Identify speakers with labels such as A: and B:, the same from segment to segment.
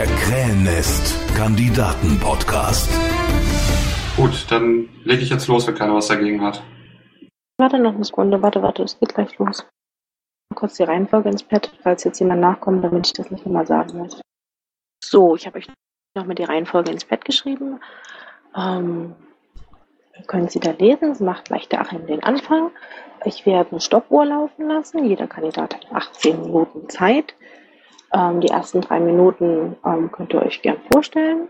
A: Der Krähennest Kandidaten-Podcast.
B: Gut, dann lege ich jetzt los, wenn keiner was dagegen hat.
C: Warte noch eine Sekunde, warte, warte, es geht gleich los. Kurz die Reihenfolge ins Pad, falls jetzt jemand nachkommt, damit ich das nicht nochmal sagen muss. So, ich habe euch nochmal die Reihenfolge ins Pad geschrieben. Ähm, können Sie da lesen? Es macht gleich der Achim den Anfang. Ich werde eine Stoppuhr laufen lassen. Jeder Kandidat hat 18 Minuten Zeit. Ähm, die ersten drei Minuten ähm, könnt ihr euch gern vorstellen.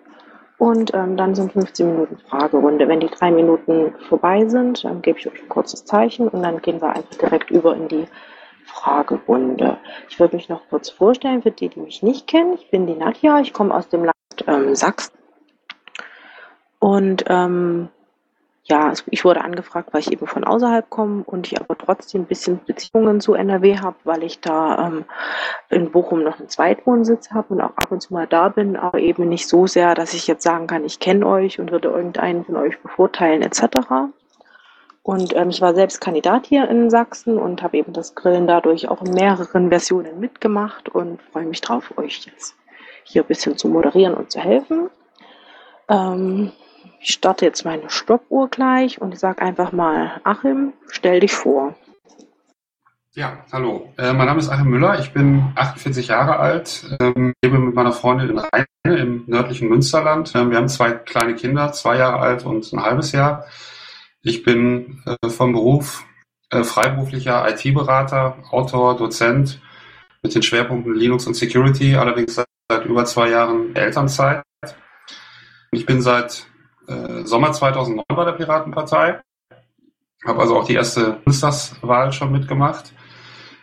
C: Und ähm, dann sind 15 Minuten Fragerunde. Wenn die drei Minuten vorbei sind, dann gebe ich euch ein kurzes Zeichen und dann gehen wir einfach direkt über in die Fragerunde. Ich würde mich noch kurz vorstellen für die, die mich nicht kennen. Ich bin die Nadja, ich komme aus dem Land ähm, Sachsen. Und ähm, ja, ich wurde angefragt, weil ich eben von außerhalb komme und ich aber trotzdem ein bisschen Beziehungen zu NRW habe, weil ich da ähm, in Bochum noch einen Zweitwohnsitz habe und auch ab und zu mal da bin, aber eben nicht so sehr, dass ich jetzt sagen kann, ich kenne euch und würde irgendeinen von euch bevorteilen etc. Und ähm, ich war selbst Kandidat hier in Sachsen und habe eben das Grillen dadurch auch in mehreren Versionen mitgemacht und freue mich drauf, euch jetzt hier ein bisschen zu moderieren und zu helfen. Ähm, ich starte jetzt meine Stoppuhr gleich und ich sage einfach mal, Achim, stell dich vor.
B: Ja, hallo. Äh, mein Name ist Achim Müller. Ich bin 48 Jahre alt, ähm, lebe mit meiner Freundin in Rheine im nördlichen Münsterland. Ähm, wir haben zwei kleine Kinder, zwei Jahre alt und ein halbes Jahr. Ich bin äh, vom Beruf äh, freiberuflicher IT-Berater, Autor, Dozent mit den Schwerpunkten Linux und Security, allerdings seit über zwei Jahren Elternzeit. Ich bin seit äh, Sommer 2009 bei der Piratenpartei. Habe also auch die erste Bundestagswahl schon mitgemacht.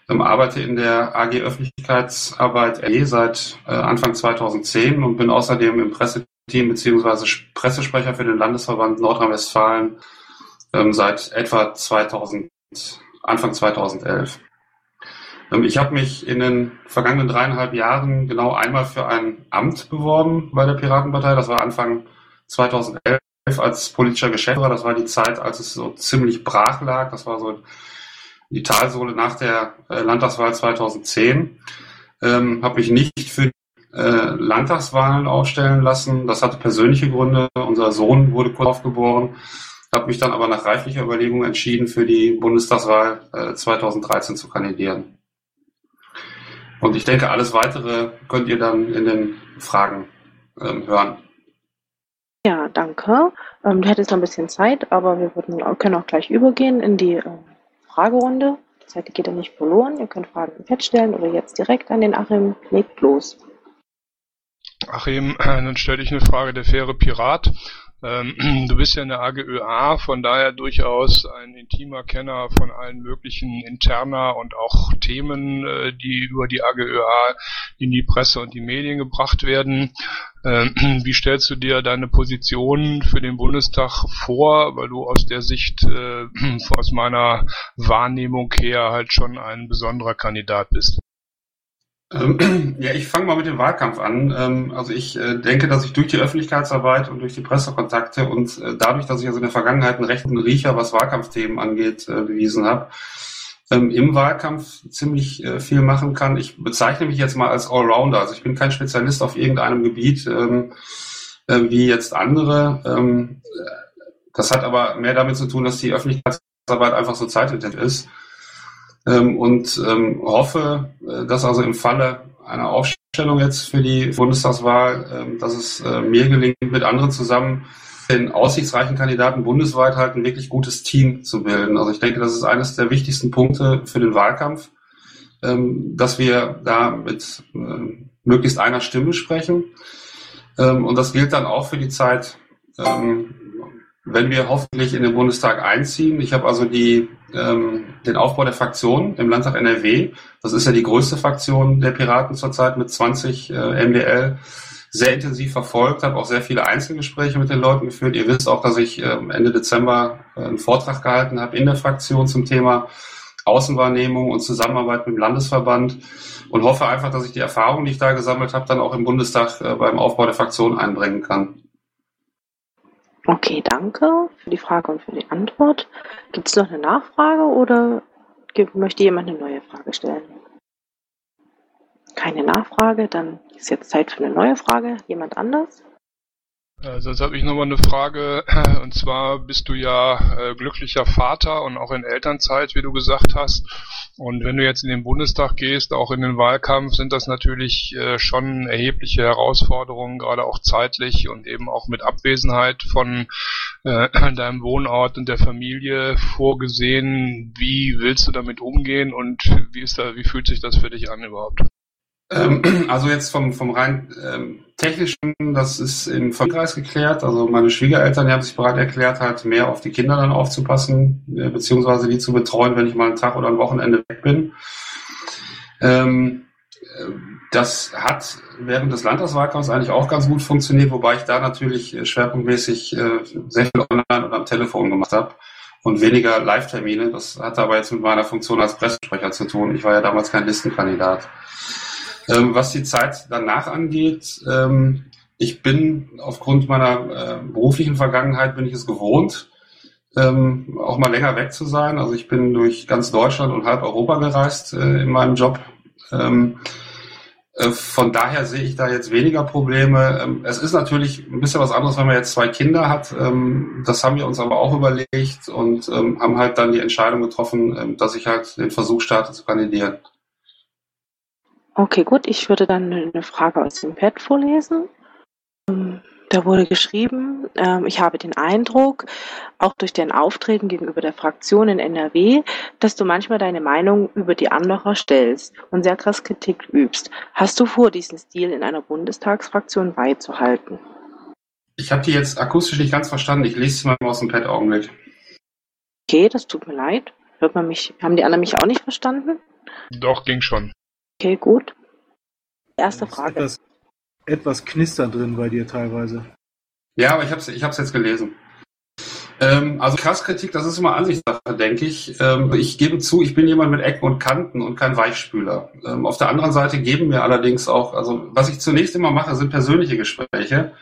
B: Ähm, arbeite in der AG Öffentlichkeitsarbeit RE seit äh, Anfang 2010 und bin außerdem im Presseteam bzw. Pressesprecher für den Landesverband Nordrhein-Westfalen ähm, seit etwa 2000, Anfang 2011. Ähm, ich habe mich in den vergangenen dreieinhalb Jahren genau einmal für ein Amt beworben bei der Piratenpartei. Das war Anfang 2011 als politischer Geschäftsführer. Das war die Zeit, als es so ziemlich brach lag. Das war so die Talsohle nach der äh, Landtagswahl 2010. Ähm, habe mich nicht für äh, Landtagswahlen aufstellen lassen. Das hatte persönliche Gründe. Unser Sohn wurde kurz aufgeboren. Habe mich dann aber nach reiflicher Überlegung entschieden, für die Bundestagswahl äh, 2013 zu kandidieren. Und ich denke, alles weitere könnt ihr dann in den Fragen ähm, hören.
C: Ja, danke. Ähm, du hättest noch ein bisschen Zeit, aber wir würden, können auch gleich übergehen in die äh, Fragerunde. Die Zeit geht ja nicht verloren. Ihr könnt Fragen im Pad stellen oder jetzt direkt an den Achim. Legt los.
D: Achim, dann stelle ich eine Frage. Der faire Pirat ähm, du bist ja in der AGÖA, von daher durchaus ein intimer Kenner von allen möglichen Interna und auch Themen, äh, die über die AGÖA in die Presse und die Medien gebracht werden. Ähm, wie stellst du dir deine Position für den Bundestag vor, weil du aus der Sicht, äh, aus meiner Wahrnehmung her halt schon ein besonderer Kandidat bist?
B: Ähm, ja, ich fange mal mit dem Wahlkampf an. Ähm, also ich äh, denke, dass ich durch die Öffentlichkeitsarbeit und durch die Pressekontakte und äh, dadurch, dass ich also in der Vergangenheit einen rechten Riecher, was Wahlkampfthemen angeht, äh, bewiesen habe, ähm, im Wahlkampf ziemlich viel machen kann. Ich bezeichne mich jetzt mal als Allrounder. Also ich bin kein Spezialist auf irgendeinem Gebiet wie jetzt andere. Das hat aber mehr damit zu tun, dass die Öffentlichkeitsarbeit einfach so zeitintensiv ist und ähm, hoffe, äh, dass also im Falle einer Aufstellung jetzt für die Bundestagswahl, ähm, dass es äh, mir gelingt, mit anderen zusammen den aussichtsreichen Kandidaten bundesweit halt ein wirklich gutes Team zu bilden. Also ich denke, das ist eines der wichtigsten Punkte für den Wahlkampf, ähm, dass wir da mit möglichst einer Stimme sprechen. Ähm, und das gilt dann auch für die Zeit, ähm, wenn wir hoffentlich in den Bundestag einziehen. Ich habe also die, ähm, den Aufbau der Fraktion im Landtag NRW, das ist ja die größte Fraktion der Piraten zurzeit mit 20 äh, MDL, sehr intensiv verfolgt, habe auch sehr viele Einzelgespräche mit den Leuten geführt. Ihr wisst auch, dass ich ähm, Ende Dezember äh, einen Vortrag gehalten habe in der Fraktion zum Thema Außenwahrnehmung und Zusammenarbeit mit dem Landesverband und hoffe einfach, dass ich die Erfahrungen, die ich da gesammelt habe, dann auch im Bundestag äh, beim Aufbau der Fraktion einbringen kann.
C: Okay, danke für die Frage und für die Antwort. Gibt es noch eine Nachfrage oder möchte jemand eine neue Frage stellen? Keine Nachfrage, dann ist jetzt Zeit für eine neue Frage. Jemand anders?
D: Also jetzt habe ich nochmal eine Frage, und zwar bist du ja äh, glücklicher Vater und auch in Elternzeit, wie du gesagt hast. Und wenn du jetzt in den Bundestag gehst, auch in den Wahlkampf, sind das natürlich äh, schon erhebliche Herausforderungen, gerade auch zeitlich und eben auch mit Abwesenheit von äh, deinem Wohnort und der Familie vorgesehen. Wie willst du damit umgehen und wie ist da, wie fühlt sich das für dich an überhaupt?
B: Ähm, also jetzt vom, vom rein ähm, technischen, das ist im Familienkreis geklärt. Also meine Schwiegereltern, die haben sich bereit erklärt, halt mehr auf die Kinder dann aufzupassen, äh, beziehungsweise die zu betreuen, wenn ich mal einen Tag oder ein Wochenende weg bin. Ähm, äh, das hat während des Landtagswahlkampfs eigentlich auch ganz gut funktioniert, wobei ich da natürlich äh, schwerpunktmäßig äh, sehr viel online und am Telefon gemacht habe und weniger Live-Termine. Das hat aber jetzt mit meiner Funktion als Pressesprecher zu tun. Ich war ja damals kein Listenkandidat. Ähm, was die Zeit danach angeht, ähm, ich bin aufgrund meiner äh, beruflichen Vergangenheit bin ich es gewohnt, ähm, auch mal länger weg zu sein. Also ich bin durch ganz Deutschland und halb Europa gereist äh, in meinem Job. Ähm, äh, von daher sehe ich da jetzt weniger Probleme. Ähm, es ist natürlich ein bisschen was anderes, wenn man jetzt zwei Kinder hat. Ähm, das haben wir uns aber auch überlegt und haben halt dann die Entscheidung getroffen, dass ich halt den Versuch starte zu kandidieren.
C: Okay, gut. Ich würde dann eine Frage aus dem Pad vorlesen. Ähm, da wurde geschrieben, ähm, ich habe den Eindruck, auch durch dein Auftreten gegenüber der Fraktion in NRW, dass du manchmal deine Meinung über die anderer stellst und sehr krass Kritik übst. Hast du vor, diesen Stil in einer Bundestagsfraktion beizuhalten?
B: Ich habe die jetzt akustisch nicht ganz verstanden. Ich lese sie mal aus dem Pad Augenblick.
C: Okay, das tut mir leid. Hört man mich, haben die anderen mich auch nicht verstanden?
D: Doch, ging schon.
C: Okay, gut. Erste Frage.
E: Etwas, etwas knistern drin bei dir teilweise.
B: Ja, aber ich habe es ich hab's jetzt gelesen. Ähm, also Krasskritik, das ist immer Ansichtssache, denke ich. Ähm, ich gebe zu, ich bin jemand mit Ecken und Kanten und kein Weichspüler. Ähm, auf der anderen Seite geben mir allerdings auch, also was ich zunächst immer mache, sind persönliche Gespräche.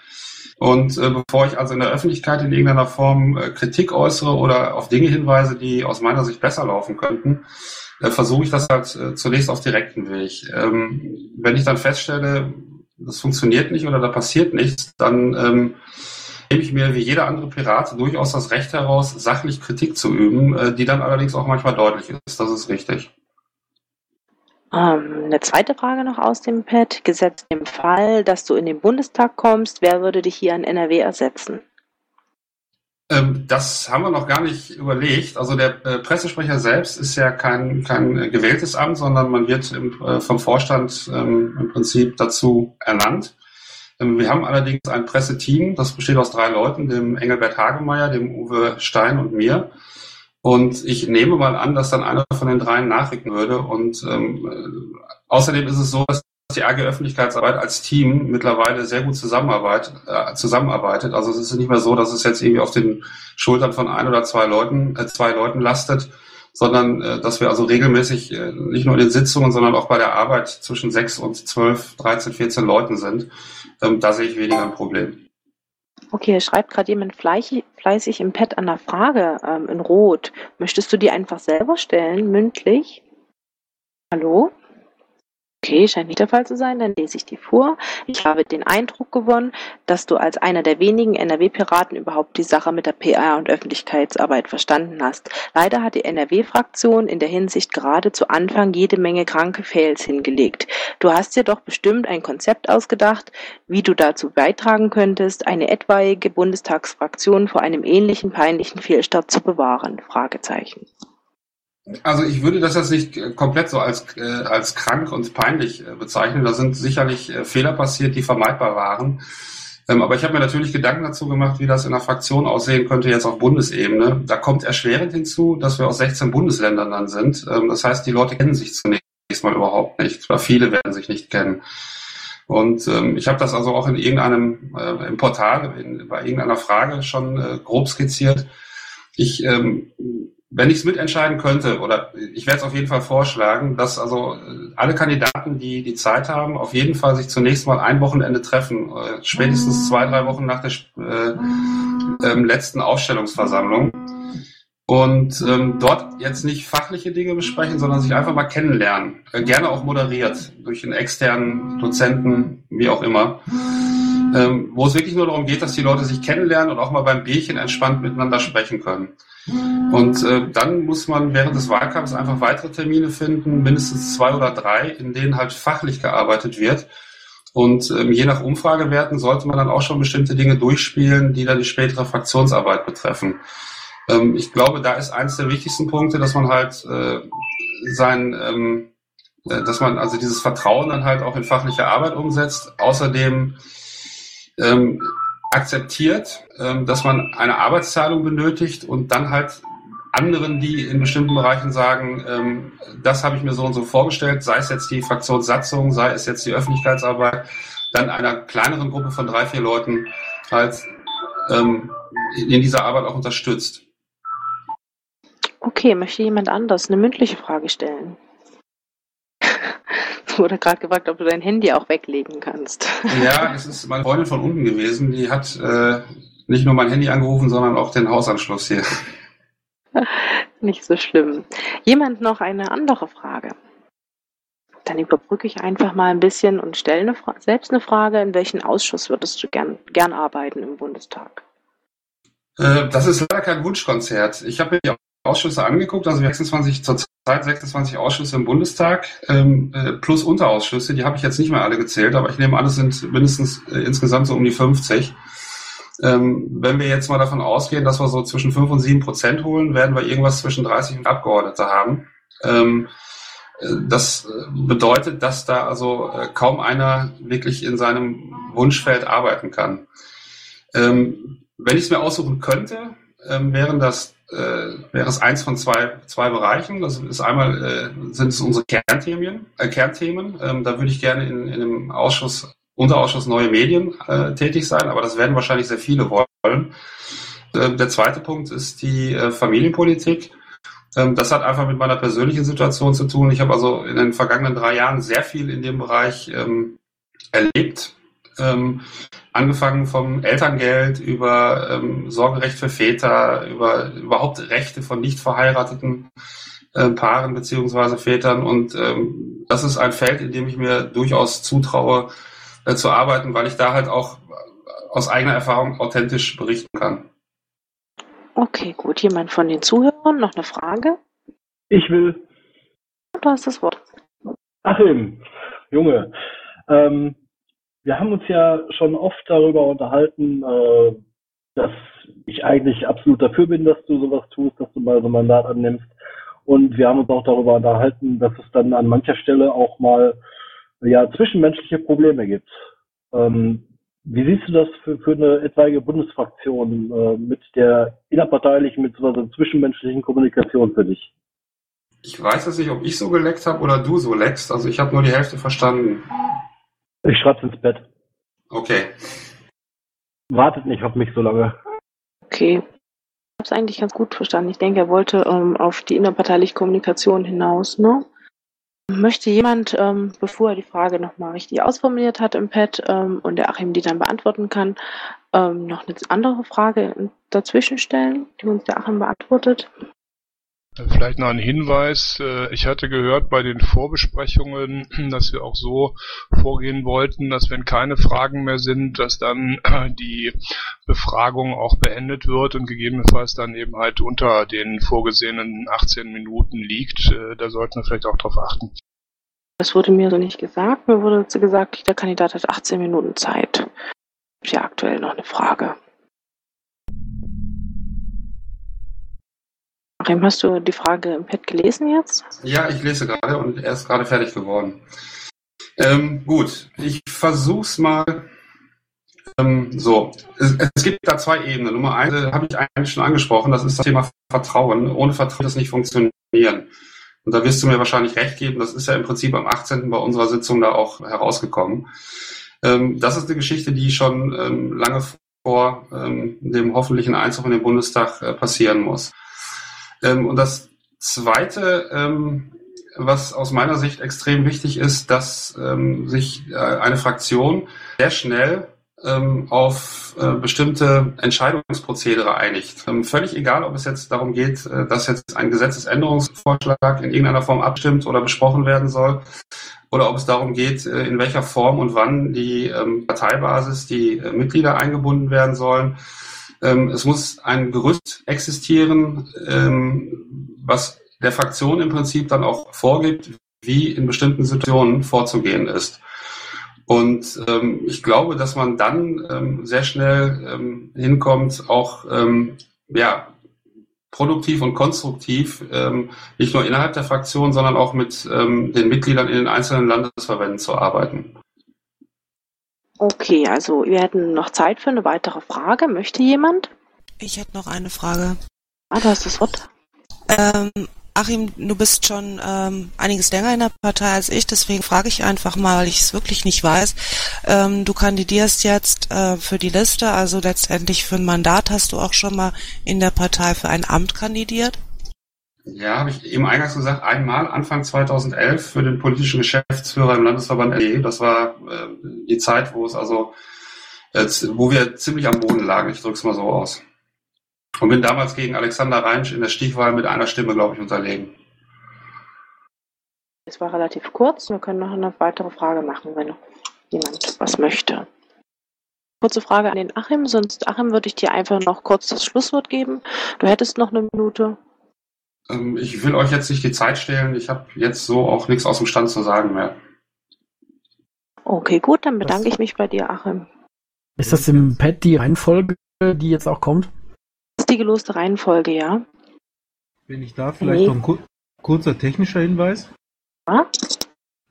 B: Und äh, bevor ich also in der Öffentlichkeit in irgendeiner Form äh, Kritik äußere oder auf Dinge hinweise, die aus meiner Sicht besser laufen könnten, äh, versuche ich das halt äh, zunächst auf direkten Weg. Ähm, wenn ich dann feststelle, das funktioniert nicht oder da passiert nichts, dann ähm, nehme ich mir wie jeder andere Pirat durchaus das Recht heraus, sachlich Kritik zu üben, äh, die dann allerdings auch manchmal deutlich ist. Das ist richtig.
C: Ähm, eine zweite Frage noch aus dem Pad. Gesetzt im Fall, dass du in den Bundestag kommst, wer würde dich hier an NRW ersetzen?
B: Ähm, das haben wir noch gar nicht überlegt. Also der äh, Pressesprecher selbst ist ja kein, kein äh, gewähltes Amt, sondern man wird im, äh, vom Vorstand ähm, im Prinzip dazu ernannt. Ähm, wir haben allerdings ein Presseteam, das besteht aus drei Leuten, dem Engelbert Hagemeyer, dem Uwe Stein und mir. Und ich nehme mal an, dass dann einer von den dreien nachrücken würde. Und ähm, äh, außerdem ist es so, dass die AG Öffentlichkeitsarbeit als Team mittlerweile sehr gut zusammenarbeit, äh, zusammenarbeitet. Also es ist nicht mehr so, dass es jetzt irgendwie auf den Schultern von ein oder zwei Leuten, äh, zwei Leuten lastet, sondern äh, dass wir also regelmäßig äh, nicht nur in den Sitzungen, sondern auch bei der Arbeit zwischen sechs und zwölf, dreizehn, vierzehn Leuten sind. Ähm, da sehe ich weniger ein Problem.
C: Okay, schreibt gerade jemand fleißig, fleißig im Pad an der Frage ähm, in Rot. Möchtest du die einfach selber stellen, mündlich? Hallo? Okay, scheint nicht der Fall zu sein, dann lese ich die vor. Ich habe den Eindruck gewonnen, dass du als einer der wenigen NRW-Piraten überhaupt die Sache mit der PR und Öffentlichkeitsarbeit verstanden hast. Leider hat die NRW-Fraktion in der Hinsicht gerade zu Anfang jede Menge kranke Fails hingelegt. Du hast dir doch bestimmt ein Konzept ausgedacht, wie du dazu beitragen könntest, eine etwaige Bundestagsfraktion vor einem ähnlichen peinlichen Fehlstart zu bewahren? Fragezeichen.
B: Also ich würde das jetzt nicht äh, komplett so als, äh, als krank und peinlich äh, bezeichnen. Da sind sicherlich äh, Fehler passiert, die vermeidbar waren. Ähm, aber ich habe mir natürlich Gedanken dazu gemacht, wie das in der Fraktion aussehen könnte jetzt auf Bundesebene. Da kommt erschwerend hinzu, dass wir aus 16 Bundesländern dann sind. Ähm, das heißt, die Leute kennen sich zunächst mal überhaupt nicht oder viele werden sich nicht kennen. Und ähm, ich habe das also auch in irgendeinem äh, im Portal in, bei irgendeiner Frage schon äh, grob skizziert. Ich ähm, wenn ich es mitentscheiden könnte, oder ich werde es auf jeden Fall vorschlagen, dass also äh, alle Kandidaten, die die Zeit haben, auf jeden Fall sich zunächst mal ein Wochenende treffen, äh, spätestens zwei, drei Wochen nach der äh, ähm, letzten Aufstellungsversammlung. und ähm, dort jetzt nicht fachliche Dinge besprechen, sondern sich einfach mal kennenlernen. Äh, gerne auch moderiert durch einen externen Dozenten, wie auch immer. Ähm, wo es wirklich nur darum geht, dass die Leute sich kennenlernen und auch mal beim Bierchen entspannt miteinander sprechen können. Und äh, dann muss man während des Wahlkampfs einfach weitere Termine finden, mindestens zwei oder drei, in denen halt fachlich gearbeitet wird. Und ähm, je nach Umfragewerten sollte man dann auch schon bestimmte Dinge durchspielen, die dann die spätere Fraktionsarbeit betreffen. Ähm, ich glaube, da ist eines der wichtigsten Punkte, dass man halt äh, sein, ähm, äh, dass man also dieses Vertrauen dann halt auch in fachliche Arbeit umsetzt. Außerdem ähm, akzeptiert, ähm, dass man eine Arbeitsteilung benötigt und dann halt anderen, die in bestimmten Bereichen sagen, ähm, das habe ich mir so und so vorgestellt, sei es jetzt die Fraktionssatzung, sei es jetzt die Öffentlichkeitsarbeit, dann einer kleineren Gruppe von drei, vier Leuten halt ähm, in dieser Arbeit auch unterstützt.
C: Okay, möchte jemand anders eine mündliche Frage stellen? Es wurde gerade gefragt, ob du dein Handy auch weglegen kannst.
B: Ja, das ist meine Freundin von unten gewesen. Die hat äh, nicht nur mein Handy angerufen, sondern auch den Hausanschluss hier.
C: Nicht so schlimm. Jemand noch eine andere Frage? Dann überbrücke ich einfach mal ein bisschen und stelle eine selbst eine Frage. In welchen Ausschuss würdest du gern, gern arbeiten im Bundestag?
B: Äh, das ist leider kein Wunschkonzert. Ich habe mir die Ausschüsse angeguckt, also 26, zurzeit 26 Ausschüsse im Bundestag, ähm, äh, plus Unterausschüsse, die habe ich jetzt nicht mehr alle gezählt, aber ich nehme an, sind mindestens äh, insgesamt so um die 50. Ähm, wenn wir jetzt mal davon ausgehen, dass wir so zwischen 5 und 7 Prozent holen, werden wir irgendwas zwischen 30 und Abgeordnete haben. Ähm, äh, das bedeutet, dass da also äh, kaum einer wirklich in seinem Wunschfeld arbeiten kann. Ähm, wenn ich es mir aussuchen könnte, ähm, wären das äh, wäre es eins von zwei, zwei Bereichen. Das ist einmal äh, sind es unsere Kernthemen. Äh, Kernthemen. Ähm, da würde ich gerne in, in einem Ausschuss, Unterausschuss Neue Medien äh, tätig sein, aber das werden wahrscheinlich sehr viele wollen. Äh, der zweite Punkt ist die äh, Familienpolitik. Ähm, das hat einfach mit meiner persönlichen Situation zu tun. Ich habe also in den vergangenen drei Jahren sehr viel in dem Bereich ähm, erlebt ähm, angefangen vom Elterngeld über ähm, Sorgerecht für Väter, über überhaupt Rechte von nicht verheirateten äh, Paaren beziehungsweise Vätern. Und ähm, das ist ein Feld, in dem ich mir durchaus zutraue äh, zu arbeiten, weil ich da halt auch aus eigener Erfahrung authentisch berichten kann.
C: Okay, gut. Jemand von den Zuhörern noch eine Frage?
E: Ich will.
C: Du hast das Wort.
E: Achim, Junge, ähm, wir haben uns ja schon oft darüber unterhalten, äh, dass ich eigentlich absolut dafür bin, dass du sowas tust, dass du mal so ein Mandat annimmst. Und wir haben uns auch darüber unterhalten, dass es dann an mancher Stelle auch mal ja, zwischenmenschliche Probleme gibt. Ähm, wie siehst du das für, für eine etwaige Bundesfraktion äh, mit der innerparteilichen, einer zwischenmenschlichen Kommunikation für dich?
B: Ich weiß jetzt nicht, ob ich so geleckt habe oder du so leckst. Also ich habe nur die Hälfte verstanden.
E: Ich schreib's ins Bett.
B: Okay.
E: Wartet nicht auf mich so lange.
C: Okay. Ich habe es eigentlich ganz gut verstanden. Ich denke, er wollte ähm, auf die innerparteiliche Kommunikation hinaus. Ne? Möchte jemand, ähm, bevor er die Frage nochmal richtig ausformuliert hat im Pad ähm, und der Achim die dann beantworten kann, ähm, noch eine andere Frage dazwischen stellen, die uns der Achim beantwortet?
D: Vielleicht noch ein Hinweis. Äh, ich hatte gehört bei den Vorbesprechungen, dass wir auch so vorgehen wollten, dass wenn keine Fragen mehr sind, dass dann die Befragung auch beendet wird und gegebenenfalls dann eben halt unter den vorgesehenen 18 Minuten liegt. Äh, da sollten wir vielleicht auch darauf achten.
C: Das wurde mir so nicht gesagt. Mir wurde gesagt, der Kandidat hat 18 Minuten Zeit. Ich habe ja aktuell noch eine Frage. Achim, hast du die Frage im Pad gelesen jetzt?
B: Ja, ich lese gerade und er ist gerade fertig geworden. Ähm, gut, ich versuch's mal. Ähm, so, es, es, gibt da zwei Ebenen. Nummer eins äh, habe ich eigentlich schon angesprochen, das ist das Thema Vertrauen. Ohne Vertrauen wird das nicht funktionieren. Und da wirst du mir wahrscheinlich recht geben, das ist ja im Prinzip am 18. bei unserer Sitzung da auch herausgekommen. Ähm, das ist eine Geschichte, die schon ähm, lange vor ähm, dem hoffentlichen Einzug in den Bundestag äh, passieren muss. Ähm, und das Zweite, ähm, was aus meiner Sicht extrem wichtig ist, dass ähm, sich äh, eine Fraktion sehr schnell ähm, auf äh, bestimmte Entscheidungsprozedere einigt. Ähm, völlig egal, ob es jetzt darum geht, äh, dass jetzt ein Gesetzesänderungsvorschlag in irgendeiner Form abstimmt oder besprochen werden soll, oder ob es darum geht, äh, in welcher Form und wann die ähm, Parteibasis, die äh, Mitglieder eingebunden werden sollen. Ähm, es muss ein Gerüst existieren, ähm, was der Fraktion im Prinzip dann auch vorgibt, wie in bestimmten Situationen vorzugehen ist. Und ähm, ich glaube, dass man dann ähm, sehr schnell ähm, hinkommt, auch ähm, ja, produktiv und konstruktiv, ähm, nicht nur innerhalb der Fraktion, sondern auch mit ähm, den Mitgliedern in den einzelnen Landesverbänden zu arbeiten.
C: Okay, also wir hätten noch Zeit für eine weitere Frage. Möchte jemand?
F: Ich hätte noch eine Frage.
C: Ah, du hast das Wort.
F: Ähm, Achim, du bist schon ähm, einiges länger in der Partei als ich, deswegen frage ich einfach mal, weil ich es wirklich nicht weiß. Ähm, du kandidierst jetzt äh, für die Liste, also letztendlich für ein Mandat. Hast du auch schon mal in der Partei für ein Amt kandidiert?
B: Ja, habe ich eben eingangs gesagt, einmal Anfang 2011 für den politischen Geschäftsführer im Landesverband LE. Das war äh, die Zeit, wo es also, äh, wo wir ziemlich am Boden lagen. Ich drücke es mal so aus. Und bin damals gegen Alexander Reinsch in der Stichwahl mit einer Stimme, glaube ich, unterlegen.
C: Es war relativ kurz. Wir können noch eine weitere Frage machen, wenn jemand was möchte. Kurze Frage an den Achim, sonst Achim würde ich dir einfach noch kurz das Schlusswort geben. Du hättest noch eine Minute.
B: Ähm, ich will euch jetzt nicht die Zeit stehlen. Ich habe jetzt so auch nichts aus dem Stand zu sagen mehr.
C: Okay, gut, dann bedanke ich mich bei dir, Achim.
G: Ist das im Pad die Reihenfolge, die jetzt auch kommt?
C: ist die geloste Reihenfolge, ja.
H: Wenn ich da vielleicht
C: Nee.
H: noch ein kur kurzer technischer Hinweis.
C: Ja?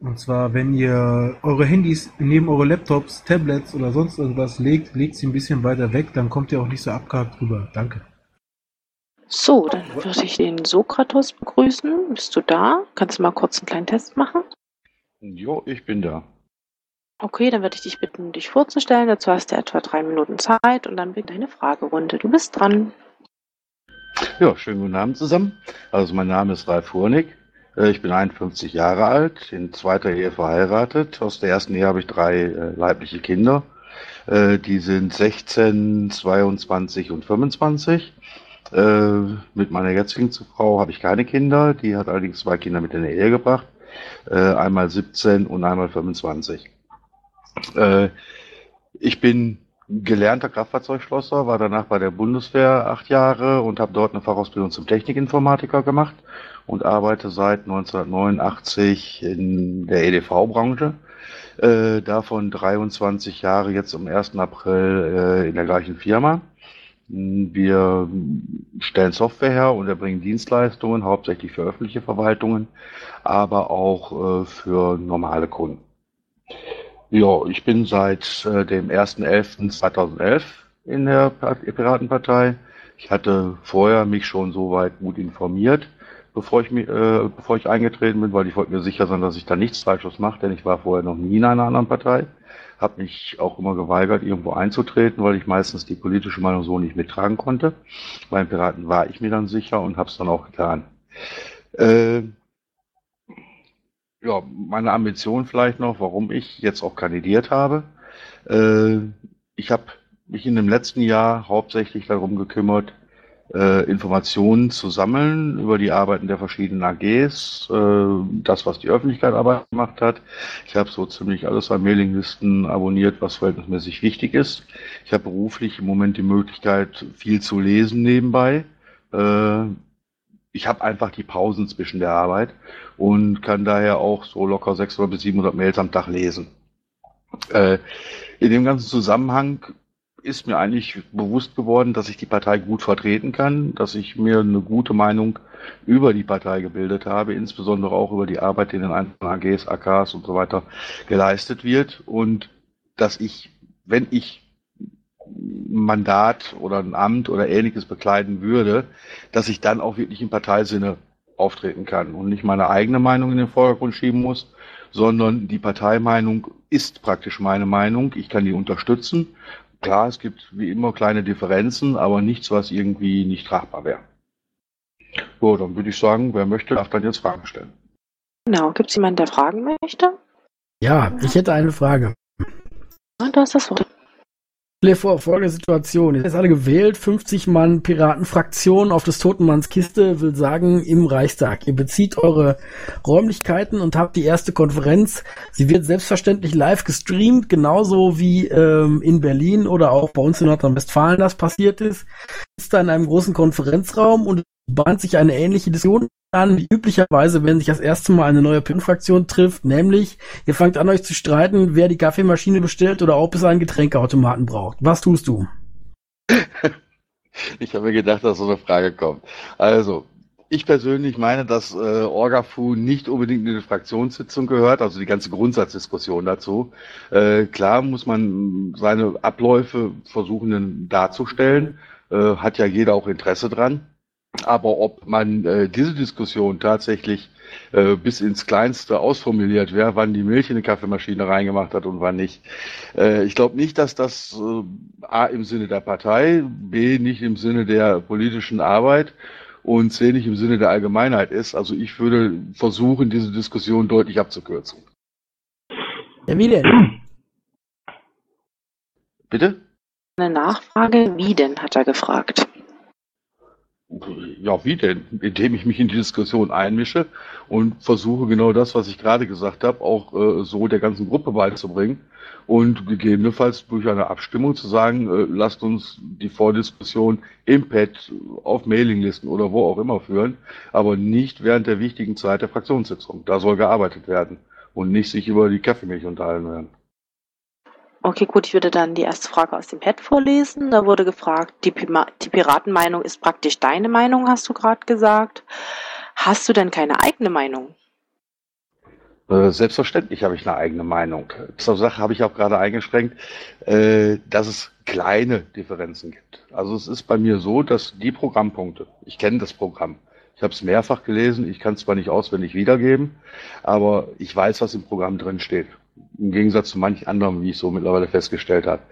H: Und zwar, wenn ihr eure Handys neben eure Laptops, Tablets oder sonst irgendwas legt, legt sie ein bisschen weiter weg, dann kommt ihr auch nicht so abgehakt rüber. Danke.
C: So, dann würde ich den Sokratos begrüßen. Bist du da? Kannst du mal kurz einen kleinen Test machen?
I: Jo, ich bin da.
C: Okay, dann würde ich dich bitten, dich vorzustellen. Dazu hast du etwa drei Minuten Zeit und dann beginnt deine Fragerunde. Du bist dran.
I: Ja, schönen guten Abend zusammen. Also mein Name ist Ralf Hurnig. Äh, Ich bin 51 Jahre alt, in zweiter Ehe verheiratet. Aus der ersten Ehe habe ich drei äh, leibliche Kinder. Äh, Die sind 16, 22 und 25. Äh, Mit meiner jetzigen Frau habe ich keine Kinder. Die hat allerdings zwei Kinder mit in die Ehe gebracht. Äh, Einmal 17 und einmal 25. Äh, Ich bin gelernter Kraftfahrzeugschlosser, war danach bei der Bundeswehr acht Jahre und habe dort eine Fachausbildung zum Technikinformatiker gemacht und arbeite seit 1989 in der EDV-Branche. Äh, davon 23 Jahre jetzt am 1. April äh, in der gleichen Firma. Wir stellen Software her und erbringen Dienstleistungen, hauptsächlich für öffentliche Verwaltungen, aber auch äh, für normale Kunden. Ja, ich bin seit äh, dem 1.11.2011 in der Pa- Piratenpartei. Ich hatte vorher mich schon soweit gut informiert, bevor ich, äh, bevor ich eingetreten bin, weil ich wollte mir sicher sein, dass ich da nichts Falsches mache, denn ich war vorher noch nie in einer anderen Partei. Habe mich auch immer geweigert, irgendwo einzutreten, weil ich meistens die politische Meinung so nicht mittragen konnte. Beim Piraten war ich mir dann sicher und habe es dann auch getan. Äh, ja, meine Ambition vielleicht noch, warum ich jetzt auch kandidiert habe. Äh, ich habe mich in dem letzten Jahr hauptsächlich darum gekümmert, äh, Informationen zu sammeln über die Arbeiten der verschiedenen AGs, äh, das, was die Öffentlichkeit aber gemacht hat. Ich habe so ziemlich alles an Mailinglisten abonniert, was verhältnismäßig wichtig ist. Ich habe beruflich im Moment die Möglichkeit, viel zu lesen nebenbei. Äh, ich habe einfach die Pausen zwischen der Arbeit und kann daher auch so locker 600 bis 700 Mails am Tag lesen. Äh, in dem ganzen Zusammenhang ist mir eigentlich bewusst geworden, dass ich die Partei gut vertreten kann, dass ich mir eine gute Meinung über die Partei gebildet habe, insbesondere auch über die Arbeit, die in den einzelnen AGs, AKs und so weiter geleistet wird und dass ich, wenn ich Mandat oder ein Amt oder ähnliches bekleiden würde, dass ich dann auch wirklich im Parteisinne auftreten kann und nicht meine eigene Meinung in den Vordergrund schieben muss, sondern die Parteimeinung ist praktisch meine Meinung. Ich kann die unterstützen. Klar, es gibt wie immer kleine Differenzen, aber nichts, was irgendwie nicht tragbar wäre. So, dann würde ich sagen, wer möchte, darf dann jetzt Fragen stellen.
C: Genau, gibt es jemanden, der fragen möchte?
G: Ja, ich hätte eine Frage.
C: Ja, du hast das Wort.
G: Stell vor, folgende Situation. Jetzt ist alle gewählt, 50 Mann Piratenfraktion auf des Totenmanns Kiste will sagen im Reichstag. Ihr bezieht eure Räumlichkeiten und habt die erste Konferenz. Sie wird selbstverständlich live gestreamt, genauso wie ähm, in Berlin oder auch bei uns in Nordrhein-Westfalen das passiert ist. Ist da in einem großen Konferenzraum und bahnt sich eine ähnliche Diskussion an, wie üblicherweise, wenn sich das erste Mal eine neue PIN-Fraktion trifft, nämlich ihr fangt an euch zu streiten, wer die Kaffeemaschine bestellt oder ob es einen Getränkeautomaten braucht. Was tust du?
I: Ich habe mir gedacht, dass so eine Frage kommt. Also, ich persönlich meine, dass äh, Orgafu nicht unbedingt in eine Fraktionssitzung gehört, also die ganze Grundsatzdiskussion dazu. Äh, klar muss man seine Abläufe versuchen darzustellen, äh, hat ja jeder auch Interesse dran. Aber ob man äh, diese Diskussion tatsächlich äh, bis ins Kleinste ausformuliert, wer wann die Milch in die Kaffeemaschine reingemacht hat und wann nicht, äh, ich glaube nicht, dass das äh, A im Sinne der Partei, B nicht im Sinne der politischen Arbeit und C nicht im Sinne der Allgemeinheit ist. Also ich würde versuchen, diese Diskussion deutlich abzukürzen.
G: Ja, wie denn?
I: Bitte?
C: Eine Nachfrage, wie denn, hat er gefragt.
I: Ja, wie denn? Indem ich mich in die Diskussion einmische und versuche genau das, was ich gerade gesagt habe, auch äh, so der ganzen Gruppe beizubringen und gegebenenfalls durch eine Abstimmung zu sagen, äh, lasst uns die Vordiskussion im Pad auf Mailinglisten oder wo auch immer führen, aber nicht während der wichtigen Zeit der Fraktionssitzung. Da soll gearbeitet werden und nicht sich über die Kaffeemilch unterhalten werden.
C: Okay, gut, ich würde dann die erste Frage aus dem Pad vorlesen. Da wurde gefragt, die, Pima die Piratenmeinung ist praktisch deine Meinung, hast du gerade gesagt. Hast du denn keine eigene Meinung?
I: Äh, Selbstverständlich habe ich eine eigene Meinung. Zur Sache habe ich auch gerade eingeschränkt, äh, dass es kleine Differenzen gibt. Also es ist bei mir so, dass die Programmpunkte, ich kenne das Programm, ich habe es mehrfach gelesen, ich kann es zwar nicht auswendig wiedergeben, aber ich weiß, was im Programm drin steht. Im Gegensatz zu manch anderem, wie ich so mittlerweile festgestellt habe.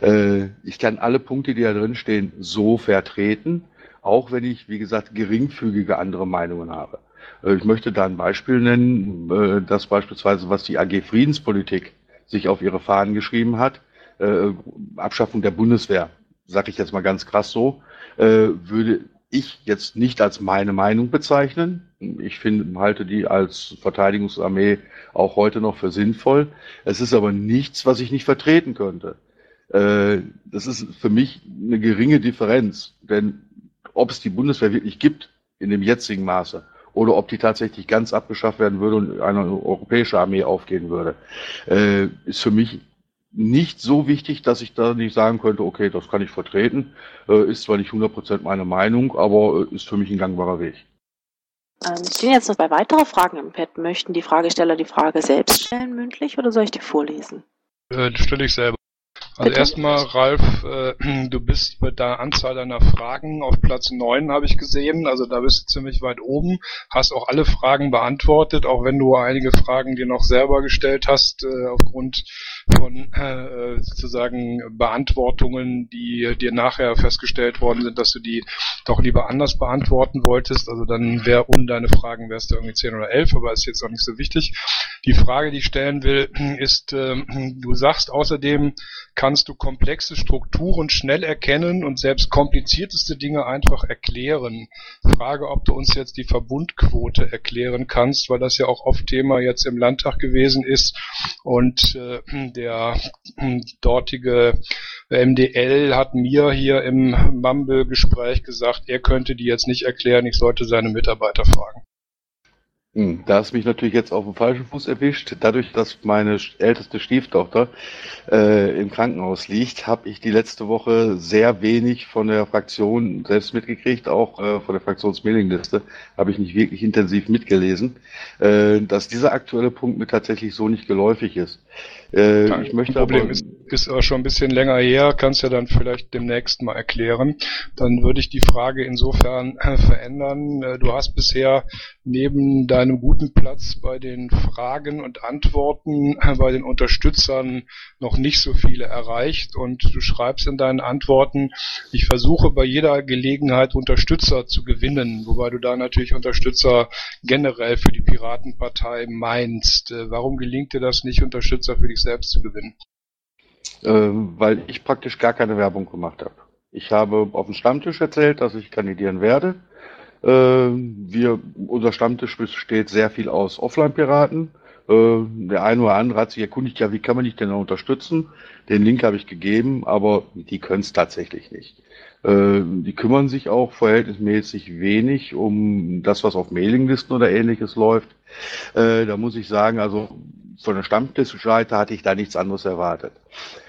I: Äh, ich kann alle Punkte, die da drin stehen, so vertreten, auch wenn ich, wie gesagt, geringfügige andere Meinungen habe. Äh, ich möchte da ein Beispiel nennen, äh, das beispielsweise, was die AG Friedenspolitik sich auf ihre Fahnen geschrieben hat, äh, Abschaffung der Bundeswehr, sage ich jetzt mal ganz krass so, würde ich jetzt nicht als meine Meinung bezeichnen. Ich finde, halte die als Verteidigungsarmee auch heute noch für sinnvoll. Es ist aber nichts, was ich nicht vertreten könnte. Das ist für mich eine geringe Differenz, denn ob es die Bundeswehr wirklich gibt in dem jetzigen Maße oder ob die tatsächlich ganz abgeschafft werden würde und eine europäische Armee aufgehen würde, äh, ist für mich nicht so wichtig, dass ich da nicht sagen könnte, okay, das kann ich vertreten. Äh, ist zwar nicht 100% meine Meinung, aber äh, ist für mich ein gangbarer Weg.
C: Ähm, stehen jetzt noch zwei weitere Fragen im Pad. Möchten die Fragesteller die Frage selbst stellen, mündlich, oder soll ich die vorlesen?
D: Äh, stelle ich selber. Also erstmal, Ralf, äh, du bist mit der Anzahl deiner Fragen auf Platz 9, habe ich gesehen. Also da bist du ziemlich weit oben. Hast auch alle Fragen beantwortet, auch wenn du einige Fragen dir noch selber gestellt hast, äh, aufgrund von äh, sozusagen Beantwortungen, die dir nachher festgestellt worden sind, dass du die doch lieber anders beantworten wolltest. Also dann wäre um deine Fragen wärst du irgendwie 10 oder 11, aber ist jetzt auch nicht so wichtig. Die Frage, die ich stellen will, ist, äh, du sagst außerdem, kannst du komplexe Strukturen schnell erkennen und selbst komplizierteste Dinge einfach erklären. Frage, ob du uns jetzt die Verbundquote erklären kannst, weil das ja auch oft Thema jetzt im Landtag gewesen ist und äh, der dortige MDL hat mir hier im Mumble-Gespräch gesagt, er könnte die jetzt nicht erklären, ich sollte seine Mitarbeiter fragen.
I: Hm, da hast mich natürlich jetzt auf dem falschen Fuß erwischt. Dadurch, dass meine älteste Stieftochter äh, im Krankenhaus liegt, habe ich die letzte Woche sehr wenig von der Fraktion selbst mitgekriegt, auch äh, von der Fraktionsmailingliste habe ich nicht wirklich intensiv mitgelesen, äh, dass dieser aktuelle Punkt mir tatsächlich so nicht geläufig ist.
D: Äh, ich möchte Problem aber, ist, ist aber schon ein bisschen länger her, kannst ja dann vielleicht demnächst mal erklären. Dann würde ich die Frage insofern äh, verändern. Äh, du hast bisher neben deinem guten Platz bei den Fragen und Antworten äh, bei den Unterstützern noch nicht so viele erreicht und du schreibst in deinen Antworten, ich versuche bei jeder Gelegenheit Unterstützer zu gewinnen, wobei du da natürlich Unterstützer generell für die Piratenpartei meinst. Warum gelingt dir das nicht, Unterstützer für selbst zu gewinnen?
I: äh, weil ich praktisch gar keine Werbung gemacht habe. Ich habe auf dem Stammtisch erzählt, dass ich kandidieren werde. Äh, wir, unser Stammtisch besteht sehr viel aus Offline-Piraten. Äh, der eine oder andere hat sich erkundigt, ja, wie kann man dich denn unterstützen? Den Link habe ich gegeben, aber die können es tatsächlich nicht. Äh, die kümmern sich auch verhältnismäßig wenig um das, was auf Mailinglisten oder ähnliches läuft. Äh, da muss ich sagen, also von der Stammtischseite hatte ich da nichts anderes erwartet.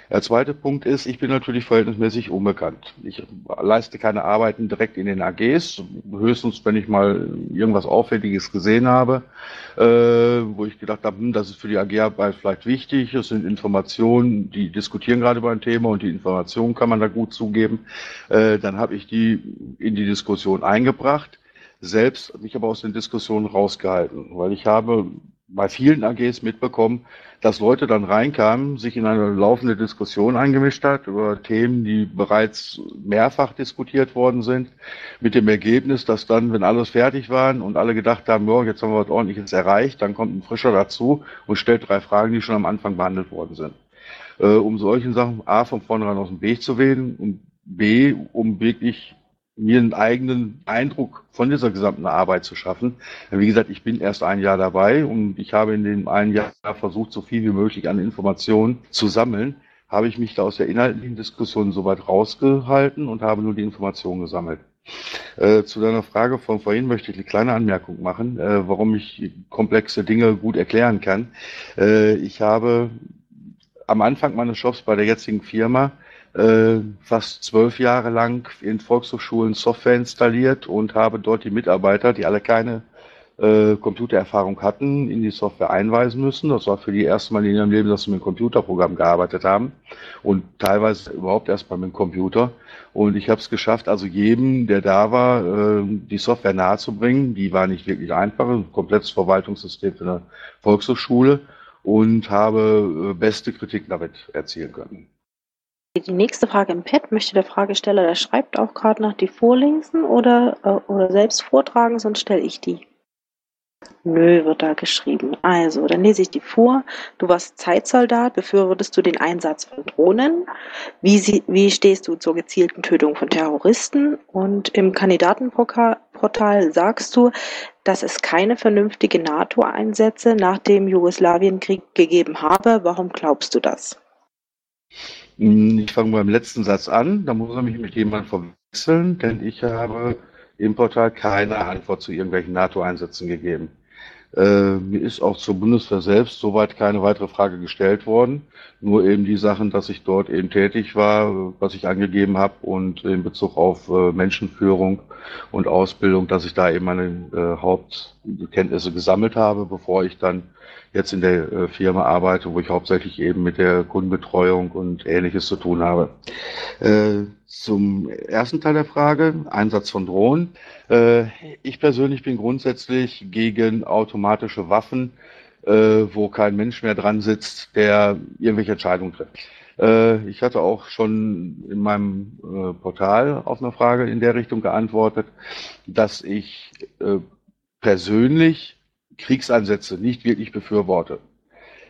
I: Der zweite Punkt ist, ich bin natürlich verhältnismäßig unbekannt. Ich leiste keine Arbeiten direkt in den AGs, höchstens wenn ich mal irgendwas Auffälliges gesehen habe, äh, wo ich gedacht habe, hm, das ist für die AG-Arbeit vielleicht wichtig, es sind Informationen, die diskutieren gerade über ein Thema und die Informationen kann man da gut zugeben. Äh, dann habe ich die in die Diskussion eingebracht selbst mich aber aus den Diskussionen rausgehalten, weil ich habe bei vielen AGs mitbekommen, dass Leute dann reinkamen, sich in eine laufende Diskussion eingemischt hat über Themen, die bereits mehrfach diskutiert worden sind, mit dem Ergebnis, dass dann, wenn alles fertig waren und alle gedacht haben, ja, jetzt haben wir was ordentliches erreicht, dann kommt ein Frischer dazu und stellt drei Fragen, die schon am Anfang behandelt worden sind. Äh, um solchen Sachen A von vornherein aus dem Weg zu wählen und B, um wirklich mir einen eigenen Eindruck von dieser gesamten Arbeit zu schaffen. Wie gesagt, ich bin erst ein Jahr dabei und ich habe in dem einen Jahr versucht, so viel wie möglich an Informationen zu sammeln. Habe ich mich da aus der inhaltlichen Diskussion soweit rausgehalten und habe nur die Informationen gesammelt. Äh, zu deiner Frage von vorhin möchte ich eine kleine Anmerkung machen, äh, warum ich komplexe Dinge gut erklären kann. Äh, ich habe am Anfang meines Jobs bei der jetzigen Firma äh, fast zwölf Jahre lang in Volkshochschulen Software installiert und habe dort die Mitarbeiter, die alle keine äh, Computererfahrung hatten, in die Software einweisen müssen. Das war für die erste Mal in ihrem Leben, dass sie mit einem Computerprogramm gearbeitet haben und teilweise überhaupt erst mal mit dem Computer. Und ich habe es geschafft, also jedem, der da war, äh, die Software nahezubringen. Die war nicht wirklich einfach, ein komplettes Verwaltungssystem für eine Volkshochschule und habe äh, beste Kritik damit erzielen können.
C: Die nächste Frage im Pad möchte der Fragesteller, der schreibt auch gerade nach, die vorlesen oder, äh, oder selbst vortragen, sonst stelle ich die. Nö, wird da geschrieben. Also, dann lese ich die vor. Du warst Zeitsoldat, befürwortest du den Einsatz von Drohnen? Wie, sie, wie stehst du zur gezielten Tötung von Terroristen? Und im Kandidatenportal sagst du, dass es keine vernünftige NATO-Einsätze nach dem Jugoslawienkrieg gegeben habe. Warum glaubst du das?
I: Hm, ich fange beim letzten Satz an, da muss er mich mit jemandem verwechseln, denn ich habe im Portal keine Antwort zu irgendwelchen NATO-Einsätzen gegeben. Äh, mir ist auch zur Bundeswehr selbst soweit keine weitere Frage gestellt worden. Nur eben die Sachen, dass ich dort eben tätig war, was ich angegeben habe und in Bezug auf äh, Menschenführung und Ausbildung, dass ich da eben meine äh, Hauptkenntnisse gesammelt habe, bevor ich dann jetzt in der äh, Firma arbeite, wo ich hauptsächlich eben mit der Kundenbetreuung und ähnliches zu tun habe. Äh, zum ersten Teil der Frage, Einsatz von Drohnen. Äh, ich persönlich bin grundsätzlich gegen automatische Waffen, wo kein Mensch mehr dran sitzt, der irgendwelche Entscheidungen trifft. Ich hatte auch schon in meinem Portal auf eine Frage in der Richtung geantwortet, dass ich persönlich Kriegseinsätze nicht wirklich befürworte.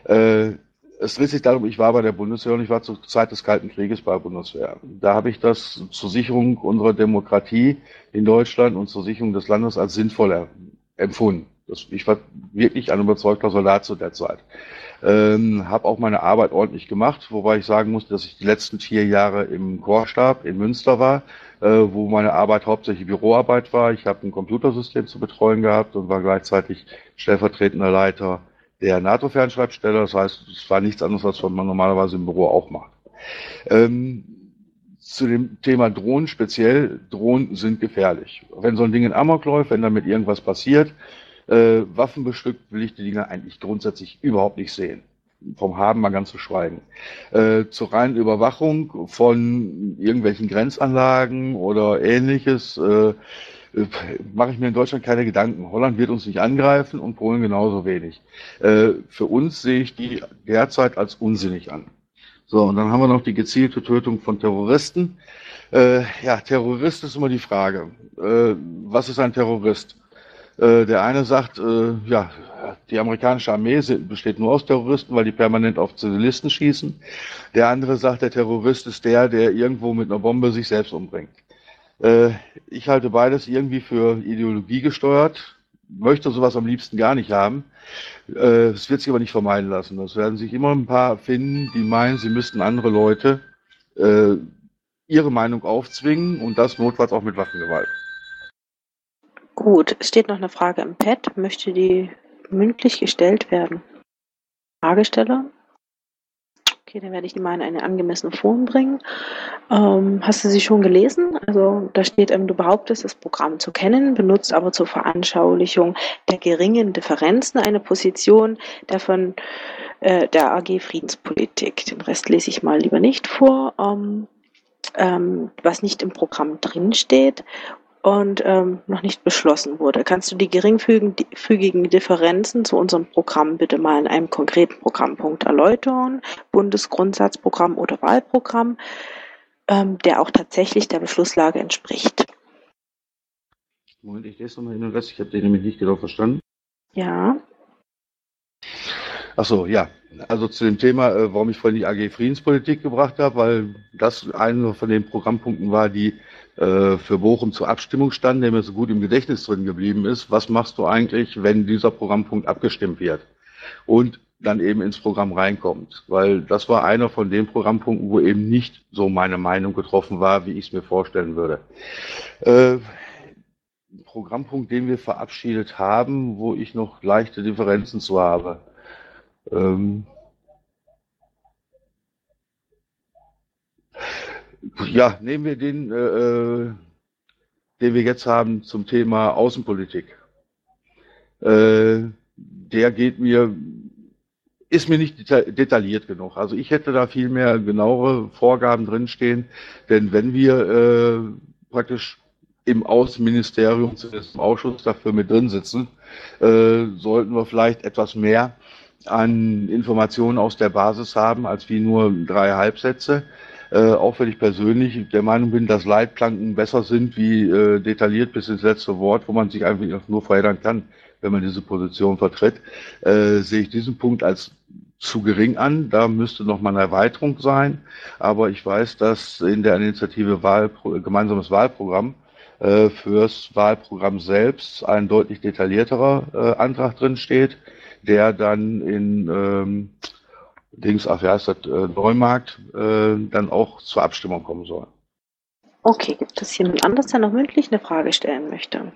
I: Äh, es dreht sich darum, ich war bei der Bundeswehr und ich war zur Zeit des Kalten Krieges bei der Bundeswehr. Da habe ich das zur Sicherung unserer Demokratie in Deutschland und zur Sicherung des Landes als sinnvoll empfunden. Das, ich war wirklich ein überzeugter Soldat zu der Zeit. Ähm, habe auch meine Arbeit ordentlich gemacht, wobei ich sagen musste, dass ich die letzten vier Jahre im Chorstab in Münster war, äh, wo meine Arbeit hauptsächlich Büroarbeit war. Ich habe ein Computersystem zu betreuen gehabt und war gleichzeitig stellvertretender Leiter der NATO-Fernschreibstelle. Das heißt, es war nichts anderes, als was man normalerweise im Büro auch macht. Ähm, zu dem Thema Drohnen speziell, Drohnen sind gefährlich. Wenn so ein Ding in Amok läuft, wenn damit irgendwas passiert, äh, waffenbestückt will ich die Dinger eigentlich grundsätzlich überhaupt nicht sehen. Vom Haben mal ganz zu schweigen. Äh, zur reinen Überwachung von irgendwelchen Grenzanlagen oder ähnliches äh, mache ich mir in Deutschland keine Gedanken. Holland wird uns nicht angreifen und Polen genauso wenig. Äh, für uns sehe ich die derzeit als unsinnig an. So, und dann haben wir noch die gezielte Tötung von Terroristen. Äh, ja, Terrorist ist immer die Frage. Äh, was ist ein Terrorist? Äh, der eine sagt, äh, ja, die amerikanische Armee besteht nur aus Terroristen, weil die permanent auf Zivilisten schießen. Der andere sagt, der Terrorist ist der, der irgendwo mit einer Bombe sich selbst umbringt. Äh, ich halte beides irgendwie für Ideologie gesteuert, möchte sowas am liebsten gar nicht haben. Äh, es wird sich aber nicht vermeiden lassen. Es werden sich immer ein paar finden, die meinen, sie müssten andere Leute äh, ihre Meinung aufzwingen und das notfalls auch mit Waffengewalt.
C: Gut, es steht noch eine Frage im Pad. Möchte die mündlich gestellt werden? Fragesteller? Okay, dann werde ich die mal in eine angemessene Form bringen. Ähm, hast du sie schon gelesen? Also da steht, ähm, du behauptest, das Programm zu kennen, benutzt aber zur Veranschaulichung der geringen Differenzen eine Position der von äh, der AG Friedenspolitik. Den Rest lese ich mal lieber nicht vor. Ähm, ähm, was nicht im Programm drinsteht und ähm, noch nicht beschlossen wurde. Kannst du die geringfügigen Differenzen zu unserem Programm bitte mal in einem konkreten Programmpunkt erläutern? Bundesgrundsatzprogramm oder Wahlprogramm, ähm, der auch tatsächlich der Beschlusslage entspricht.
I: Moment, ich lese nochmal hin und Rest. Ich habe den nämlich nicht genau verstanden.
C: Ja.
I: Ach so, ja. Also zu dem Thema, äh, warum ich vorhin die AG Friedenspolitik gebracht habe, weil das einer von den Programmpunkten war, die äh, für Bochum zur Abstimmung stand, der mir so gut im Gedächtnis drin geblieben ist. Was machst du eigentlich, wenn dieser Programmpunkt abgestimmt wird und dann eben ins Programm reinkommt? Weil das war einer von den Programmpunkten, wo eben nicht so meine Meinung getroffen war, wie ich es mir vorstellen würde. Äh, Programmpunkt, den wir verabschiedet haben, wo ich noch leichte Differenzen zu habe. Ähm, ja, nehmen wir den, äh, äh, den wir jetzt haben zum Thema Außenpolitik. Äh, der geht mir, ist mir nicht detailliert genug. Also ich hätte da viel mehr genauere Vorgaben drinstehen, denn wenn wir äh, praktisch im Außenministerium, im Ausschuss dafür mit drin sitzen, äh, sollten wir vielleicht etwas mehr an Informationen aus der Basis haben, als wie nur drei Halbsätze. Äh, auch wenn ich persönlich der Meinung bin, dass Leitplanken besser sind wie äh, detailliert bis ins letzte Wort, wo man sich einfach nur verheddern kann, wenn man diese Position vertritt, äh, sehe ich diesen Punkt als zu gering an. Da müsste noch mal eine Erweiterung sein. Aber ich weiß, dass in der Initiative Wahlpro gemeinsames Wahlprogramm äh, fürs Wahlprogramm selbst ein deutlich detaillierterer äh, Antrag drin steht, der dann in ähm, Dings, ach, wie heißt das, äh, Neumarkt, äh, dann auch zur Abstimmung kommen soll.
C: Okay, gibt es jemand anderes, der noch mündlich eine Frage stellen möchte?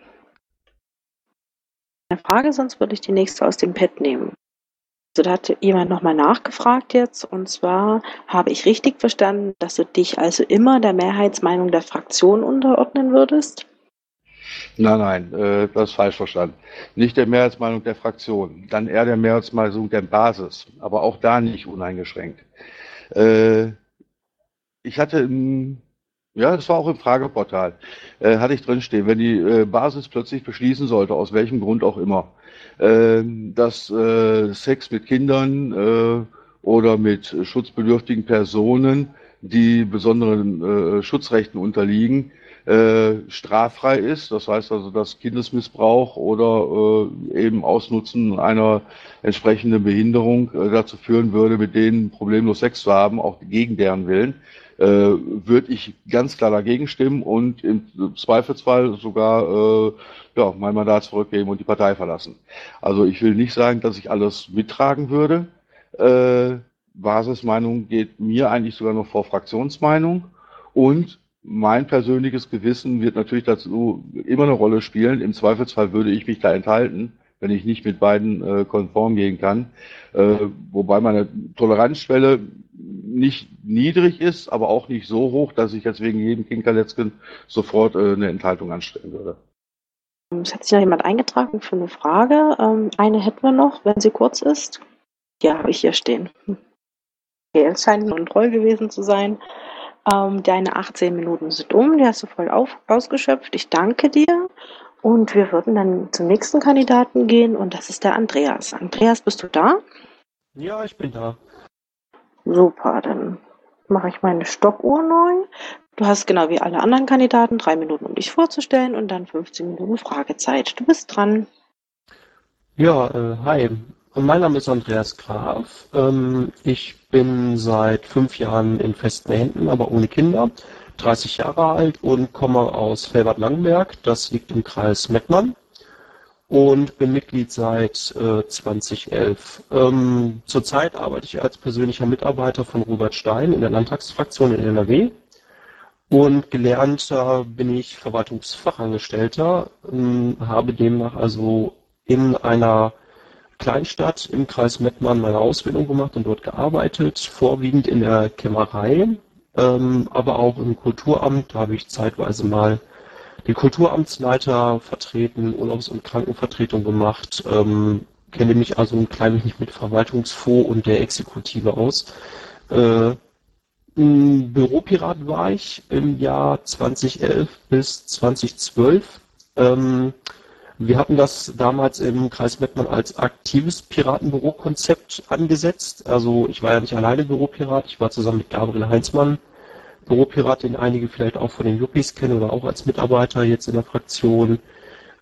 C: Eine Frage, sonst würde ich die nächste aus dem Pad nehmen. Also da hat jemand nochmal nachgefragt jetzt, und zwar habe ich richtig verstanden, dass du dich also immer der Mehrheitsmeinung der Fraktion unterordnen würdest?
I: Nein, nein, äh, das ist falsch verstanden. Nicht der Mehrheitsmeinung der Fraktion, dann eher der Mehrheitsmeinung der Basis, aber auch da nicht uneingeschränkt. Äh, ich hatte im, ja, das war auch im Frageportal, äh, hatte ich drinstehen, wenn die Basis plötzlich beschließen sollte, aus welchem Grund auch immer, dass Sex mit Kindern oder mit schutzbedürftigen Personen, die besonderen Schutzrechten unterliegen, äh, straffrei ist. Das heißt also, dass Kindesmissbrauch oder äh, eben Ausnutzen einer entsprechenden Behinderung äh, dazu führen würde, mit denen problemlos Sex zu haben, auch gegen deren Willen, äh, würde ich ganz klar dagegen stimmen und im Zweifelsfall sogar äh, ja, mein Mandat zurückgeben und die Partei verlassen. Also ich will nicht sagen, dass ich alles mittragen würde. Äh, Basismeinung geht mir eigentlich sogar noch vor Fraktionsmeinung und mein persönliches Gewissen wird natürlich dazu immer eine Rolle spielen. Im Zweifelsfall würde ich mich da enthalten, wenn ich nicht mit beiden äh, konform gehen kann. Äh, wobei meine Toleranzschwelle nicht niedrig ist, aber auch nicht so hoch, dass ich jetzt wegen jedem Kinkerletzken sofort äh, eine Enthaltung anstellen würde.
C: Es hat sich noch jemand eingetragen für eine Frage. Ähm, eine hätten wir noch, wenn sie kurz ist. Ja, habe ich hier stehen. Okay, es scheint ein Troll gewesen zu sein. Ähm, deine 18 Minuten sind um, die hast du voll auf, ausgeschöpft. Ich danke dir. Und wir würden dann zum nächsten Kandidaten gehen und das ist der Andreas. Andreas, bist du da?
J: Ja, ich bin da.
C: Super, dann mache ich meine Stoppuhr neu. Du hast genau wie alle anderen Kandidaten drei Minuten, um dich vorzustellen und dann 15 Minuten Fragezeit. Du bist dran.
J: Ja, äh, hi. Mein Name ist Andreas Graf. Ähm, ich bin seit fünf Jahren in festen Händen, aber ohne Kinder, 30 Jahre alt und komme aus Felbert-Langenberg. Das liegt im Kreis Mettmann und bin Mitglied seit äh, 2011. Ähm, zurzeit arbeite ich als persönlicher Mitarbeiter von Robert Stein in der Landtagsfraktion in NRW und gelernter bin ich Verwaltungsfachangestellter, ähm, habe demnach also in einer Kleinstadt im Kreis Mettmann meine Ausbildung gemacht und dort gearbeitet, vorwiegend in der Kämmerei, ähm, aber auch im Kulturamt. Da habe ich zeitweise mal die Kulturamtsleiter vertreten, Urlaubs- und Krankenvertretung gemacht, ähm, kenne mich also ein klein wenig mit Verwaltungsfonds und der Exekutive aus. Äh, Büropirat war ich im Jahr 2011 bis 2012. Ähm, wir hatten das damals im Kreis Mettmann als aktives Piratenbürokonzept angesetzt. Also ich war ja nicht alleine Büropirat, ich war zusammen mit Gabriel Heinzmann Büropirat, den einige vielleicht auch von den Yuppies kennen oder auch als Mitarbeiter jetzt in der Fraktion.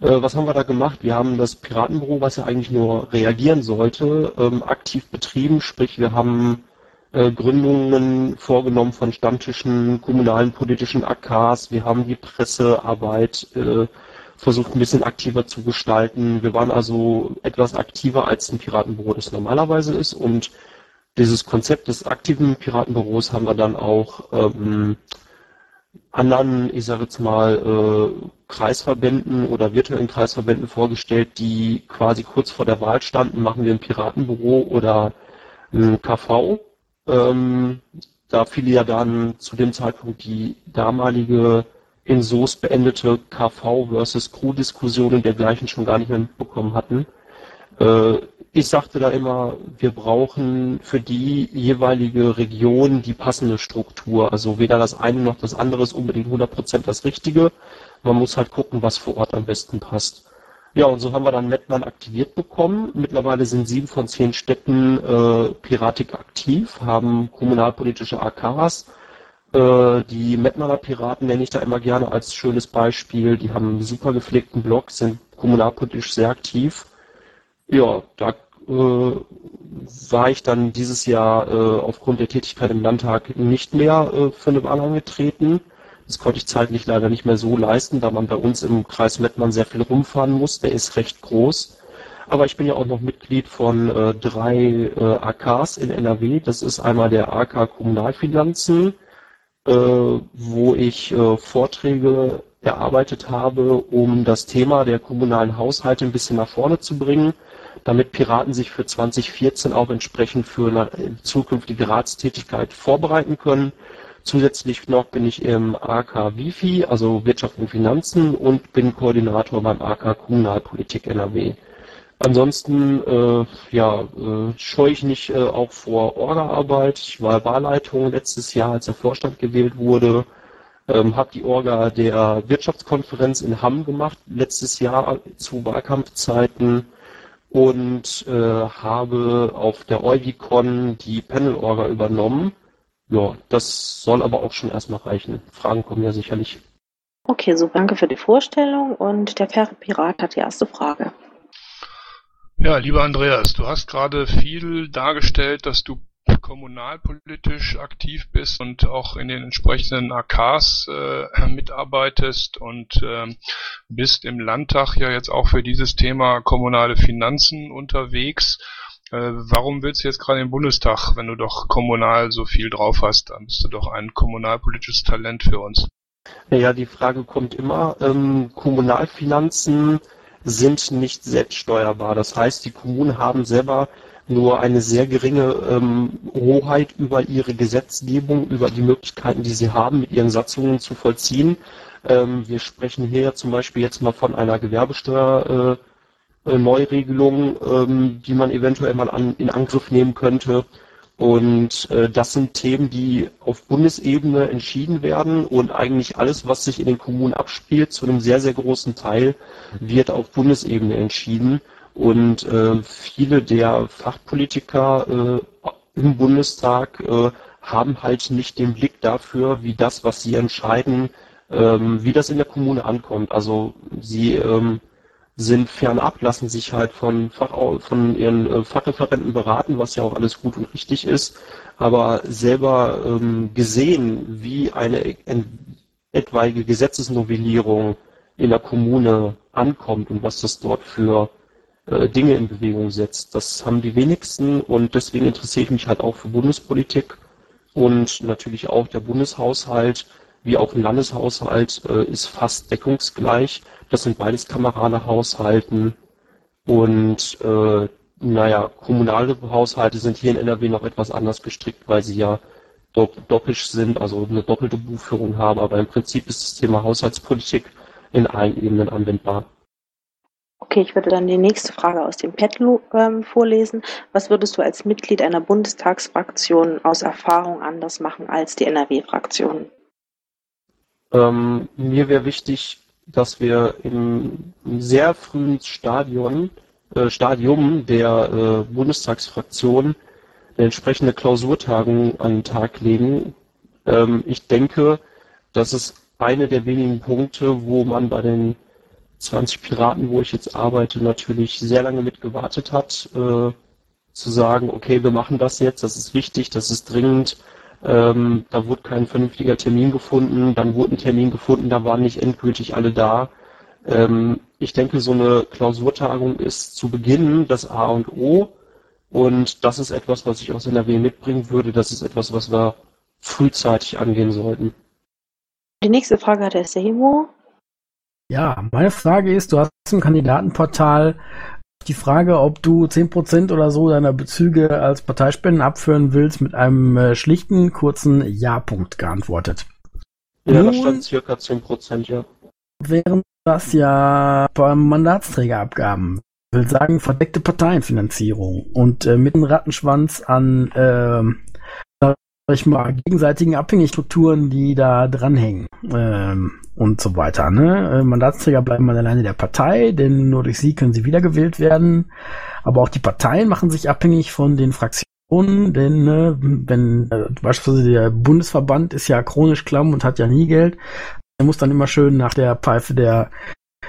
J: Äh, was haben wir da gemacht? Wir haben das Piratenbüro, was ja eigentlich nur reagieren sollte, ähm, aktiv betrieben. Sprich, wir haben äh, Gründungen vorgenommen von Stammtischen, kommunalen politischen AKs. Wir haben die Pressearbeit äh, versucht ein bisschen aktiver zu gestalten. Wir waren also etwas aktiver als ein Piratenbüro das normalerweise ist und dieses Konzept des aktiven Piratenbüros haben wir dann auch ähm, anderen, ich sage jetzt mal, äh, Kreisverbänden oder virtuellen Kreisverbänden vorgestellt, die quasi kurz vor der Wahl standen, machen wir ein Piratenbüro oder ein KV. Ähm, da fiel ja dann zu dem Zeitpunkt die damalige in Soos beendete KV versus Crew-Diskussion und dergleichen schon gar nicht mehr mitbekommen hatten. Äh, ich sagte da immer, wir brauchen für die jeweilige Region die passende Struktur. Also weder das eine noch das andere ist unbedingt 100% das Richtige. Man muss halt gucken, was vor Ort am besten passt. Ja, und so haben wir dann Mettmann aktiviert bekommen. Mittlerweile sind sieben von zehn Städten äh, Piratik aktiv, haben kommunalpolitische AKs. Äh, die Mettmanner Piraten nenne ich da immer gerne als schönes Beispiel. Die haben einen super gepflegten Blog, sind kommunalpolitisch sehr aktiv. Ja, da äh, war ich dann dieses Jahr äh, aufgrund der Tätigkeit im Landtag nicht mehr äh, für eine Wahl angetreten. Das konnte ich zeitlich leider nicht mehr so leisten, da man bei uns im Kreis Mettmann sehr viel rumfahren muss. Der ist recht groß. Aber ich bin ja auch noch Mitglied von äh, drei äh, AKs in NRW. Das ist einmal der AK Kommunalfinanzen, wo ich äh, Vorträge erarbeitet habe, um das Thema der kommunalen Haushalte ein bisschen nach vorne zu bringen damit Piraten sich für 2014 auch entsprechend für eine zukünftige Ratstätigkeit vorbereiten können. Zusätzlich noch bin ich im AK Wifi, also Wirtschaft und Finanzen und bin Koordinator beim AK Kommunalpolitik NRW. Ansonsten äh, ja, äh, scheue ich nicht äh, auch vor Orga-Arbeit. Ich war Wahlleitung letztes Jahr, als der Vorstand gewählt wurde. Ähm, habe die Orga der Wirtschaftskonferenz in Hamm gemacht, letztes Jahr zu Wahlkampfzeiten und äh, habe auf der Euvicon die Panel-Orga übernommen. Ja, das soll aber auch schon erstmal reichen. Fragen kommen ja sicherlich.
C: Okay, so danke für die Vorstellung und der Pirat hat die erste Frage.
D: Ja, lieber Andreas, du hast gerade viel dargestellt, dass du kommunalpolitisch aktiv bist und auch in den entsprechenden AKs äh, mitarbeitest und äh, bist im Landtag ja jetzt auch für dieses Thema kommunale Finanzen unterwegs. Äh, warum willst du jetzt gerade im Bundestag, wenn du doch kommunal so viel drauf hast? Dann bist du doch ein kommunalpolitisches Talent für uns.
J: Ja, die Frage kommt immer. Ähm, Kommunalfinanzen sind nicht selbststeuerbar. Das heißt, die Kommunen haben selber nur eine sehr geringe ähm, Hoheit über ihre Gesetzgebung, über die Möglichkeiten, die sie haben, mit ihren Satzungen zu vollziehen. Ähm, wir sprechen hier zum Beispiel jetzt mal von einer Gewerbesteuer äh, Neuregelung, ähm, die man eventuell mal an, in Angriff nehmen könnte. Und äh, das sind Themen, die auf Bundesebene entschieden werden und eigentlich alles, was sich in den Kommunen abspielt, zu einem sehr, sehr großen Teil wird auf Bundesebene entschieden. Und äh, viele der Fachpolitiker äh, im Bundestag äh, haben halt nicht den Blick dafür, wie das, was sie entscheiden, ähm, wie das in der Kommune ankommt. Also sie ähm, sind fernab, lassen sich halt von, Fach, von ihren äh, Fachreferenten beraten, was ja auch alles gut und richtig ist, aber selber ähm, gesehen, wie eine etwaige Gesetzesnovellierung in der Kommune ankommt und was das dort für äh, Dinge in Bewegung setzt. Das haben die wenigsten und deswegen interessiere ich mich halt auch für Bundespolitik und natürlich auch der Bundeshaushalt wie auch ein Landeshaushalt äh, ist fast deckungsgleich. Das sind beides kamerale Haushalten und äh, naja, kommunale Haushalte sind hier in NRW noch etwas anders gestrickt, weil sie ja doppisch sind, also eine doppelte Buchführung haben, aber im Prinzip ist das Thema Haushaltspolitik in allen Ebenen anwendbar.
C: Okay, ich würde dann die nächste Frage aus dem Pad ähm, vorlesen. Was würdest du als Mitglied einer Bundestagsfraktion aus Erfahrung anders machen als die NRW-Fraktion?
J: Ähm, mir wäre wichtig, dass wir im, sehr frühen Stadion, äh, Stadium der äh, Bundestagsfraktion eine entsprechende Klausurtagung an den Tag legen. Ähm, ich denke, das ist eine der wenigen Punkte, wo man bei den 20 Piraten, wo ich jetzt arbeite, natürlich sehr lange mitgewartet hat, äh, zu sagen, okay, wir machen das jetzt, das ist wichtig, das ist dringend, ähm, da wurde kein vernünftiger Termin gefunden, dann wurde ein Termin gefunden, da waren nicht endgültig alle da. Ähm, ich denke, so eine Klausurtagung ist zu Beginn das A und O. Und das ist etwas, was ich aus NRW mitbringen würde. Das ist etwas, was wir frühzeitig angehen sollten.
C: Die nächste Frage hat der Seymour.
G: Ja, meine Frage ist, du hast im Kandidatenportal die Frage, ob du 10% oder so deiner Bezüge als Parteispenden abführen willst, mit einem äh, schlichten, kurzen Ja-Punkt geantwortet.
J: Ja, Nun, da stand circa 10%, ja.
G: Während das ja beim Mandatsträgerabgaben will sagen verdeckte Parteienfinanzierung und äh, mit einem Rattenschwanz an äh, sag ich mal, gegenseitigen Abhängigstrukturen, die da dranhängen ähm, und so weiter. Ne? Äh, Mandatsträger bleiben mal alleine der Partei, denn nur durch sie können sie wiedergewählt werden. Aber auch die Parteien machen sich abhängig von den Fraktionen, denn ne, wenn äh, beispielsweise der Bundesverband ist ja chronisch klamm und hat ja nie Geld, er muss dann immer schön nach der Pfeife der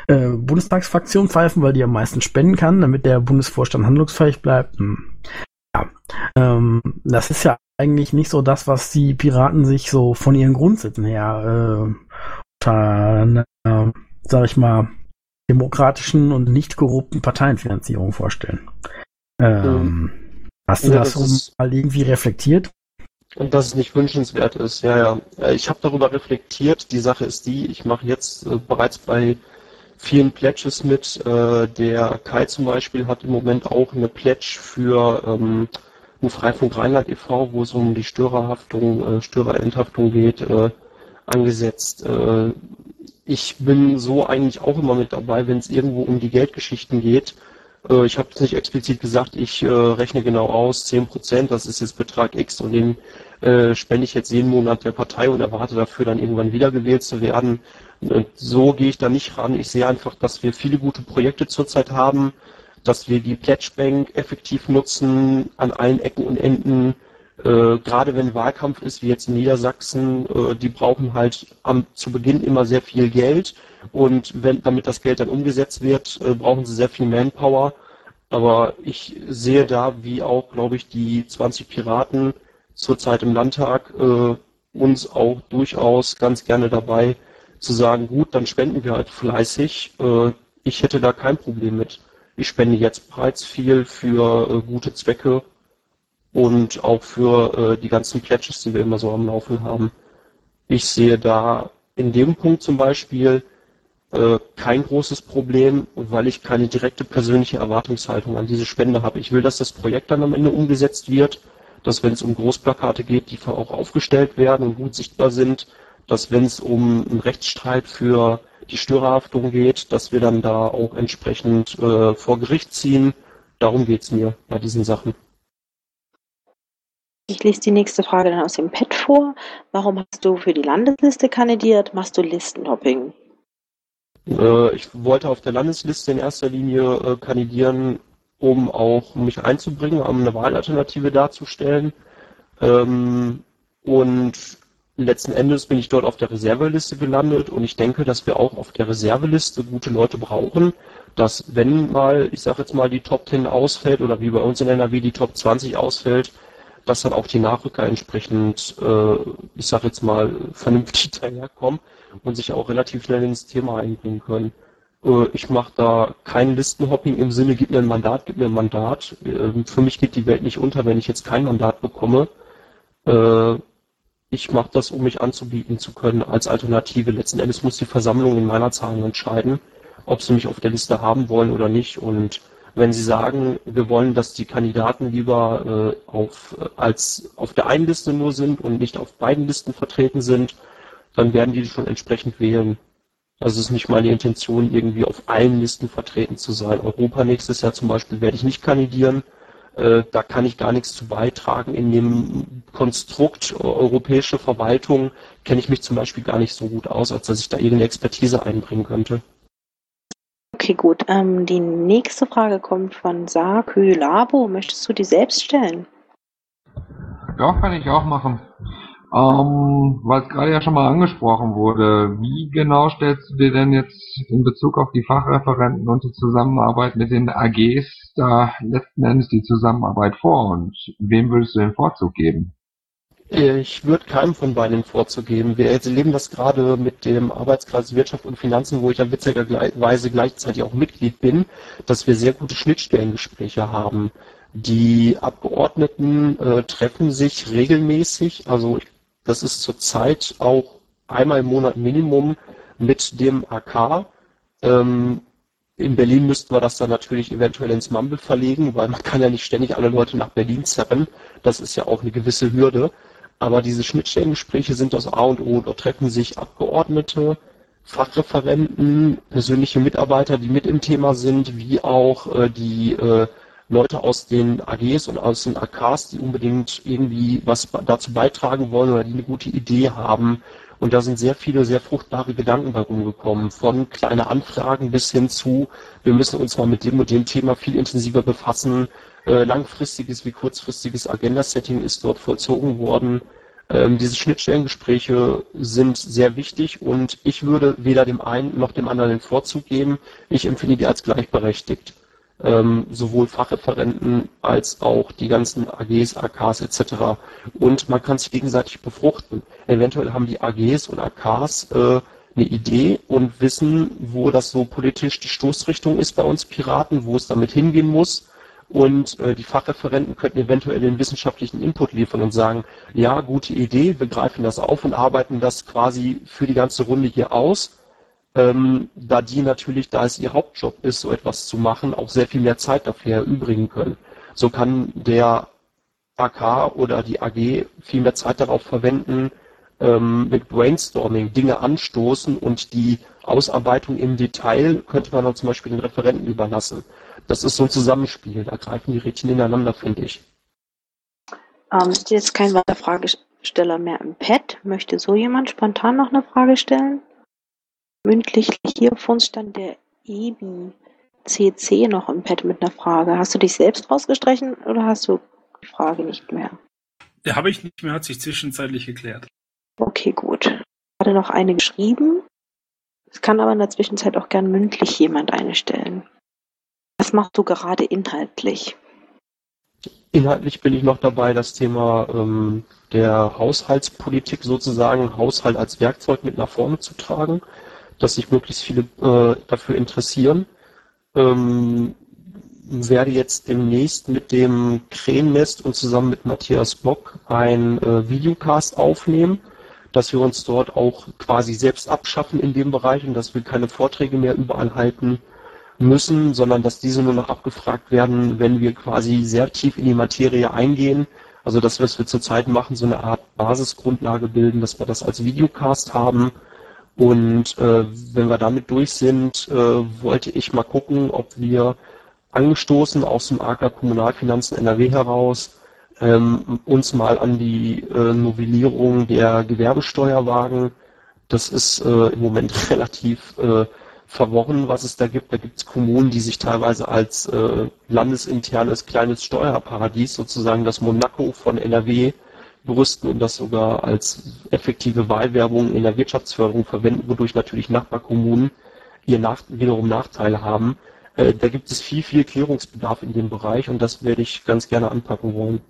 G: äh, Bundestagsfraktion pfeifen, weil die am meisten spenden kann, damit der Bundesvorstand handlungsfähig bleibt. Hm. Ja, ähm, das ist ja eigentlich nicht so das, was die Piraten sich so von ihren Grundsätzen her äh, unter einer, sag ich mal, demokratischen und nicht korrupten Parteienfinanzierung vorstellen. Ähm, mhm. Hast du ja, das, das mal irgendwie reflektiert?
J: Und dass es nicht wünschenswert ist, ja, ja. Äh, ich habe darüber reflektiert. Die Sache ist die, ich mache jetzt äh, bereits bei vielen Pledges mit. Äh, der Kai zum Beispiel hat im Moment auch eine Pledge für ähm, ein Freifunk Rheinland e.V., wo es um die Störerhaftung, äh, Störerinthaftung geht, äh, angesetzt. Äh, ich bin so eigentlich auch immer mit dabei, wenn es irgendwo um die Geldgeschichten geht. Äh, ich habe es nicht explizit gesagt, ich äh, rechne genau aus, 10%, das ist jetzt Betrag X und den äh, spende ich jetzt jeden Monat der Partei und erwarte dafür dann irgendwann wiedergewählt zu werden. Und so gehe ich da nicht ran. Ich sehe einfach, dass wir viele gute Projekte zurzeit haben, dass wir die Pledge Bank effektiv nutzen an allen Ecken und Enden. Äh, gerade wenn Wahlkampf ist, wie jetzt in Niedersachsen, äh, die brauchen halt am, zu Beginn immer sehr viel Geld und wenn, damit das Geld dann umgesetzt wird, äh, brauchen sie sehr viel Manpower. Aber ich sehe da, wie auch, glaube ich, die 20 Piraten zurzeit im Landtag äh, uns auch durchaus ganz gerne dabei zu sagen, gut, dann spenden wir halt fleißig. Äh, ich hätte da kein Problem mit. Ich spende jetzt bereits viel für äh, gute Zwecke und auch für äh, die ganzen Pledges, die wir immer so am Laufen haben. Ich sehe da in dem Punkt zum Beispiel äh, kein großes Problem, weil ich keine direkte persönliche Erwartungshaltung an diese Spende habe. Ich will, dass das Projekt dann am Ende umgesetzt wird, dass wenn es um Großplakate geht, die auch aufgestellt werden und gut sichtbar sind, dass wenn es um einen Rechtsstreit für die Störerhaftung geht, dass wir dann da auch entsprechend äh, vor Gericht ziehen. Darum geht es mir bei diesen Sachen.
C: Ich lese die nächste Frage dann aus dem Pad vor. Warum hast du für die Landesliste kandidiert? Machst du Listenhopping?
J: Äh, ich wollte auf der Landesliste in erster Linie äh, kandidieren, um auch mich einzubringen, um eine Wahlalternative darzustellen. Ähm, und letzten Endes bin ich dort auf der Reserveliste gelandet und ich denke, dass wir auch auf der Reserveliste gute Leute brauchen. dass wenn mal, ich sag jetzt mal, die Top 10 ausfällt oder wie bei uns in NRW die Top 20 ausfällt, dass dann auch die Nachrücker entsprechend, äh, ich sag jetzt mal, vernünftig daherkommen und sich auch relativ schnell ins Thema einbringen können. Äh, ich mache da kein Listenhopping im Sinne, gib mir ein Mandat, gib mir ein Mandat. Äh, für mich geht die Welt nicht unter, wenn ich jetzt kein Mandat bekomme. Äh, ich mache das, um mich anzubieten zu können als Alternative. Letzten Endes muss die Versammlung in meiner Zahlung entscheiden, ob sie mich auf der Liste haben wollen oder nicht. Und wenn sie sagen, wir wollen, dass die Kandidaten lieber äh, auf, als auf der einen Liste nur sind und nicht auf beiden Listen vertreten sind, dann werden die schon entsprechend wählen. Also es ist nicht meine Intention, irgendwie auf allen Listen vertreten zu sein. Europa nächstes Jahr zum Beispiel werde ich nicht kandidieren. Äh, da kann ich gar nichts zu beitragen. In dem Konstrukt europäische Verwaltung kenne ich mich zum Beispiel gar nicht so gut aus, als dass ich da irgendeine Expertise einbringen könnte.
C: Okay, gut. Ähm, die nächste Frage kommt von Sakü Labo. Möchtest du die selbst stellen?
K: Ja, kann ich auch machen. Ähm, es gerade ja schon mal angesprochen wurde, wie genau stellst du dir denn jetzt in Bezug auf die Fachreferenten und die Zusammenarbeit mit den AGs da letzten Endes die Zusammenarbeit vor und wem würdest du den Vorzug geben?
J: Ich würde keinem von beiden den Vorzug geben. Wir erleben das gerade mit dem Arbeitskreis Wirtschaft und Finanzen, wo ich ja witzigerweise gleichzeitig auch Mitglied bin, dass wir sehr gute Schnittstellengespräche haben. Die Abgeordneten äh, treffen sich regelmäßig, also das ist zurzeit auch einmal im Monat Minimum mit dem AK. Ähm, in Berlin müssten wir das dann natürlich eventuell ins Mumble verlegen, weil man kann ja nicht ständig alle Leute nach Berlin zerren. Das ist ja auch eine gewisse Hürde. Aber diese Schnittstellengespräche sind das A und O. Dort treffen sich Abgeordnete, Fachreferenten, persönliche Mitarbeiter, die mit im Thema sind, wie auch äh, die äh, Leute aus den AGs und aus den AKs, die unbedingt irgendwie was dazu beitragen wollen oder die eine gute Idee haben. Und da sind sehr viele sehr fruchtbare Gedanken bei rumgekommen, von kleine Anfragen bis hin zu, wir müssen uns mal mit dem und dem Thema viel intensiver befassen. Äh, langfristiges wie kurzfristiges Agenda-Setting ist dort vollzogen worden. Ähm, diese Schnittstellengespräche sind sehr wichtig und ich würde weder dem einen noch dem anderen den Vorzug geben. Ich empfinde die als gleichberechtigt ähm, sowohl Fachreferenten als auch die ganzen AGs, AKs etc. Und man kann sich gegenseitig befruchten. Eventuell haben die AGs und AKs äh, eine Idee und wissen, wo das so politisch die Stoßrichtung ist bei uns Piraten, wo es damit hingehen muss. Und äh, die Fachreferenten könnten eventuell den wissenschaftlichen Input liefern und sagen, ja, gute Idee, wir greifen das auf und arbeiten das quasi für die ganze Runde hier aus ähm, da die natürlich, da es ihr Hauptjob ist, so etwas zu machen, auch sehr viel mehr Zeit dafür erübrigen können. So kann der AK oder die AG viel mehr Zeit darauf verwenden, ähm, mit Brainstorming Dinge anstoßen und die Ausarbeitung im Detail könnte man dann zum Beispiel den Referenten überlassen. Das ist so ein Zusammenspiel, da greifen die Rädchen ineinander, finde ich.
C: Ähm, ist jetzt kein weiterer Fragesteller mehr im Pad. Möchte so jemand spontan noch eine Frage stellen? Mündlich hier vor uns stand der Ebi CC noch im Pad mit einer Frage. Hast du dich selbst rausgestrichen oder hast du die Frage nicht mehr?
L: Ja, habe ich nicht mehr, hat sich zwischenzeitlich geklärt.
C: Okay, gut. Gerade noch eine geschrieben. Es kann aber in der Zwischenzeit auch gern mündlich jemand eine stellen. Was machst du gerade inhaltlich?
J: Inhaltlich bin ich noch dabei, das Thema ähm, der Haushaltspolitik sozusagen, Haushalt als Werkzeug mit nach vorne zu tragen dass sich möglichst viele äh, dafür interessieren. Ähm, werde jetzt demnächst mit dem Krähennest und zusammen mit Matthias Bock ein äh, Videocast aufnehmen, dass wir uns dort auch quasi selbst abschaffen in dem Bereich und dass wir keine Vorträge mehr überall halten müssen, sondern dass diese nur noch abgefragt werden, wenn wir quasi sehr tief in die Materie eingehen. Also das, was wir zurzeit machen, so eine Art Basisgrundlage bilden, dass wir das als Videocast haben und äh, wenn wir damit durch sind, äh, wollte ich mal gucken, ob wir angestoßen aus dem AK Kommunalfinanzen NRW heraus ähm, uns mal an die äh, Novellierung der Gewerbesteuer wagen. Das ist äh, im Moment relativ äh, verworren, was es da gibt. Da gibt es Kommunen, die sich teilweise als äh, landesinternes kleines Steuerparadies, sozusagen das Monaco von NRW, brüsten und das sogar als effektive Wahlwerbung in der Wirtschaftsförderung verwenden, wodurch natürlich Nachbarkommunen ihr nach, wiederum Nachteile haben. Äh, da gibt es viel, viel Klärungsbedarf in dem Bereich und das werde ich ganz gerne anpacken wollen.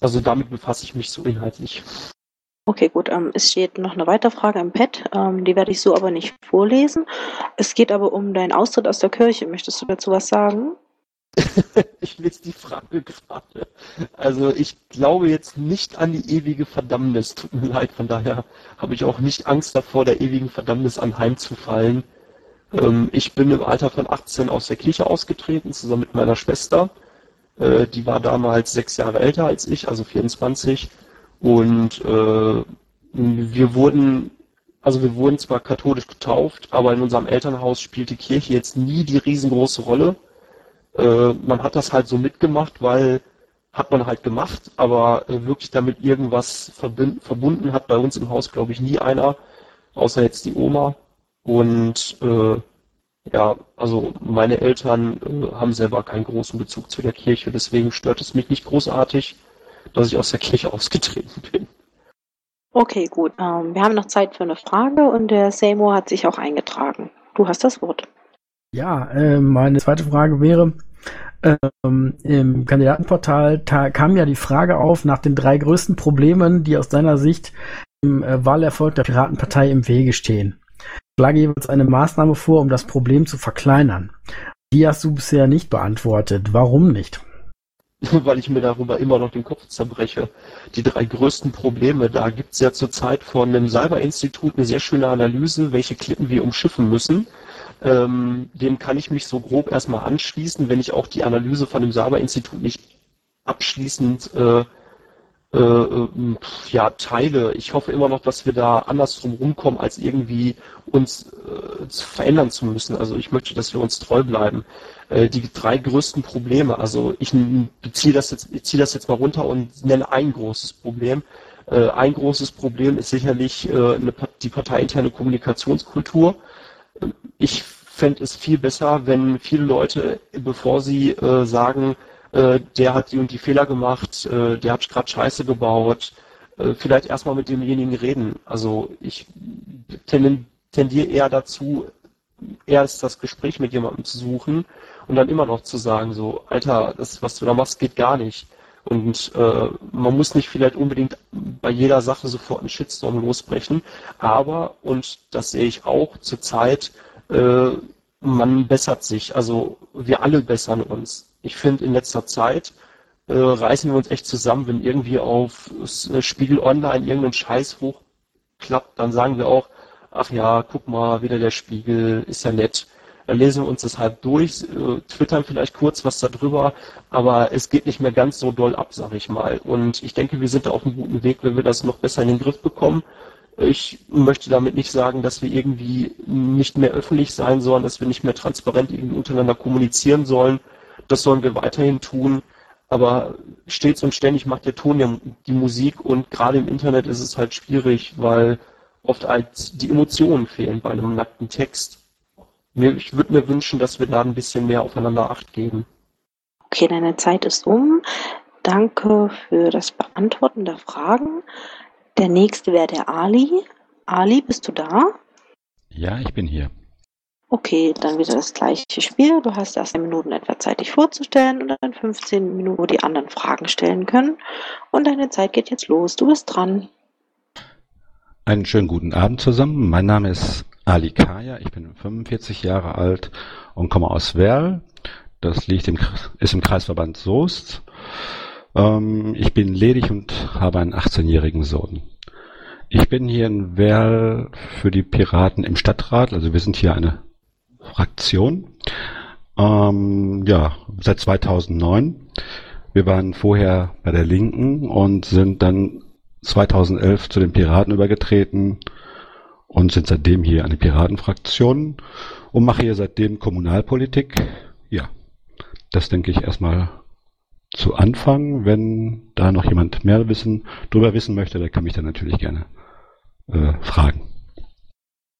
J: Also damit befasse ich mich so inhaltlich.
C: Okay, gut. Ähm, es steht noch eine weitere Frage im Pad. Ähm, die werde ich so aber nicht vorlesen. Es geht aber um deinen Austritt aus der Kirche. Möchtest du dazu was sagen?
J: ich lese die Frage gerade. Also ich glaube jetzt nicht an die ewige Verdammnis. Tut mir leid, von daher habe ich auch nicht Angst davor, der ewigen Verdammnis anheimzufallen. Ähm, ich bin im Alter von 18 aus der Kirche ausgetreten, zusammen mit meiner Schwester. Äh, die war damals sechs Jahre älter als ich, also 24. Und äh, wir wurden, also wir wurden zwar katholisch getauft, aber in unserem Elternhaus spielt die Kirche jetzt nie die riesengroße Rolle. Äh, man hat das halt so mitgemacht, weil hat man halt gemacht, aber äh, wirklich damit irgendwas verbunden hat bei uns im Haus, glaube ich, nie einer, außer jetzt die Oma. Und äh, ja, also meine Eltern äh, haben selber keinen großen Bezug zu der Kirche, deswegen stört es mich nicht großartig dass ich aus der Kirche ausgetreten bin.
C: Okay, gut. Ähm, wir haben noch Zeit für eine Frage und der Seymour hat sich auch eingetragen. Du hast das Wort.
G: Ja, äh, meine zweite Frage wäre, ähm, im Kandidatenportal kam ja die Frage auf nach den drei größten Problemen, die aus deiner Sicht im äh, Wahlerfolg der Piratenpartei im Wege stehen. Ich schlage jeweils eine Maßnahme vor, um das Problem zu verkleinern. Die hast du bisher nicht beantwortet. Warum nicht?
J: weil ich mir darüber immer noch den Kopf zerbreche. Die drei größten Probleme, da gibt es ja zurzeit von einem Cyber-Institut eine sehr schöne Analyse, welche Klippen wir umschiffen müssen. Ähm, dem kann ich mich so grob erstmal anschließen, wenn ich auch die Analyse von dem Cyber-Institut nicht abschließend äh, äh, ähm, ja, teile. Ich hoffe immer noch, dass wir da andersrum rumkommen, als irgendwie uns äh, zu verändern zu müssen. Also ich möchte, dass wir uns treu bleiben. Äh, die drei größten Probleme, also ich beziehe das jetzt, ziehe das jetzt mal runter und nenne ein großes Problem. Äh, ein großes Problem ist sicherlich äh, eine, die parteiinterne Kommunikationskultur. Ich fände es viel besser, wenn viele Leute, bevor sie äh, sagen, äh, der hat die und die Fehler gemacht, äh, der hat gerade Scheiße gebaut, äh, vielleicht erstmal mit demjenigen reden. Also ich tendiere eher dazu, erst das Gespräch mit jemandem zu suchen und dann immer noch zu sagen, so, Alter, das, was du da machst, geht gar nicht. Und äh, man muss nicht vielleicht unbedingt bei jeder Sache sofort einen Shitstorm losbrechen, aber, und das sehe ich auch zurzeit, äh, man bessert sich. Also wir alle bessern uns ich finde, in letzter Zeit äh, reißen wir uns echt zusammen, wenn irgendwie auf äh, Spiegel Online irgendein Scheiß hochklappt, dann sagen wir auch, ach ja, guck mal, wieder der Spiegel, ist ja nett. Dann lesen wir uns das halt durch, äh, twittern vielleicht kurz was darüber, aber es geht nicht mehr ganz so doll ab, sag ich mal. Und ich denke, wir sind da auf einem guten Weg, wenn wir das noch besser in den Griff bekommen. Ich möchte damit nicht sagen, dass wir irgendwie nicht mehr öffentlich sein sollen, dass wir nicht mehr transparent irgendwie untereinander kommunizieren sollen. Das sollen wir weiterhin tun. Aber stets und ständig macht der Ton ja die Musik und gerade im Internet ist es halt schwierig, weil oft halt die Emotionen fehlen bei einem nackten Text. Ich würde mir wünschen, dass wir da ein bisschen mehr aufeinander Acht geben.
C: Okay, deine Zeit ist um. Danke für das Beantworten der Fragen. Der nächste wäre der Ali. Ali, bist du da?
M: Ja, ich bin hier.
C: Okay, dann wieder das gleiche Spiel. Du hast erst 10 Minuten etwa Zeit, dich vorzustellen und dann 15 Minuten, wo die anderen Fragen stellen können. Und deine Zeit geht jetzt los. Du bist dran.
M: Einen schönen guten Abend zusammen. Mein Name ist Ali Kaya. Ich bin 45 Jahre alt und komme aus Werl. Das liegt im, ist im Kreisverband Soest. Ähm, ich bin ledig und habe einen 18-jährigen Sohn. Ich bin hier in Werl für die Piraten im Stadtrat. Also wir sind hier eine Fraktion. Ähm, ja, seit 2009. Wir waren vorher bei der Linken und sind dann 2011 zu den Piraten übergetreten und sind seitdem hier eine Piratenfraktion und mache hier seitdem Kommunalpolitik. Ja, das denke ich erstmal zu Anfang. Wenn da noch jemand mehr wissen, drüber wissen möchte, der kann mich dann natürlich gerne äh, fragen.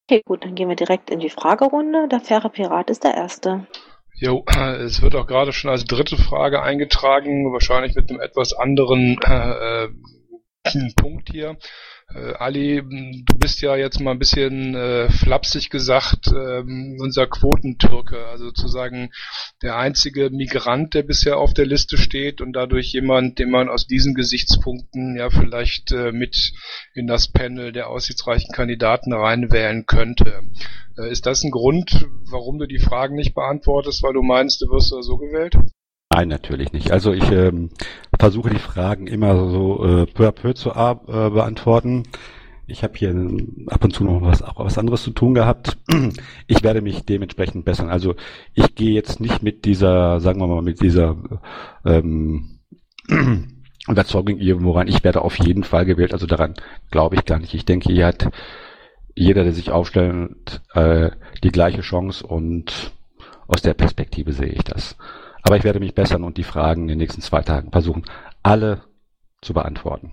C: Okay, gut, dann gehen wir direkt in die Fragerunde. Der faire Pirat ist der Erste.
D: Jo, es wird auch gerade schon als dritte Frage eingetragen, wahrscheinlich mit einem etwas anderen äh, Punkt hier. Äh, Ali, du bist ja jetzt mal ein bisschen äh, flapsig gesagt ähm, unser Quotentürke, also sozusagen der einzige Migrant, der bisher auf der Liste steht und dadurch jemand, den man aus diesen Gesichtspunkten ja vielleicht äh, mit in das Panel der aussichtsreichen Kandidaten reinwählen könnte. Äh, ist das ein Grund, warum du die Fragen nicht beantwortest, weil du meinst, du wirst so gewählt?
M: Nein, natürlich nicht. Also ich ähm, versuche die Fragen immer so äh, peu à peu zu äh, beantworten. Ich habe hier ab und zu noch was, auch was anderes zu tun gehabt. Ich werde mich dementsprechend bessern. Also ich gehe jetzt nicht mit dieser, sagen wir mal, mit dieser ähm, Überzeugung irgendwo rein. Ich werde auf jeden Fall gewählt. Also daran glaube ich gar nicht. Ich denke, hier hat jeder, der sich aufstellt, äh, die gleiche Chance und aus der Perspektive sehe ich das. Aber ich werde mich bessern und die Fragen in den nächsten zwei Tagen versuchen, alle zu beantworten.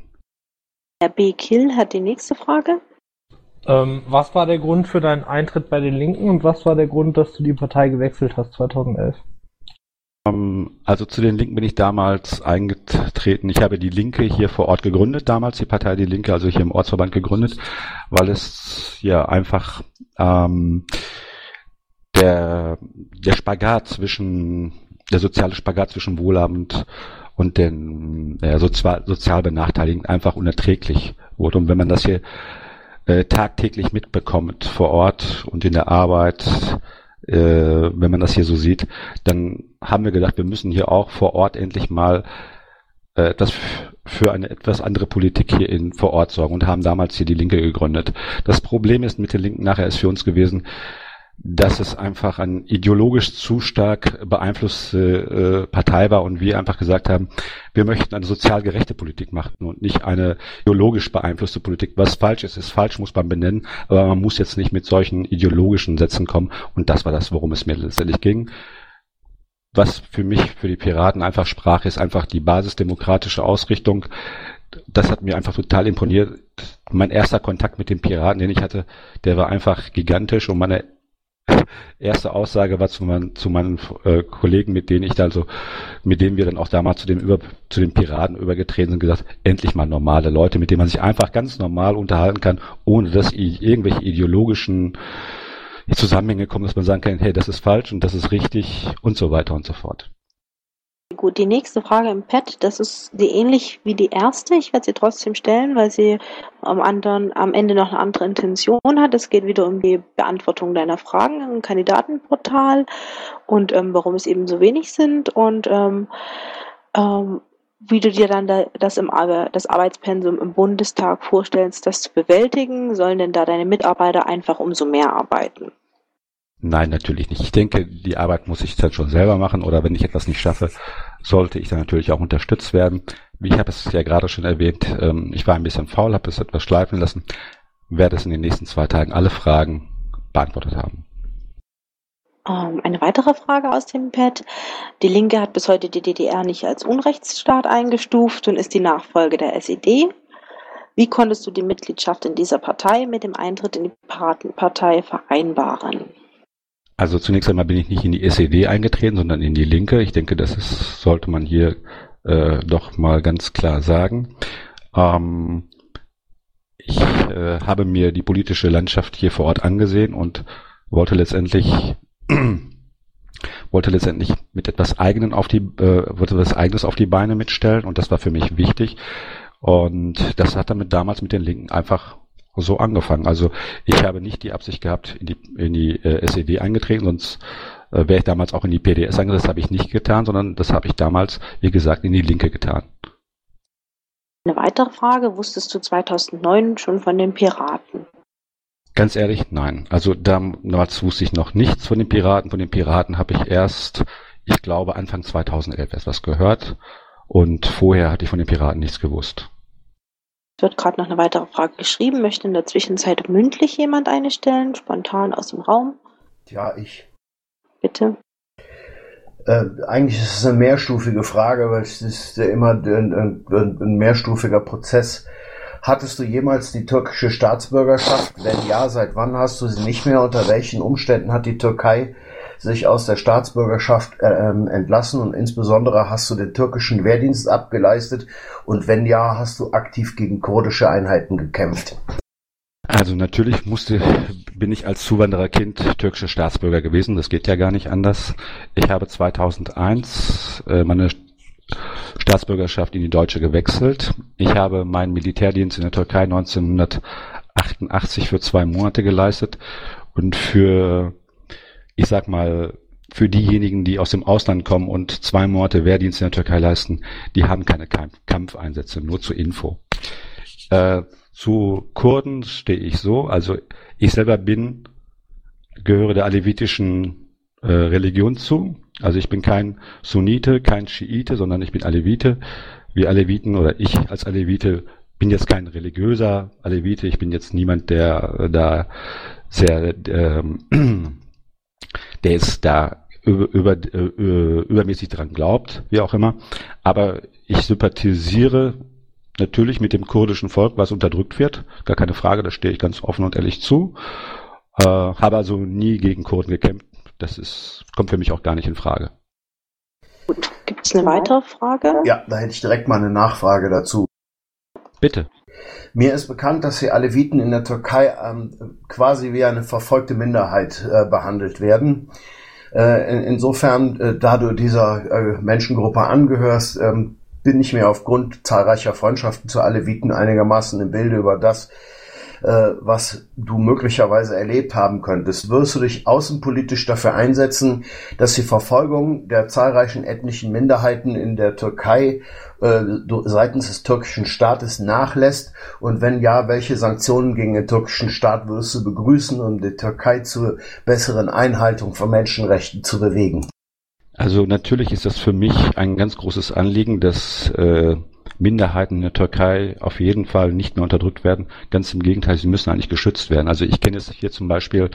C: Herr B. Kill hat die nächste Frage.
N: Ähm, was war der Grund für deinen Eintritt bei den Linken und was war der Grund, dass du die Partei gewechselt hast 2011?
M: Ähm, also zu den Linken bin ich damals eingetreten. Ich habe die Linke hier vor Ort gegründet, damals die Partei Die Linke, also hier im Ortsverband gegründet, weil es ja einfach ähm, der, der Spagat zwischen der soziale Spagat zwischen Wohlhabend und den äh, sozial, sozial Benachteiligten einfach unerträglich wurde. Und wenn man das hier äh, tagtäglich mitbekommt vor Ort und in der Arbeit, äh, wenn man das hier so sieht, dann haben wir gedacht, wir müssen hier auch vor Ort endlich mal äh, das für eine etwas andere Politik hier in vor Ort sorgen und haben damals hier die Linke gegründet. Das Problem ist mit der Linken nachher ist für uns gewesen, dass es einfach ein ideologisch zu stark beeinflusste äh, Partei war und wir einfach gesagt haben, wir möchten eine sozial gerechte Politik machen und nicht eine ideologisch beeinflusste Politik. Was falsch ist, ist falsch, muss man benennen, aber man muss jetzt nicht mit solchen ideologischen Sätzen kommen und das war das, worum es mir letztendlich ging. Was für mich, für die Piraten einfach sprach, ist einfach die basisdemokratische Ausrichtung. Das hat mir einfach total imponiert. Mein erster Kontakt mit den Piraten, den ich hatte, der war einfach gigantisch und meine erste Aussage war zu meinen, zu meinen äh, Kollegen, mit denen ich da also, mit denen wir dann auch damals zu den über, zu den Piraten übergetreten sind, gesagt, endlich mal normale Leute, mit denen man sich einfach ganz normal unterhalten kann, ohne dass irgendwelche ideologischen Zusammenhänge kommen, dass man sagen kann, hey, das ist falsch und das ist richtig und so weiter und so fort.
C: Gut, die nächste Frage im Pad, das ist die ähnlich wie die erste. Ich werde sie trotzdem stellen, weil sie am, anderen, am Ende noch eine andere Intention hat. Es geht wieder um die Beantwortung deiner Fragen im Kandidatenportal und ähm, warum es eben so wenig sind und ähm, ähm, wie du dir dann da, das, im, das Arbeitspensum im Bundestag vorstellst, das zu bewältigen. Sollen denn da deine Mitarbeiter einfach umso mehr arbeiten?
M: Nein, natürlich nicht. Ich denke, die Arbeit muss ich dann schon selber machen oder wenn ich etwas nicht schaffe, sollte ich dann natürlich auch unterstützt werden. Wie ich habe es ja gerade schon erwähnt, ähm, ich war ein bisschen faul, habe es etwas schleifen lassen, werde es in den nächsten zwei Tagen alle Fragen beantwortet haben.
C: Ähm, eine weitere Frage aus dem Pad. Die Linke hat bis heute die DDR nicht als Unrechtsstaat eingestuft und ist die Nachfolge der SED. Wie konntest du die Mitgliedschaft in dieser Partei mit dem Eintritt in die Piratenpartei vereinbaren?
M: Also zunächst einmal bin ich nicht in die SED eingetreten, sondern in die Linke. Ich denke, das ist, sollte man hier äh, doch mal ganz klar sagen. Ähm, ich äh, habe mir die politische Landschaft hier vor Ort angesehen und wollte letztendlich wollte letztendlich mit etwas eigenen auf die äh, wollte was eigenes auf die Beine mitstellen und das war für mich wichtig und das hat damit damals mit den Linken einfach so angefangen. Also ich habe nicht die Absicht gehabt, in die, in die äh, SED eingetreten, sonst äh, wäre ich damals auch in die PDS eingetreten. Das habe ich nicht getan, sondern das habe ich damals, wie gesagt, in die Linke getan.
C: Eine weitere Frage, wusstest du 2009 schon von den Piraten?
M: Ganz ehrlich, nein. Also damals wusste ich noch nichts von den Piraten. Von den Piraten habe ich erst, ich glaube, Anfang 2011 etwas gehört. Und vorher hatte ich von den Piraten nichts gewusst.
C: Es wird gerade noch eine weitere Frage geschrieben. Möchte in der Zwischenzeit mündlich jemand eine stellen? Spontan aus dem Raum?
O: Ja, ich.
C: Bitte.
O: Äh, eigentlich ist es eine mehrstufige Frage, weil es ist ja immer ein, ein, ein mehrstufiger Prozess. Hattest du jemals die türkische Staatsbürgerschaft? Wenn ja, seit wann hast du sie nicht mehr? Unter welchen Umständen hat die Türkei sich aus der Staatsbürgerschaft äh, ähm, entlassen und insbesondere hast du den türkischen Wehrdienst abgeleistet und wenn ja, hast du aktiv gegen kurdische Einheiten gekämpft?
M: Also natürlich musste, bin ich als Zuwandererkind türkischer Staatsbürger gewesen. Das geht ja gar nicht anders. Ich habe 2001 äh, meine Staatsbürgerschaft in die deutsche gewechselt. Ich habe meinen Militärdienst in der Türkei 1988 für zwei Monate geleistet und für, ich sag mal, für diejenigen, die aus dem Ausland kommen und zwei Monate Wehrdienst in der Türkei leisten, die haben keine Kampfeinsätze, nur zur Info. Äh, zu Kurden stehe ich so, also ich selber bin, gehöre der alevitischen äh, Religion zu. Also ich bin kein Sunnite, kein Schiite, sondern ich bin Alevite. Wir Aleviten oder ich als Alevite bin jetzt kein religiöser Alevite. Ich bin jetzt niemand, der da sehr, ähm, der ist da über, über, äh, übermäßig dran glaubt, wie auch immer. Aber ich sympathisiere natürlich mit dem kurdischen Volk, was unterdrückt wird. Gar keine Frage, da stehe ich ganz offen und ehrlich zu. Äh, habe also nie gegen Kurden gekämpft. Das ist, kommt für mich auch gar nicht in Frage.
C: Gut, gibt es eine weitere Frage?
O: Ja, da hätte ich direkt mal eine Nachfrage dazu.
M: Bitte.
O: Mir ist bekannt, dass die Aleviten in der Türkei ähm, quasi wie eine verfolgte Minderheit äh, behandelt werden. Äh, in, insofern, äh, da du dieser äh, Menschengruppe angehörst, ähm, bin ich mir aufgrund zahlreicher Freundschaften zu Aleviten einigermaßen im Bilde über das, äh, was du möglicherweise erlebt haben könntest. Wirst du dich außenpolitisch dafür einsetzen, dass die Verfolgung der zahlreichen ethnischen Minderheiten in der Türkei äh, seitens des türkischen Staates nachlässt? Und wenn ja, welche Sanktionen gegen den türkischen Staat würdest du begrüßen, um die Türkei zur besseren Einhaltung von Menschenrechten zu bewegen?
M: Also natürlich ist das für mich ein ganz großes Anliegen, dass äh, Minderheiten in der Türkei auf jeden Fall nicht mehr unterdrückt werden. Ganz im Gegenteil, sie müssen eigentlich geschützt werden. Also ich kenne es hier zum Beispiel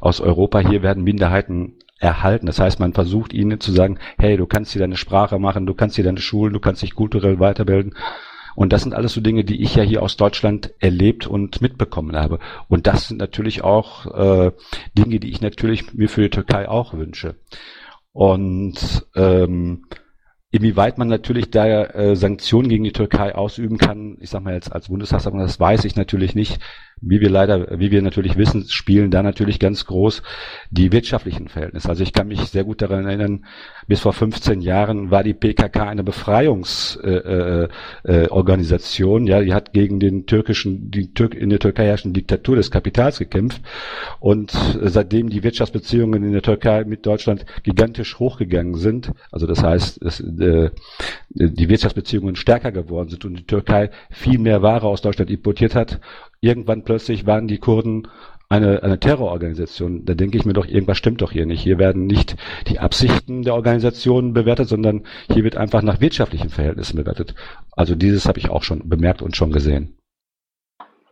M: aus Europa, hier werden Minderheiten erhalten. Das heißt, man versucht ihnen zu sagen, hey, du kannst hier deine Sprache machen, du kannst hier deine Schulen, du kannst dich kulturell weiterbilden. Und das sind alles so Dinge, die ich ja hier aus Deutschland erlebt und mitbekommen habe. Und das sind natürlich auch äh, Dinge, die ich natürlich mir für die Türkei auch wünsche. Und ähm, inwieweit man natürlich da äh, Sanktionen gegen die Türkei ausüben kann, ich sag mal jetzt als Bundestagsabgeordneter, das weiß ich natürlich nicht wie wir leider, wie wir natürlich wissen, spielen da natürlich ganz groß die wirtschaftlichen Verhältnisse. Also ich kann mich sehr gut daran erinnern, bis vor 15 Jahren war die PKK eine Befreiungsorganisation. Äh, äh, ja, die hat gegen den türkischen, die Tür in der Türkei herrschende Diktatur des Kapitals gekämpft. Und seitdem die Wirtschaftsbeziehungen in der Türkei mit Deutschland gigantisch hochgegangen sind, also das heißt, es, äh, die Wirtschaftsbeziehungen stärker geworden sind und die Türkei viel mehr Ware aus Deutschland importiert hat irgendwann plötzlich waren die Kurden eine, eine Terrororganisation. Da denke ich mir doch, irgendwas stimmt doch hier nicht. Hier werden nicht die Absichten der Organisation bewertet, sondern hier wird einfach nach wirtschaftlichen Verhältnissen bewertet. Also dieses habe ich auch schon bemerkt und schon gesehen.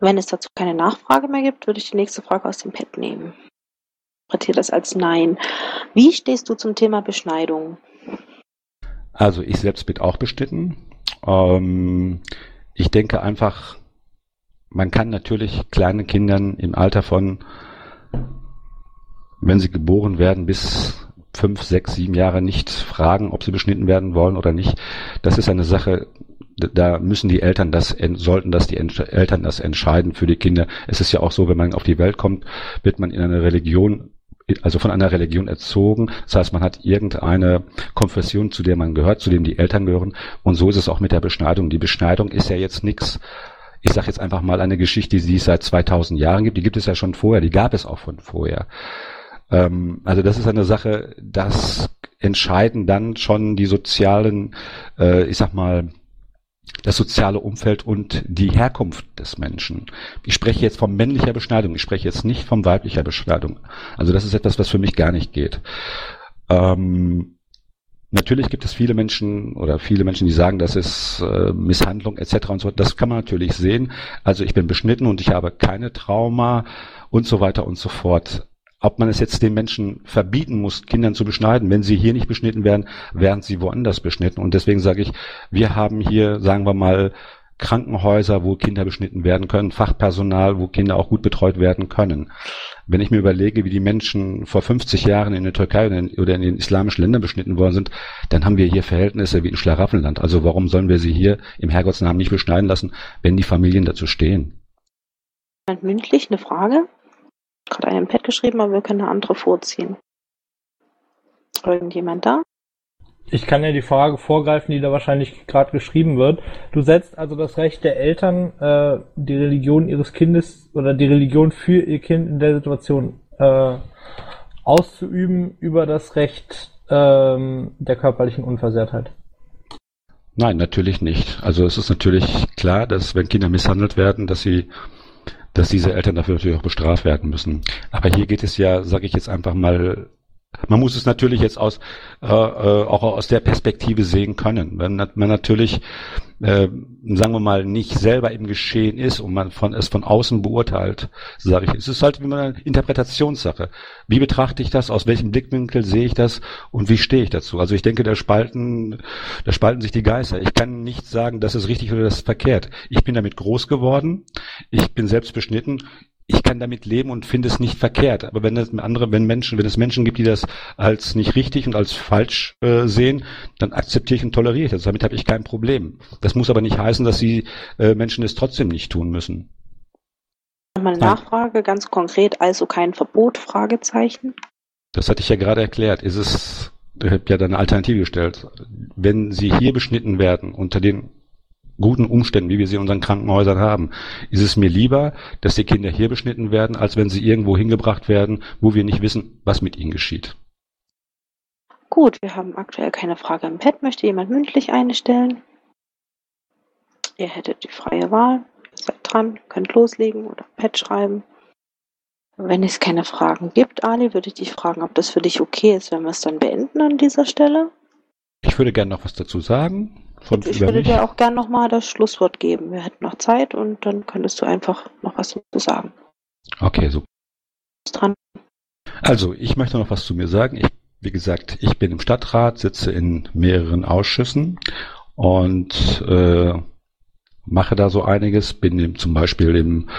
C: Wenn es dazu keine Nachfrage mehr gibt, würde ich die nächste Frage aus dem Pad nehmen. Ich interpretiere das als Nein. Wie stehst du zum Thema Beschneidung?
M: Also ich selbst bin auch beschnitten. Ähm, ich denke einfach, man kann natürlich kleinen Kindern im Alter von, wenn sie geboren werden, bis fünf, sechs, sieben Jahre nicht fragen, ob sie beschnitten werden wollen oder nicht. Das ist eine Sache, da müssen die Eltern das, sollten das die Eltern das entscheiden für die Kinder. Es ist ja auch so, wenn man auf die Welt kommt, wird man in einer Religion also von einer Religion erzogen. Das heißt, man hat irgendeine Konfession, zu der man gehört, zu dem die Eltern gehören. Und so ist es auch mit der Beschneidung. Die Beschneidung ist ja jetzt nichts ich sage jetzt einfach mal eine Geschichte, die es seit 2000 Jahren gibt. Die gibt es ja schon vorher, die gab es auch von vorher. Ähm, also das ist eine Sache, das entscheiden dann schon die sozialen, äh, ich sag mal, das soziale Umfeld und die Herkunft des Menschen. Ich spreche jetzt von männlicher Beschneidung, ich spreche jetzt nicht von weiblicher Beschneidung. Also das ist etwas, was für mich gar nicht geht. Ähm, Natürlich gibt es viele Menschen oder viele Menschen, die sagen, das ist äh, Misshandlung etc. und so. Das kann man natürlich sehen. Also ich bin beschnitten und ich habe keine Trauma und so weiter und so fort. Ob man es jetzt den Menschen verbieten muss, Kindern zu beschneiden, wenn sie hier nicht beschnitten werden, werden sie woanders beschnitten. Und deswegen sage ich, wir haben hier, sagen wir mal, Krankenhäuser, wo Kinder beschnitten werden können, Fachpersonal, wo Kinder auch gut betreut werden können. Wenn ich mir überlege, wie die Menschen vor 50 Jahren in der Türkei oder in den islamischen Ländern beschnitten worden sind, dann haben wir hier Verhältnisse wie in Schlaraffenland. Also warum sollen wir sie hier im Herrgottsnamen nicht beschneiden lassen, wenn die Familien dazu stehen?
C: Mündlich eine Frage? Gerade einen im Pad geschrieben, aber wir können eine andere vorziehen. Irgendjemand da?
N: Ich kann ja die Frage vorgreifen, die da wahrscheinlich gerade geschrieben wird. Du setzt also das Recht der Eltern, äh, die Religion ihres Kindes oder die Religion für ihr Kind in der Situation äh, auszuüben über das Recht ähm, der körperlichen Unversehrtheit.
M: Nein, natürlich nicht. Also es ist natürlich klar, dass wenn Kinder misshandelt werden, dass sie dass diese Eltern dafür natürlich auch bestraft werden müssen. Aber hier geht es ja, sage ich jetzt einfach mal, man muss es natürlich jetzt aus äh, äh, auch aus der Perspektive sehen können. Wenn man natürlich, äh, sagen wir mal, nicht selber im Geschehen ist und man von es von außen beurteilt, sage ich, es ist halt wie eine Interpretationssache. Wie betrachte ich das? Aus welchem Blickwinkel sehe ich das? Und wie stehe ich dazu? Also ich denke, da spalten, da spalten sich die Geister. Ich kann nicht sagen, das ist richtig oder das ist verkehrt. Ich bin damit groß geworden. Ich bin selbst beschnitten ich kann damit leben und finde es nicht verkehrt. Aber wenn es andere, wenn Menschen, wenn es Menschen gibt, die das als nicht richtig und als falsch äh, sehen, dann akzeptiere ich und toleriere ich das. Damit habe ich kein Problem. Das muss aber nicht heißen, dass die äh, Menschen es trotzdem nicht tun müssen.
C: Nochmal eine Nachfrage, ganz konkret, also kein Verbot, Fragezeichen.
M: Das hatte ich ja gerade erklärt. Ist es, ich habe ja dann eine Alternative gestellt. Wenn sie hier beschnitten werden unter den guten Umständen, wie wir sie in unseren Krankenhäusern haben, ist es mir lieber, dass die Kinder hier beschnitten werden, als wenn sie irgendwo hingebracht werden, wo wir nicht wissen, was mit ihnen geschieht.
C: Gut, wir haben aktuell keine Frage im Pad. Möchte jemand mündlich einstellen? Ihr hättet die freie Wahl. Ihr seid dran, könnt loslegen oder Pad schreiben. Wenn es keine Fragen gibt, Ali, würde ich dich fragen, ob das für dich okay ist, wenn wir es dann beenden an dieser Stelle.
M: Ich würde gerne noch was dazu sagen. Von
C: ich würde dir auch gern nochmal das Schlusswort geben. Wir hätten noch Zeit und dann könntest du einfach noch was dazu sagen.
M: Okay, super.
C: Dran.
M: Also, ich möchte noch was zu mir sagen. Ich, wie gesagt, ich bin im Stadtrat, sitze in mehreren Ausschüssen und äh, mache da so einiges. Bin im, zum Beispiel im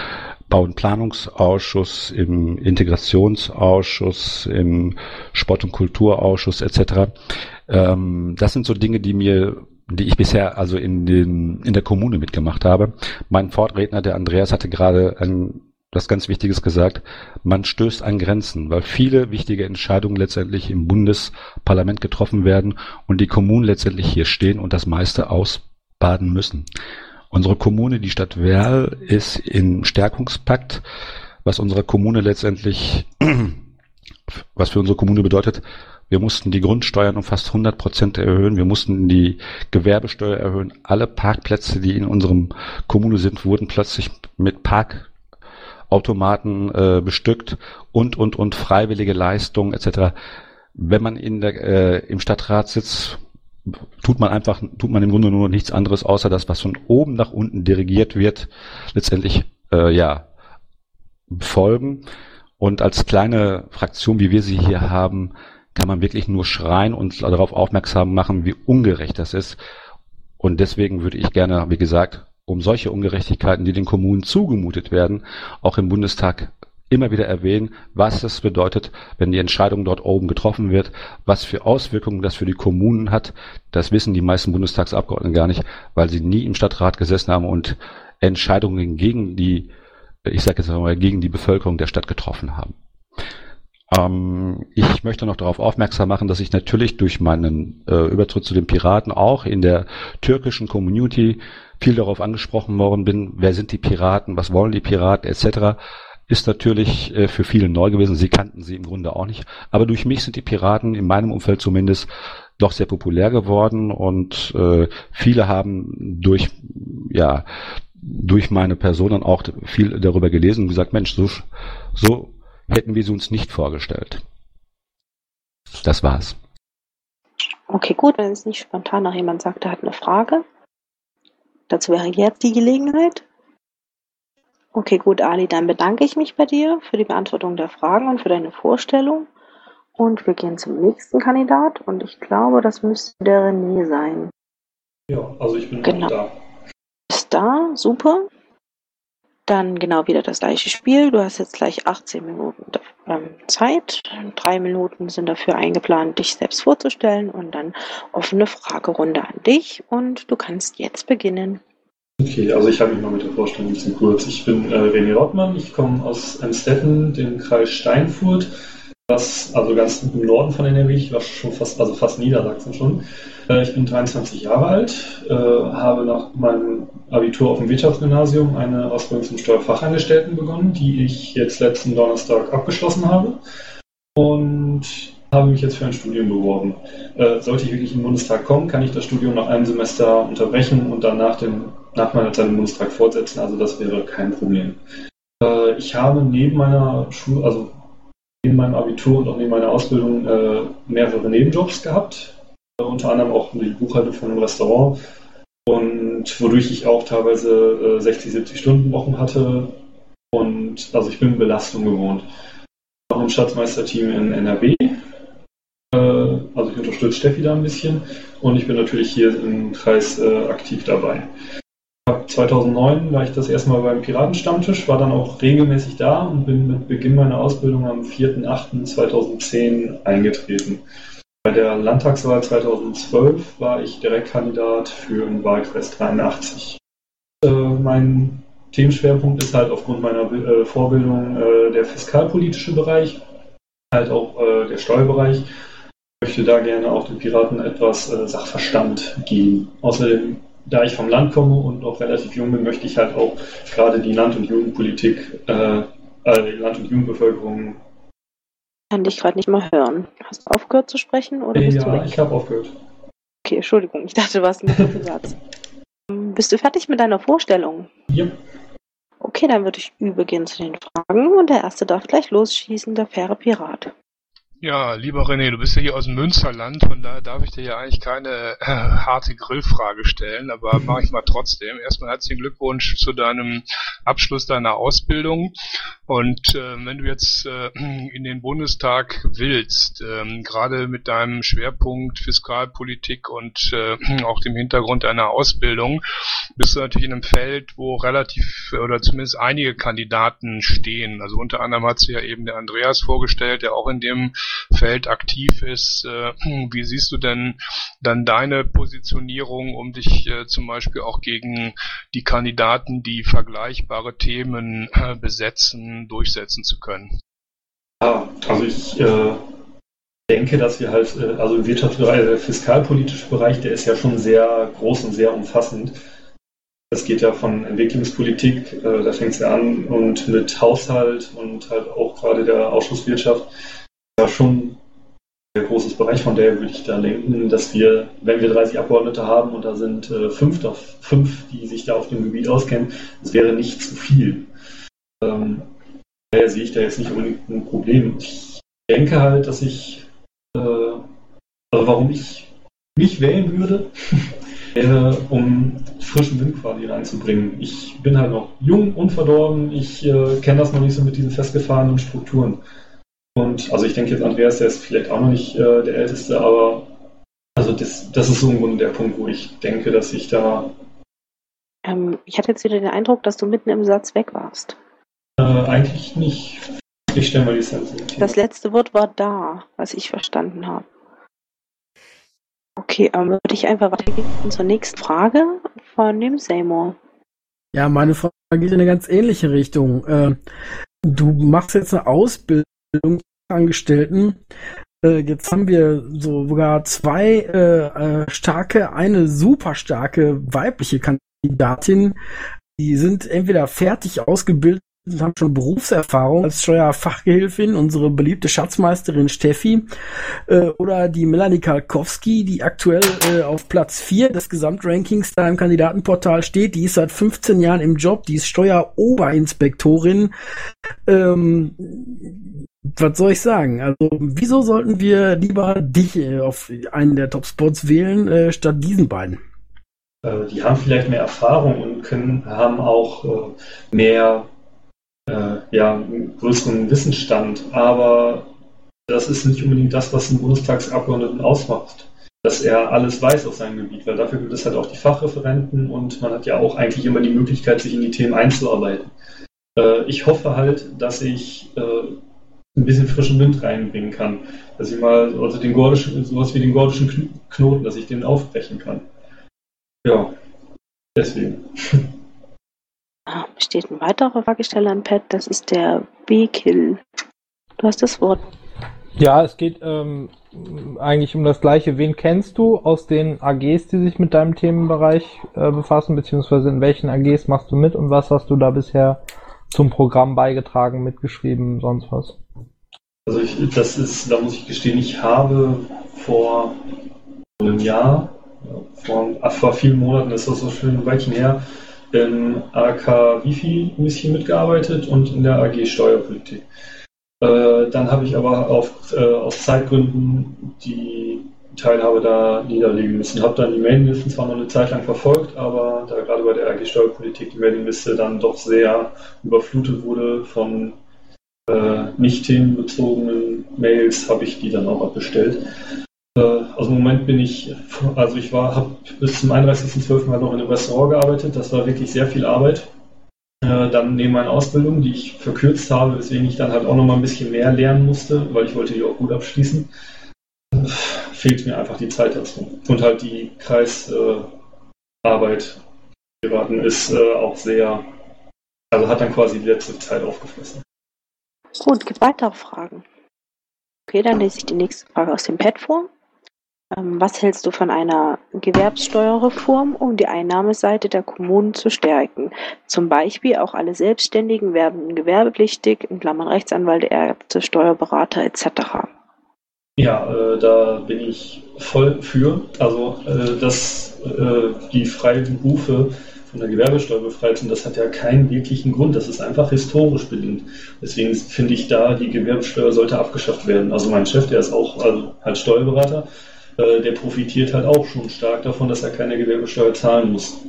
M: Bau- und Planungsausschuss, im Integrationsausschuss, im Sport- und Kulturausschuss etc. Ähm, das sind so Dinge, die mir die ich bisher also in, den, in der Kommune mitgemacht habe. Mein Vorredner, der Andreas, hatte gerade ein, was ganz Wichtiges gesagt. Man stößt an Grenzen, weil viele wichtige Entscheidungen letztendlich im Bundesparlament getroffen werden und die Kommunen letztendlich hier stehen und das meiste ausbaden müssen. Unsere Kommune, die Stadt Werl, ist im Stärkungspakt, was unsere Kommune letztendlich, was für unsere Kommune bedeutet, wir mussten die Grundsteuern um fast 100 Prozent erhöhen. Wir mussten die Gewerbesteuer erhöhen. Alle Parkplätze, die in unserem Kommune sind, wurden plötzlich mit Parkautomaten äh, bestückt und, und, und freiwillige Leistungen etc. Wenn man in der, äh, im Stadtrat sitzt, tut man einfach, tut man im Grunde nur nichts anderes, außer das, was von oben nach unten dirigiert wird, letztendlich, äh, ja, befolgen. Und als kleine Fraktion, wie wir sie hier haben, kann man wirklich nur schreien und darauf aufmerksam machen, wie ungerecht das ist. Und deswegen würde ich gerne, wie gesagt, um solche Ungerechtigkeiten, die den Kommunen zugemutet werden, auch im Bundestag immer wieder erwähnen, was es bedeutet, wenn die Entscheidung dort oben getroffen wird, was für Auswirkungen das für die Kommunen hat. Das wissen die meisten Bundestagsabgeordneten gar nicht, weil sie nie im Stadtrat gesessen haben und Entscheidungen gegen die, ich sage jetzt mal, gegen die Bevölkerung der Stadt getroffen haben. Ähm, ich möchte noch darauf aufmerksam machen, dass ich natürlich durch meinen äh, Übertritt zu den Piraten auch in der türkischen Community viel darauf angesprochen worden bin, wer sind die Piraten, was wollen die Piraten etc ist natürlich äh, für viele neu gewesen. Sie kannten sie im Grunde auch nicht. Aber durch mich sind die Piraten in meinem Umfeld zumindest doch sehr populär geworden und äh, viele haben durch ja durch meine Person dann auch viel darüber gelesen und gesagt, Mensch, so, so hätten wir sie uns nicht vorgestellt. Das war's.
C: Okay, gut, wenn es nicht spontan noch jemand sagt, er hat eine Frage. Dazu wäre jetzt die Gelegenheit. Okay, gut, Ali, dann bedanke ich mich bei dir für die Beantwortung der Fragen und für deine Vorstellung. Und wir gehen zum nächsten Kandidat und ich glaube, das müsste der René sein.
L: Ja, also ich bin
C: genau.
L: da.
C: Ist da. super. Dann genau wieder das gleiche Spiel. Du hast jetzt gleich 18 Minuten ähm, Zeit. Drei Minuten sind dafür eingeplant, dich selbst vorzustellen und dann offene Fragerunde an dich und du kannst jetzt beginnen.
P: Okay, also ich habe mich mal mit der Vorstellung ein bisschen kurz. Ich bin äh, René Rottmann, ich komme aus Emstetten, dem Kreis Steinfurt, was also ganz im Norden von NRW, ich war schon fast, also fast Niedersachsen schon. Äh, ich bin 23 Jahre alt, äh, habe nach meinem Abitur auf dem Wirtschaftsgymnasium eine Ausbildung zum Steuerfachangestellten begonnen, die ich jetzt letzten Donnerstag abgeschlossen habe. Und habe mich jetzt für ein Studium beworben. Äh, sollte ich wirklich in den Bundestag kommen, kann ich das Studium nach einem Semester unterbrechen und dann nach, dem, nach meiner Zeit im Bundestag fortsetzen. Also das wäre kein Problem. Ich habe neben meiner Schule, also neben meinem Abitur und auch neben meiner Ausbildung äh, mehrere Nebenjobs gehabt. Äh, unter anderem auch die Buchhaltung von einem Restaurant. Und wodurch ich auch teilweise 60, äh, 70 Stunden Wochen hatte. Und also ich bin Belastung gewohnt. Auch im Schatzmeisterteam in NRW äh, also ich unterstütze Steffi da ein bisschen und ich bin natürlich hier im Kreis äh, aktiv dabei. 2009 war ich das erste Mal beim Piratenstammtisch, war dann auch regelmäßig da und bin mit Beginn meiner Ausbildung am 4.8.2010 eingetreten. Bei der Landtagswahl 2012 war ich Direktkandidat für den Wahlkreis 83. Äh, mein Themenschwerpunkt ist halt aufgrund meiner äh, Vorbildung äh, der fiskalpolitische Bereich, halt auch äh, der Steuerbereich möchte da gerne auch den Piraten etwas äh, Sachverstand geben. Außerdem, da ich vom Land komme und noch relativ jung bin, möchte ich halt auch gerade die Land- und Jugendpolitik, äh, äh, die Land- und Jugendbevölkerung.
C: Kann dich gerade nicht mal hören. Hast du aufgehört zu sprechen oder bist
P: ja,
C: du weg?
P: ich habe aufgehört.
C: Okay, Entschuldigung, ich dachte, du warst ein kurzer Satz. Ähm, bist du fertig mit deiner Vorstellung?
P: Ja.
C: Okay, dann würde ich übergehen zu den Fragen und der erste darf gleich losschießen, der faire Pirat.
D: Ja, lieber René, du bist ja hier aus dem Münsterland, von daher darf ich dir ja eigentlich keine äh, harte Grillfrage stellen, aber mache ich mal trotzdem. Erstmal herzlichen Glückwunsch zu deinem Abschluss deiner Ausbildung. Und äh, wenn du jetzt äh, in den Bundestag willst, ähm, gerade mit deinem Schwerpunkt Fiskalpolitik und äh, auch dem Hintergrund deiner Ausbildung, bist du natürlich in einem Feld, wo relativ oder zumindest einige Kandidaten stehen. Also unter anderem hat sich ja eben der Andreas vorgestellt, der auch in dem Feld aktiv ist. Äh, wie siehst du denn dann deine Positionierung, um dich äh, zum Beispiel auch gegen die Kandidaten, die vergleichbare Themen äh, besetzen, durchsetzen zu können?
P: Ja, also ich äh, denke, dass wir halt, äh, also im Wirtschaftsbereich, der fiskalpolitische Bereich, der ist ja schon sehr groß und sehr umfassend. Das geht ja von Entwicklungspolitik, äh, da fängt es ja an, und mit Haushalt und halt auch gerade der Ausschusswirtschaft ja schon ein großes Bereich, von daher würde ich da denken, dass wir, wenn wir 30 Abgeordnete haben und da sind äh, fünf, fünf, die sich da auf dem Gebiet auskennen, das wäre nicht zu viel. Ähm, daher sehe ich da jetzt nicht unbedingt ein Problem. Ich denke halt, dass ich, äh, also warum ich mich wählen würde, wäre, um frischen Wind quasi reinzubringen. Ich bin halt noch jung, unverdorben, ich äh, kenne das noch nicht so mit diesen festgefahrenen Strukturen. Und also ich denke jetzt Andreas, der ist vielleicht auch noch nicht äh, der Älteste, aber also das, das ist so im Grunde der Punkt, wo ich denke, dass ich da.
C: Ähm, ich hatte jetzt wieder den Eindruck, dass du mitten im Satz weg warst.
P: Äh, eigentlich nicht. Ich stelle mal die Sensitivität.
C: Das letzte Wort war da, was ich verstanden habe. Okay, ähm, würde ich einfach weitergehen zur nächsten Frage von dem Seymour.
G: Ja, meine Frage geht in eine ganz ähnliche Richtung. Äh, du machst jetzt eine Ausbildung Angestellten. Äh, jetzt haben wir so sogar zwei äh, äh, starke, eine super starke weibliche Kandidatin. Die sind entweder fertig ausgebildet und haben schon Berufserfahrung als Steuerfachgehilfin, unsere beliebte Schatzmeisterin Steffi, äh, oder die Melanie Kalkowski, die aktuell äh, auf Platz 4 des Gesamtrankings da im Kandidatenportal steht. Die ist seit 15 Jahren im Job, die ist Steueroberinspektorin. Ähm, was soll ich sagen? Also, wieso sollten wir lieber dich äh, auf einen der Top-Spots wählen, äh, statt diesen beiden?
P: Äh, die haben vielleicht mehr Erfahrung und können, haben auch äh, mehr, äh, ja, einen größeren Wissensstand, aber das ist nicht unbedingt das, was einen Bundestagsabgeordneten ausmacht. dass er alles weiß auf seinem Gebiet, weil dafür gibt es halt auch die Fachreferenten und man hat ja auch eigentlich immer die Möglichkeit, sich in die Themen einzuarbeiten. Äh, ich hoffe halt, dass ich äh, ein bisschen frischen Wind reinbringen kann, dass ich mal also den gordischen, sowas wie den gordischen Knoten, dass ich den aufbrechen kann. Ja, deswegen.
C: Ah, besteht ein weiterer Fragesteller im Pad, das ist der B-Kill. Du hast das Wort.
N: Ja, es geht ähm, eigentlich um das Gleiche. Wen kennst du aus den AGs, die sich mit deinem Themenbereich äh, befassen, beziehungsweise in welchen AGs machst du mit und was hast du da bisher zum Programm beigetragen, mitgeschrieben, sonst was?
P: Also ich, das ist, da muss ich gestehen, ich habe vor einem Jahr, vor, vor vielen Monaten ist das so schön ein Weilchen her, in AK Wifi ein bisschen mitgearbeitet und in der AG Steuerpolitik. Äh, dann habe ich aber auf, äh, aus Zeitgründen die Teilhabe da niederlegen müssen. Habe dann die Mailinglisten zwar noch eine Zeit lang verfolgt, aber da gerade bei der AG Steuerpolitik die Mailingliste dann doch sehr überflutet wurde von äh, nicht themenbezogenen Mails, habe ich die dann auch abbestellt. Äh, also im Moment bin ich, also ich war, habe bis zum 31.12. halt noch in einem Restaurant gearbeitet. Das war wirklich sehr viel Arbeit. Äh, dann neben meiner Ausbildung, die ich verkürzt habe, weswegen ich dann halt auch noch mal ein bisschen mehr lernen musste, weil ich wollte die auch gut abschließen, fehlt mir einfach die Zeit dazu. Und halt die Kreisarbeit geraten ist äh, auch sehr, also hat dann quasi die letzte Zeit aufgefressen.
C: Gut, gibt weitere Fragen? Okay, dann lese ich die nächste Frage aus dem Pad vor. Ähm, was hältst du von einer Gewerbsteuerreform, um die Einnahmeseite der Kommunen zu stärken? Zum Beispiel auch alle Selbstständigen werden gewerbepflichtig, Rechtsanwälte, Ärzte, Steuerberater etc.
P: Ja, äh, da bin ich voll für. Also, äh, dass äh, die freien Berufe von der Gewerbesteuer befreit sind, das hat ja keinen wirklichen Grund. Das ist einfach historisch bedingt. Deswegen finde ich da, die Gewerbesteuer sollte abgeschafft werden. Also mein Chef, der ist auch also halt Steuerberater, äh, der profitiert halt auch schon stark davon, dass er keine Gewerbesteuer zahlen muss.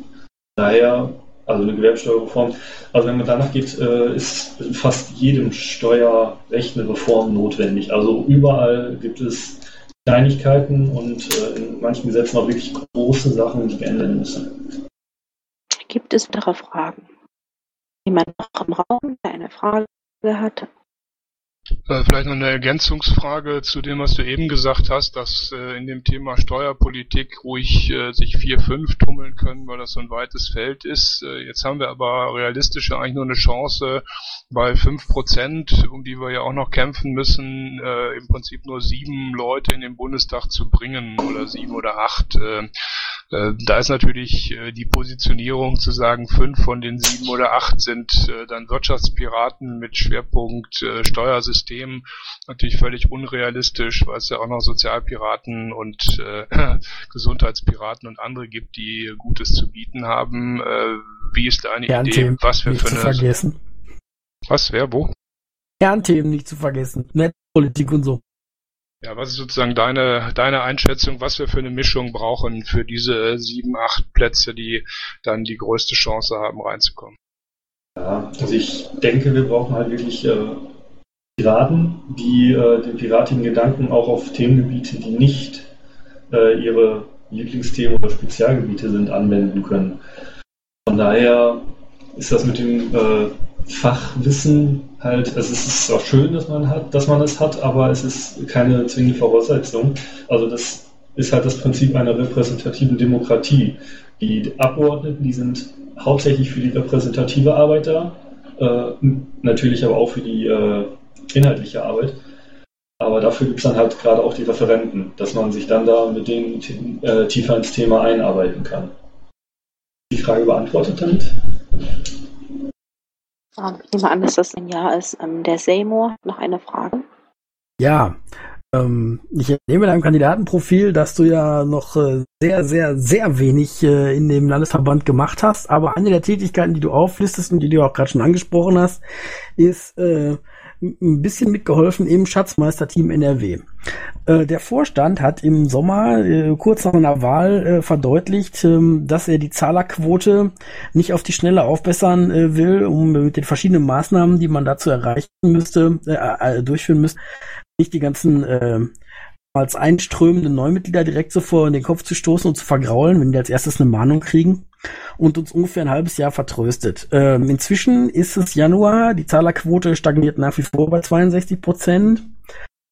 P: Daher, also eine Gewerbesteuerreform, also wenn man danach geht, äh, ist in fast jedem Steuerrecht eine Reform notwendig. Also überall gibt es Kleinigkeiten und äh, in manchen Gesetzen auch wirklich große Sachen, die geändert müssen.
C: Gibt es weitere Fragen? Jemand noch im Raum, der eine Frage hat?
D: Äh, vielleicht noch eine Ergänzungsfrage zu dem, was du eben gesagt hast, dass äh, in dem Thema Steuerpolitik ruhig äh, sich vier, fünf tummeln können, weil das so ein weites Feld ist. Jetzt haben wir aber realistisch eigentlich nur eine Chance, bei fünf Prozent, um die wir ja auch noch kämpfen müssen, im Prinzip nur sieben Leute in den Bundestag zu bringen oder sieben oder acht. Äh, da ist natürlich äh, die Positionierung zu sagen, fünf von den sieben oder acht sind äh, dann Wirtschaftspiraten mit Schwerpunkt Steuersystem natürlich völlig unrealistisch, weil es ja auch noch Sozialpiraten und Gesundheitspiraten und andere gibt, die Gutes zu bieten haben. Wie ist deine Idee, was wir für eine...
G: Vergessen.
D: Was, wer, wo?
G: Kernthemen nicht zu vergessen. Netzpolitik und so.
D: Ja, was ist sozusagen deine, deine Einschätzung, was wir für eine Mischung brauchen für diese sieben, acht Plätze, die dann die größte Chance haben, reinzukommen?
P: Ja, also ich denke, wir brauchen halt wirklich äh, Piraten, die äh, den piratigen Gedanken auch auf Themengebiete, die nicht äh, ihre Lieblingsthemen oder Spezialgebiete sind, anwenden können. Von daher ist das mit dem äh, Fachwissen halt, also es ist zwar schön, dass man hat, dass man es hat, aber es ist keine zwingende Voraussetzung. Also das ist halt das Prinzip einer repräsentativen Demokratie. Die Abgeordneten, die sind hauptsächlich für die repräsentative Arbeit da, äh, natürlich aber auch für die äh, inhaltliche Arbeit. Aber dafür gibt es dann halt gerade auch die Referenten, dass man sich dann da mit denen äh, tiefer ins Thema einarbeiten kann. Die Frage beantwortet damit?
C: Ähm, ich nehme an, dass das ein Jahr ist. Ähm, der Seymour noch eine Frage.
G: Ja, ähm, ich entnehme deinem Kandidatenprofil, dass du ja noch äh, sehr, sehr, sehr wenig äh, in dem Landesverband gemacht hast. Aber eine der Tätigkeiten, die du auflistest und die du auch gerade schon angesprochen hast, ist äh, ein bisschen mitgeholfen im Schatzmeisterteam NRW. Äh, der Vorstand hat im Sommer äh, kurz nach einer Wahl äh, verdeutlicht, ähm, dass er die Zahlerquote nicht auf die Schnelle aufbessern äh, will, um mit den verschiedenen Maßnahmen, die man dazu erreichen müsste, äh, äh, durchführen müsste, nicht die ganzen als einströmende Neumitglieder direkt so vor den Kopf zu stoßen und zu vergraulen, wenn die als erstes eine Mahnung kriegen und uns ungefähr ein halbes Jahr vertröstet. Ähm, inzwischen ist es Januar, die Zahlerquote stagniert nach wie vor bei 62 Prozent.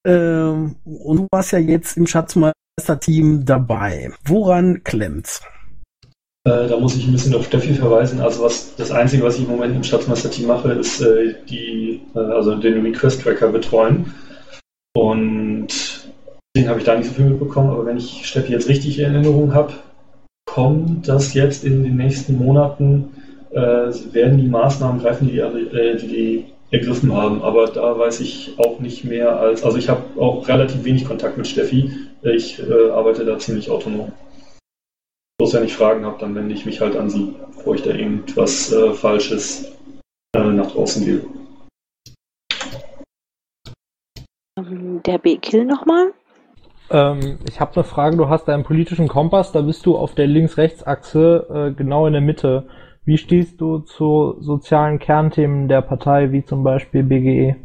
G: Ähm, und du warst ja jetzt im Schatzmeister-Team dabei. Woran klemmt's?
P: Äh, da muss ich ein bisschen auf Steffi verweisen. Also was das Einzige, was ich im Moment im Schatzmeister-Team mache, ist äh, die, äh, also den Request-Tracker betreuen. Und den habe ich da nicht so viel mitbekommen, aber wenn ich Steffi jetzt richtig in Erinnerung habe, kommt das jetzt in den nächsten Monaten, äh, werden die Maßnahmen greifen, die, äh, die, die ergriffen haben. Aber da weiß ich auch nicht mehr als, also ich habe auch relativ wenig Kontakt mit Steffi. Ich äh, arbeite da ziemlich autonom. Bloß wenn ich Fragen habe, dann wende ich mich halt an sie, bevor ich da irgendwas äh, Falsches äh, nach draußen gebe.
C: Ähm, der B-Kill nochmal?
N: Ähm, ich habe eine Frage. Du hast einen politischen Kompass, da bist du auf der Links-Rechts-Achse äh, genau in der Mitte. Wie stehst du zu sozialen Kernthemen der Partei, wie zum Beispiel BGE?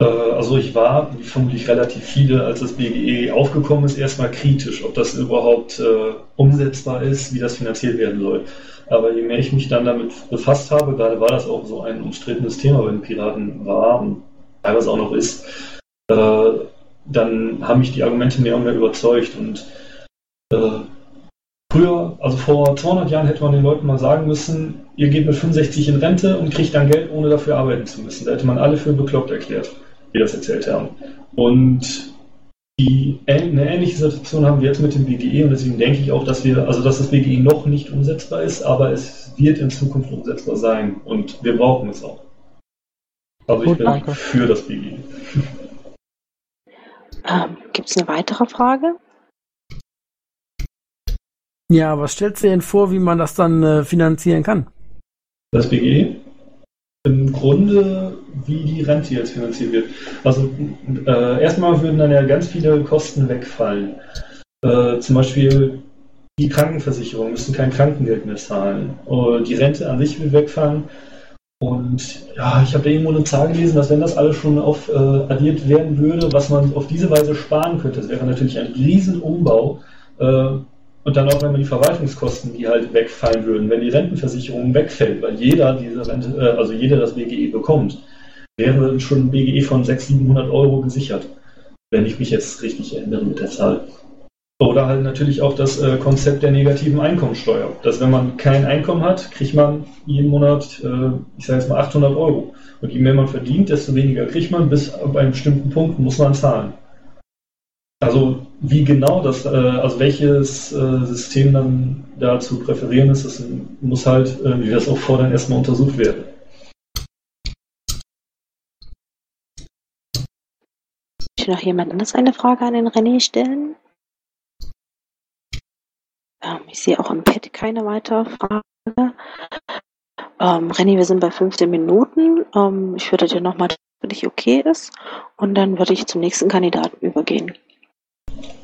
P: Äh, also ich war, wie vermutlich relativ viele, als das BGE aufgekommen ist, erstmal kritisch, ob das überhaupt äh, umsetzbar ist, wie das finanziert werden soll. Aber je mehr ich mich dann damit befasst habe, gerade war das auch so ein umstrittenes Thema bei den Piraten war und teilweise auch noch ist, äh, dann haben mich die Argumente mehr und mehr überzeugt. Und äh, früher, also vor 200 Jahren, hätte man den Leuten mal sagen müssen, ihr geht mit 65 in Rente und kriegt dann Geld, ohne dafür arbeiten zu müssen. Da hätte man alle für bekloppt erklärt die das erzählt haben. Und die, eine ähnliche Situation haben wir jetzt mit dem BGE und deswegen denke ich auch, dass wir, also dass das BGE noch nicht umsetzbar ist, aber es wird in Zukunft umsetzbar sein und wir brauchen es auch. Also Gut, ich bin danke. für das BGE.
C: Ähm, Gibt es eine weitere Frage?
G: Ja, was stellst du denn vor, wie man das dann äh, finanzieren kann?
P: Das BGE? im Grunde, wie die Rente jetzt finanziert wird. Also äh, erstmal würden dann ja ganz viele Kosten wegfallen. Äh, zum Beispiel die Krankenversicherung müssen kein Krankengeld mehr zahlen. Äh, die Rente an sich wird wegfallen. Und ja, ich habe da irgendwo eine Zahl gelesen, dass wenn das alles schon auf, äh, addiert werden würde, was man auf diese Weise sparen könnte, das wäre natürlich ein Riesenumbau. Äh, und dann auch, wenn man die Verwaltungskosten, die halt wegfallen würden, wenn die Rentenversicherung wegfällt, weil jeder diese Rente, äh, also jeder das BGE bekommt, wäre schon ein BGE von 600, 700 Euro gesichert, wenn ich mich jetzt richtig erinnere mit der Zahl. Oder halt natürlich auch das äh, Konzept der negativen Einkommensteuer. Dass wenn man kein Einkommen hat, kriegt man jeden Monat, äh, ich sage jetzt mal 800 Euro. Und je mehr man verdient, desto weniger kriegt man. Bis ab einem bestimmten Punkt muss man zahlen. Also wie genau das, äh, also welches äh, System dann da zu präferieren ist, das muss halt, äh, wie wir es auch fordern, erstmal untersucht werden.
C: Möchte noch jemand anders eine Frage an den René stellen? Ähm, ich sehe auch im Pad keine weitere Frage. Ähm, René, wir sind bei 15 Minuten. Ähm, ich würde dir nochmal, wenn dich okay ist, und dann würde ich zum nächsten Kandidaten übergehen.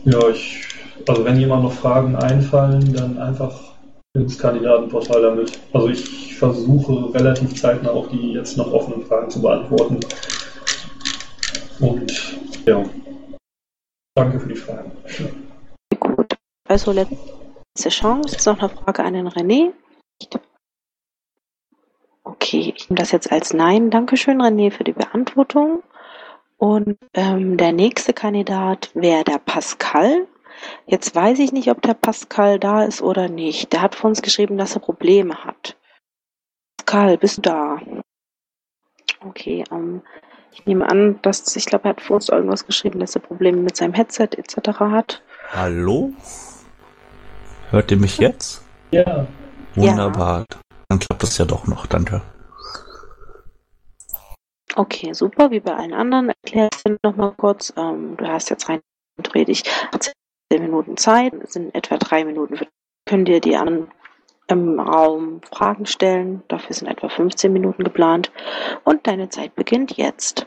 P: Ja, ich, also wenn jemand noch Fragen einfallen, dann einfach ins Kandidatenportal damit. Also ich versuche relativ zeitnah auch die jetzt noch offenen Fragen zu beantworten. Und ja, danke für die Fragen.
C: Gut, also letzte Chance. Ist noch eine Frage an den René? Okay, ich nehme das jetzt als Nein. Dankeschön, René, für die Beantwortung. Und ähm, der nächste Kandidat wäre der Pascal. Jetzt weiß ich nicht, ob der Pascal da ist oder nicht. Der hat vor uns geschrieben, dass er Probleme hat. Pascal, bist du da? Okay, ähm, ich nehme an, dass ich glaube, er hat vor uns irgendwas geschrieben, dass er Probleme mit seinem Headset etc. hat.
Q: Hallo? Hört ihr mich jetzt?
P: Ja.
Q: Wunderbar. Ja. Dann klappt das ja doch noch, danke.
C: Okay, super, wie bei allen anderen. Erklär es dir nochmal kurz. Ähm, du hast jetzt rein theoretisch 10 Minuten Zeit, es sind etwa drei Minuten. Für, können dir die anderen im Raum Fragen stellen. Dafür sind etwa 15 Minuten geplant. Und deine Zeit beginnt jetzt.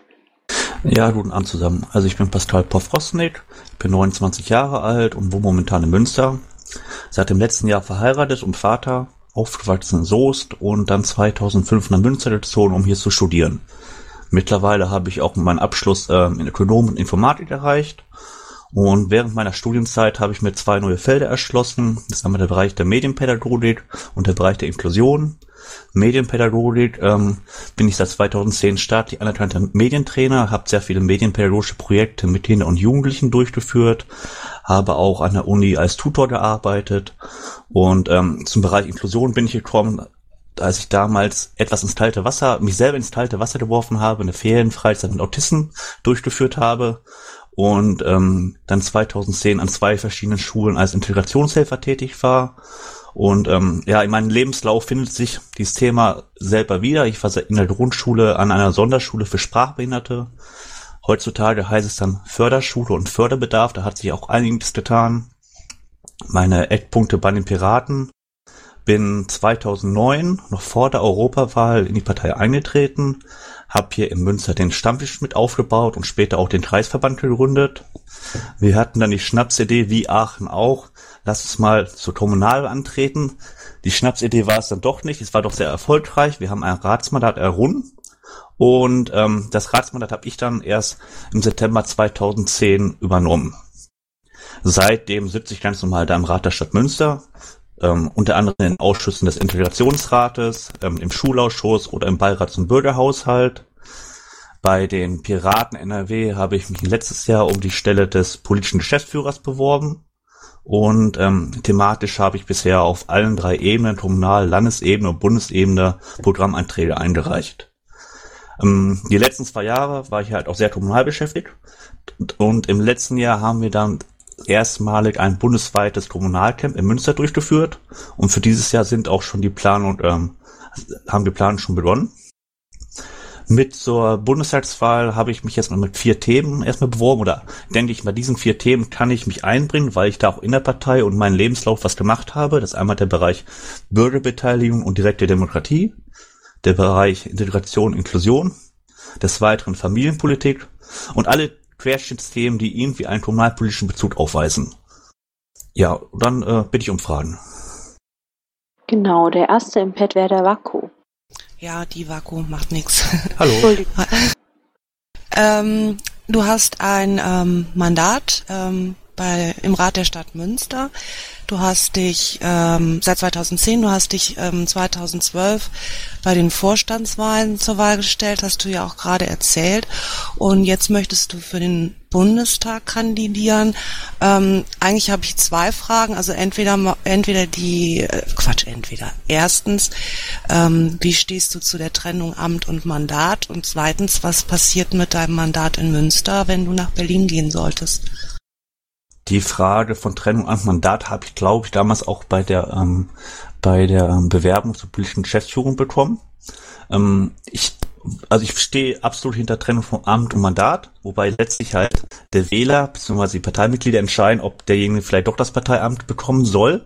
Q: Ja, guten Abend zusammen. Also ich bin Pascal Pofrosnik, bin 29 Jahre alt und wohne momentan in Münster. Seit dem letzten Jahr verheiratet und Vater, aufgewachsen in Soest und dann 2005 nach Münster gezogen, um hier zu studieren. Mittlerweile habe ich auch meinen Abschluss äh, in Ökonom und Informatik erreicht Und während meiner Studienzeit habe ich mir zwei neue Felder erschlossen. Das ist einmal der Bereich der Medienpädagogik und der Bereich der Inklusion. Medienpädagogik ähm, bin ich seit 2010 staatlich anerkannter Medientrainer, habe sehr viele medienpädagogische Projekte mit Kindern und Jugendlichen durchgeführt, habe auch an der Uni als Tutor gearbeitet und ähm, zum Bereich Inklusion bin ich gekommen, als ich damals etwas ins kalte Wasser, mich selber ins kalte Wasser geworfen habe, eine Ferienfreizeit mit Autisten durchgeführt habe und ähm, dann 2010 an zwei verschiedenen Schulen als Integrationshelfer tätig war. Und ähm, ja, in meinem Lebenslauf findet sich dieses Thema selber wieder. Ich war in der Grundschule an einer Sonderschule für Sprachbehinderte. Heutzutage heißt es dann Förderschule und Förderbedarf. Da hat sich auch einiges getan. Meine Eckpunkte bei den Piraten. Bin 2009, noch vor der Europawahl, in die Partei eingetreten habe hier in Münster den Stammtisch mit aufgebaut und später auch den Kreisverband gegründet. Wir hatten dann die Schnapsidee, wie Aachen auch, lass uns mal zur Kommunal antreten. Die Schnapsidee war es dann doch nicht, es war doch sehr erfolgreich. Wir haben ein Ratsmandat errungen und ähm, das Ratsmandat habe ich dann erst im September 2010 übernommen. Seitdem sitze ich ganz normal da im Rat der Stadt Münster, ähm, unter anderem in Ausschüssen des Integrationsrates, ähm, im Schulausschuss oder im Beirat zum Bürgerhaushalt. Bei den Piraten NRW habe ich mich letztes Jahr um die Stelle des politischen Geschäftsführers beworben. Und ähm, thematisch habe ich bisher auf allen drei Ebenen, Kommunal-, Landesebene und Bundesebene, Programmanträge eingereicht. Ähm, die letzten zwei Jahre war ich halt auch sehr kommunal beschäftigt. Und, im letzten Jahr haben wir dann erstmalig ein bundesweites Kommunalcamp in Münster durchgeführt und für dieses Jahr sind auch schon die Planung, ähm, haben die Planung schon begonnen. Mit zur Bundestagswahl habe ich mich jetzt mit vier Themen erstmal beworben oder denke ich, bei diesen vier Themen kann ich mich einbringen, weil ich da auch in der Partei und meinen Lebenslauf was gemacht habe. Das ist einmal der Bereich Bürgerbeteiligung und direkte Demokratie, der Bereich Integration Inklusion, des Weiteren Familienpolitik und alle Querschnittsthemen, die irgendwie einen kommunalpolitischen Bezug aufweisen. Ja, dann äh, bitte ich um Fragen.
C: Genau, der erste im Pad wäre der Vaku.
F: Ja, die Vaku macht nichts.
Q: Hallo.
F: ähm, du hast ein ähm, Mandat ähm, bei, im Rat der Stadt Münster. Du hast dich ähm, seit 2010, du hast dich ähm, 2012 bei den Vorstandswahlen zur Wahl gestellt, hast du ja auch gerade erzählt. Und jetzt möchtest du für den Bundestag kandidieren. Ähm, eigentlich habe ich zwei Fragen. Also entweder entweder die äh, Quatsch, entweder erstens, ähm, wie stehst du zu der Trennung Amt und Mandat? Und zweitens, was passiert mit deinem Mandat in Münster, wenn du nach Berlin gehen solltest?
Q: Die Frage von Trennung am Mandat habe ich, glaube ich, damals auch bei der ähm, bei der ähm, Bewerbung zur politischen Geschäftsführung bekommen. Ähm, ich also ich stehe absolut hinter Trennung von Amt und Mandat, wobei letztlich halt der Wähler bzw. die Parteimitglieder entscheiden, ob derjenige vielleicht doch das Parteiamt bekommen soll.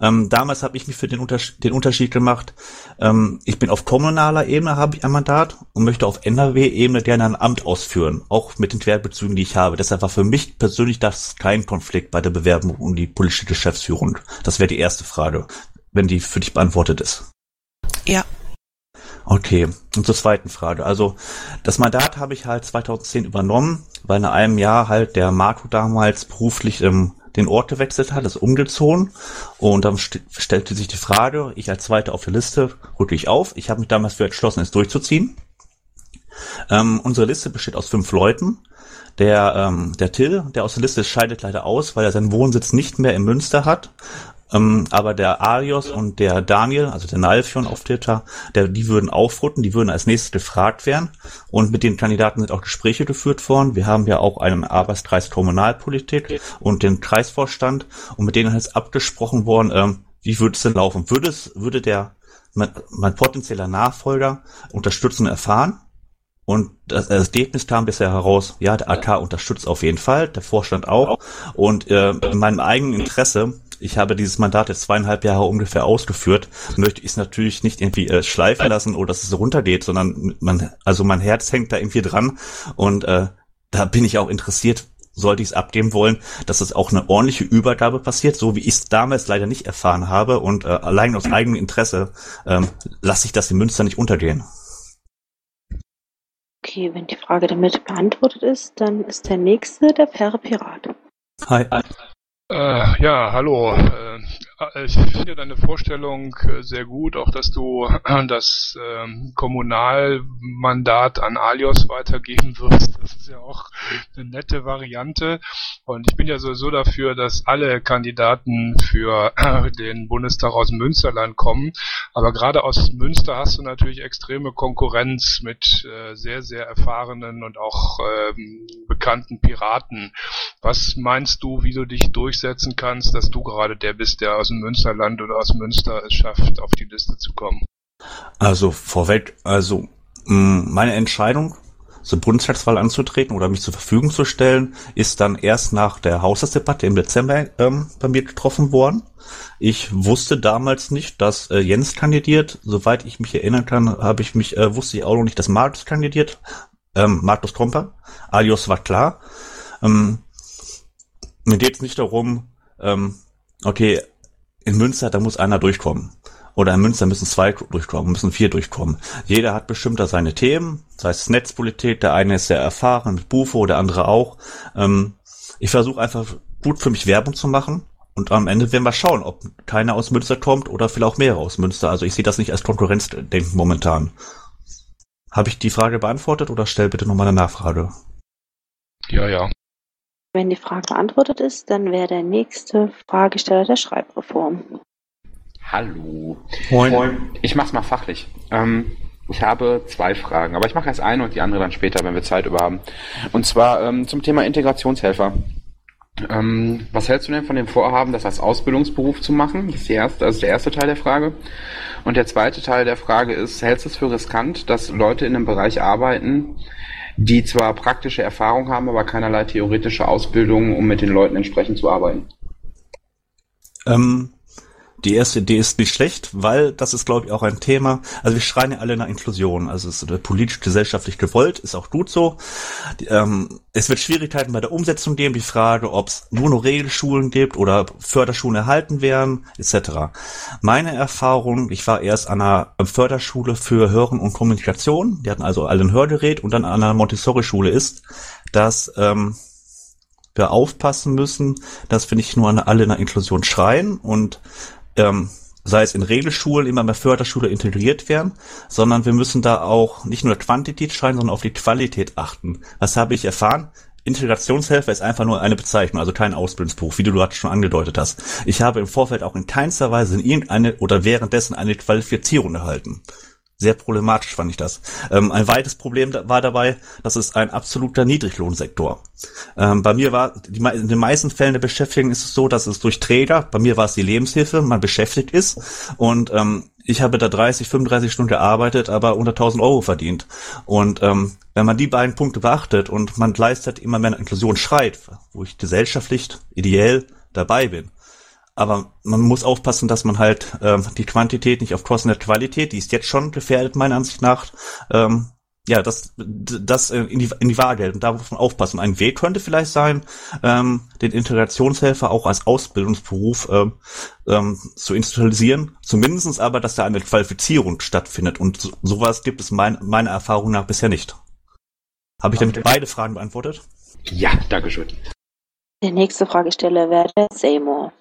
Q: Ähm, damals habe ich mich für den, Unters den Unterschied gemacht. Ähm, ich bin auf kommunaler Ebene habe ich ein Mandat und möchte auf NRW-Ebene gerne ein Amt ausführen, auch mit den Querbezügen, die ich habe. Deshalb war für mich persönlich das kein Konflikt bei der Bewerbung um die politische Geschäftsführung. Das wäre die erste Frage, wenn die für dich beantwortet ist.
F: Ja.
Q: Okay, und zur zweiten Frage. Also das Mandat habe ich halt 2010 übernommen, weil nach einem Jahr halt der Marco damals beruflich im den Ort gewechselt hat, ist umgezogen und dann st stellte sich die Frage, ich als Zweiter auf der Liste rücke ich auf. Ich habe mich damals für entschlossen, es durchzuziehen. Ähm, unsere Liste besteht aus fünf Leuten. Der, ähm, der Till, der aus der Liste scheidet leider aus, weil er seinen Wohnsitz nicht mehr in Münster hat, ähm, aber der Arios und der Daniel, also der Nalfion auf Twitter, der, die würden aufrutten, die würden als nächstes gefragt werden. Und mit den Kandidaten sind auch Gespräche geführt worden. Wir haben ja auch einen Arbeitskreis Kommunalpolitik und den Kreisvorstand. Und mit denen ist abgesprochen worden, ähm, wie würde es denn laufen? Würde es, würde der, mein, mein potenzieller Nachfolger Unterstützung erfahren? Und das Ergebnis kam bisher heraus, ja, der AK unterstützt auf jeden Fall, der Vorstand auch. Und äh, in meinem eigenen Interesse ich habe dieses Mandat jetzt zweieinhalb Jahre ungefähr ausgeführt, möchte ich es natürlich nicht irgendwie äh, schleifen lassen oder dass es runtergeht, sondern man, also mein Herz hängt da irgendwie dran und äh, da bin ich auch interessiert, sollte ich es abgeben wollen, dass es auch eine ordentliche Übergabe passiert, so wie ich es damals leider nicht erfahren habe und äh, allein aus eigenem Interesse ähm, lasse ich das in Münster nicht untergehen.
C: Okay, wenn die Frage damit beantwortet ist, dann ist der nächste der faire Pirat.
Q: Hi.
D: Äh, ja, hallo. Äh, ich finde deine Vorstellung äh, sehr gut, auch dass du äh, das ähm, Kommunalmandat an Alios weitergeben wirst. Das ist ja auch eine nette Variante. Und ich bin ja sowieso dafür, dass alle Kandidaten für äh, den Bundestag aus Münsterland kommen. Aber gerade aus Münster hast du natürlich extreme Konkurrenz mit äh, sehr, sehr erfahrenen und auch ähm, bekannten Piraten. Was meinst du, wie du dich durchsetzen kannst, dass du gerade der bist, der aus dem Münsterland oder aus Münster es schafft, auf die Liste zu kommen?
Q: Also vorweg, also mh, meine Entscheidung, zur Bundestagswahl anzutreten oder mich zur Verfügung zu stellen, ist dann erst nach der Haushaltsdebatte im Dezember ähm, bei mir getroffen worden. Ich wusste damals nicht, dass äh, Jens kandidiert. Soweit ich mich erinnern kann, habe ich mich äh, wusste ich auch noch nicht, dass Markus kandidiert. Ähm, Markus Tromper. Alios war klar. Ähm, mir geht es nicht darum, ähm, okay, in Münster, da muss einer durchkommen. Oder in Münster müssen zwei durchkommen, müssen vier durchkommen. Jeder hat bestimmt da seine Themen, sei es Netzpolitik, der eine ist sehr erfahren mit Bufo, der andere auch. Ähm, ich versuche einfach gut für mich Werbung zu machen. Und am Ende werden wir schauen, ob keiner aus Münster kommt oder vielleicht auch mehrere aus Münster. Also ich sehe das nicht als Konkurrenzdenken momentan. Habe ich die Frage beantwortet oder stell bitte nochmal eine Nachfrage?
D: Ja, ja.
C: Wenn die Frage beantwortet ist, dann wäre der nächste Fragesteller der Schreibreform.
R: Hallo.
Q: Moin.
R: Ich mach's mal fachlich. Ähm, ich habe zwei Fragen, aber ich mache erst eine und die andere dann später, wenn wir Zeit über haben. Und zwar ähm, zum Thema Integrationshelfer. Ähm, was hältst du denn von dem Vorhaben, das als Ausbildungsberuf zu machen? Das ist, die erste, das ist der erste Teil der Frage. Und der zweite Teil der Frage ist, hältst du es für riskant, dass Leute in einem Bereich arbeiten, die zwar praktische Erfahrung haben, aber keinerlei theoretische Ausbildung, um mit den Leuten entsprechend zu arbeiten?
Q: Ähm, die erste Idee ist nicht schlecht, weil das ist, glaube ich, auch ein Thema. Also wir schreien ja alle nach Inklusion. Also es ist politisch, gesellschaftlich gewollt, ist auch gut so. Die, ähm, es wird Schwierigkeiten bei der Umsetzung geben. Die Frage, ob es nur noch Regelschulen gibt oder Förderschulen erhalten werden, etc. Meine Erfahrung, ich war erst an einer Förderschule für Hören und Kommunikation. Die hatten also alle ein Hörgerät und dann an einer Montessori-Schule ist, dass ähm, wir aufpassen müssen, dass wir nicht nur an alle nach Inklusion schreien und ähm, sei es in Regelschulen immer mehr Förderschule integriert werden, sondern wir müssen da auch nicht nur Quantität schreien, sondern auf die Qualität achten. Was habe ich erfahren? Integrationshelfer ist einfach nur eine Bezeichnung, also kein Ausbildungsberuf, wie du gerade schon angedeutet hast. Ich habe im Vorfeld auch in keinster Weise in irgendeine oder währenddessen eine Qualifizierung erhalten. Sehr problematisch fand ich das. Ähm, ein weites Problem da, war dabei, das ist ein absoluter Niedriglohnsektor. Ähm, bei mir war, die, in den meisten Fällen der Beschäftigung ist es so, dass es durch Träger, bei mir war es die Lebenshilfe, man beschäftigt ist und ähm, ich habe da 30, 35 Stunden gearbeitet, aber unter 1000 Euro verdient. Und ähm, wenn man die beiden Punkte beachtet und man leistet immer mehr Inklusion schreit, wo ich gesellschaftlich ideell dabei bin, aber man muss aufpassen, dass man halt ähm, die Quantität nicht auf Kosten der Qualität, die ist jetzt schon gefährdet, meiner Ansicht nach, ähm, ja, das, das in die, in die Waage hält. Und da muss man aufpassen. Ein Weg könnte vielleicht sein, ähm, den Integrationshelfer auch als Ausbildungsberuf ähm, ähm, zu institutionalisieren. Zumindestens aber, dass da eine Qualifizierung stattfindet. Und so, sowas gibt es mein, meiner Erfahrung nach bisher nicht. Habe ich damit beide Fragen beantwortet?
R: Ja, Dankeschön.
C: Der nächste Fragesteller wäre der Seymour.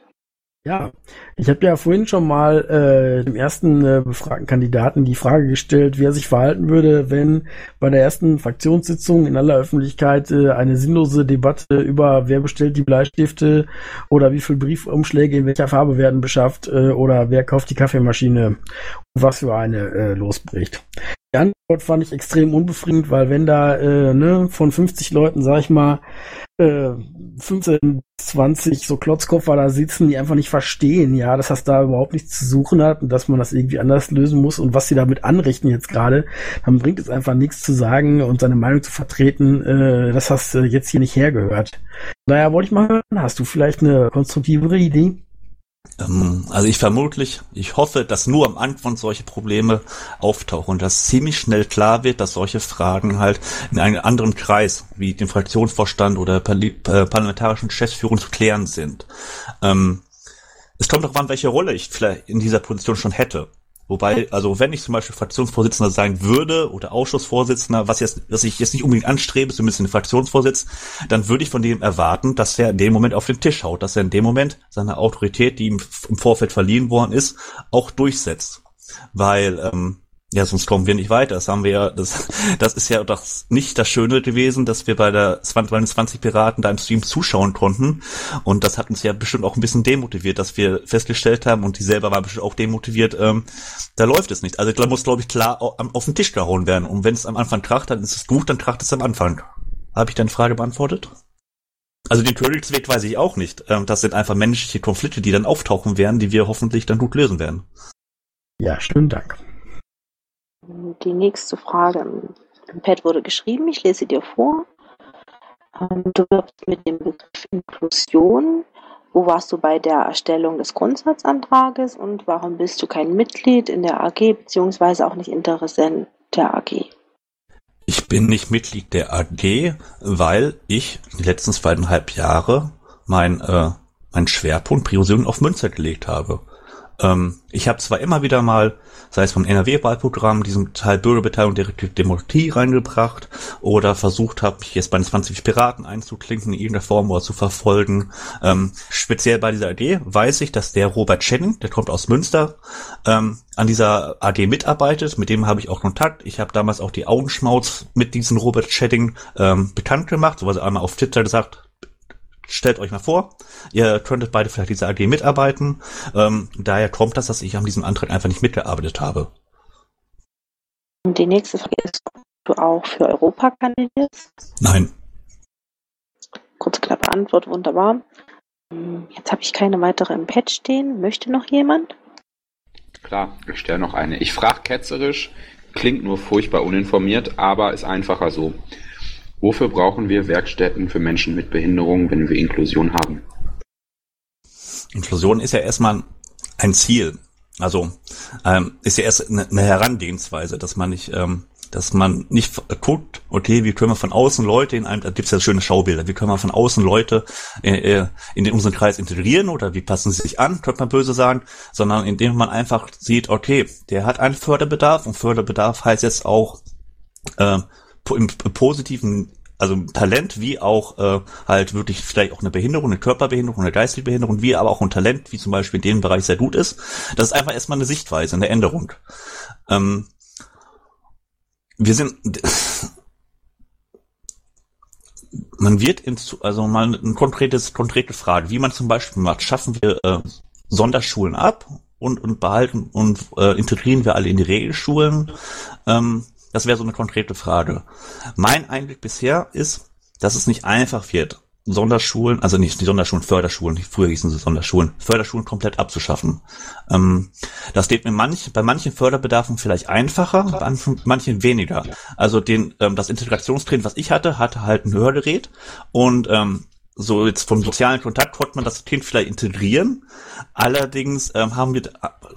G: Ja, ich habe ja vorhin schon mal äh, dem ersten äh, befragten Kandidaten die Frage gestellt, wie er sich verhalten würde, wenn bei der ersten Fraktionssitzung in aller Öffentlichkeit äh, eine sinnlose Debatte über wer bestellt die Bleistifte oder wie viel Briefumschläge in welcher Farbe werden beschafft äh, oder wer kauft die Kaffeemaschine und was für eine äh, losbricht. Die Antwort fand ich extrem unbefriedigend, weil wenn da äh, ne, von 50 Leuten, sag ich mal, äh, 15, 20 so Klotzkopfer da sitzen, die einfach nicht verstehen, ja, dass das da überhaupt nichts zu suchen hat und dass man das irgendwie anders lösen muss und was sie damit anrichten jetzt gerade, dann bringt es einfach nichts zu sagen und seine Meinung zu vertreten, äh, das hast du jetzt hier nicht hergehört. Naja, wollte ich mal hören, hast du vielleicht eine konstruktivere Idee?
Q: Ähm, also ich vermutlich, ich hoffe, dass nur am Anfang solche Probleme auftauchen und dass ziemlich schnell klar wird, dass solche Fragen halt in einem anderen Kreis, wie dem Fraktionsvorstand oder äh, parlamentarischen Geschäftsführung zu klären sind. Ähm, es kommt darauf an, welche Rolle ich vielleicht in dieser Position schon hätte. Wobei, also wenn ich zum Beispiel Fraktionsvorsitzender sein würde oder Ausschussvorsitzender, was jetzt, was ich jetzt nicht unbedingt anstrebe, zumindest den Fraktionsvorsitz, dann würde ich von dem erwarten, dass er in dem Moment auf den Tisch haut, dass er in dem Moment seine Autorität, die ihm im Vorfeld verliehen worden ist, auch durchsetzt. Weil, ähm, ja, sonst kommen wir nicht weiter. Das haben wir ja, das, das ist ja doch nicht das Schöne gewesen, dass wir bei der 20, Piraten da im Stream zuschauen konnten. Und das hat uns ja bestimmt auch ein bisschen demotiviert, dass wir festgestellt haben und die selber waren bestimmt auch demotiviert, ähm, da läuft es nicht. Also da muss, glaube ich, klar auf den Tisch gehauen werden. Und wenn es am Anfang kracht, dann ist es gut, dann kracht es am Anfang. Habe ich deine Frage beantwortet? Also den Königsweg weiß ich auch nicht. Ähm, das sind einfach menschliche Konflikte, die dann auftauchen werden, die wir hoffentlich dann gut lösen werden.
G: Ja, schönen Dank.
C: Die nächste Frage im Pad wurde geschrieben. Ich lese dir vor. Ähm, du wirbst mit dem Begriff Inklusion. Wo warst du bei der Erstellung des Grundsatzantrages und warum bist du kein Mitglied in der AG bzw. auch nicht Interessent der AG?
Q: Ich bin nicht Mitglied der AG, weil ich die letzten zweieinhalb Jahre mein, äh, mein Schwerpunkt Priorisierung auf Münster gelegt habe. Ähm, ich habe zwar immer wieder mal, sei es vom NRW-Wahlprogramm, diesen Teil Bürgerbeteiligung und Demokratie reingebracht oder versucht habe, mich jetzt bei den 20 Piraten einzuklinken, in irgendeiner Form oder zu verfolgen. Ähm, speziell bei dieser AG weiß ich, dass der Robert Schenning, der kommt aus Münster, ähm, an dieser AG mitarbeitet. Mit dem habe ich auch Kontakt. Ich habe damals auch die Augenschmaus mit diesem Robert Schenning ähm, bekannt gemacht, so was er einmal auf Twitter gesagt, stellt euch mal vor, ihr könntet beide vielleicht diese AG mitarbeiten. Ähm, daher kommt das, dass ich an diesem Antrag einfach nicht mitgearbeitet habe.
C: Und die nächste Frage ist, ob du auch für Europa kandidierst?
Q: Nein.
C: Kurze, knappe Antwort, wunderbar. Hm, jetzt habe ich keine weitere im Pad stehen. Möchte noch jemand?
R: Klar, ich stelle noch eine. Ich frage ketzerisch, klingt nur furchtbar uninformiert, aber ist einfacher so. Wofür brauchen wir Werkstätten für Menschen mit Behinderung, wenn wir Inklusion haben?
Q: Inklusion ist ja erstmal ein Ziel. Also ähm, ist ja erst eine, eine Herangehensweise, dass man nicht, ähm, dass man nicht guckt, okay, wie können wir von außen Leute in einem, da gibt's ja schöne Schaubilder, wie können wir von außen Leute äh, äh in den, unseren Kreis integrieren oder wie passen sie sich an, könnte man böse sagen, sondern indem man einfach sieht, okay, der hat einen Förderbedarf und Förderbedarf heißt jetzt auch äh, im positiven also Talent wie auch äh, halt wirklich vielleicht auch eine Behinderung, eine Körperbehinderung, eine geistige Behinderung, wie aber auch ein Talent, wie zum Beispiel in dem Bereich sehr gut ist. Das ist einfach erstmal eine Sichtweise, eine Änderung. Ähm, wir sind, man wird ins, also mal ein konkretes, konkrete Frage, wie man zum Beispiel macht, schaffen wir äh, Sonderschulen ab und, und behalten und äh, integrieren wir alle in die Regelschulen. Ähm, das wäre so eine konkrete Frage. Mein Einblick bisher ist, dass es nicht einfach wird, Sonderschulen, also nicht die Sonderschulen, Förderschulen, früher hießen sie Sonderschulen, Förderschulen komplett abzuschaffen. Ähm, das geht mir manch, bei manchen Förderbedarfen vielleicht einfacher, bei manchen weniger. Also den, ähm, das Integrationstraining, was ich hatte, hatte halt ein Hörgerät und ähm, so jetzt vom sozialen Kontakt konnte man das Kind vielleicht integrieren. Allerdings ähm, haben wir,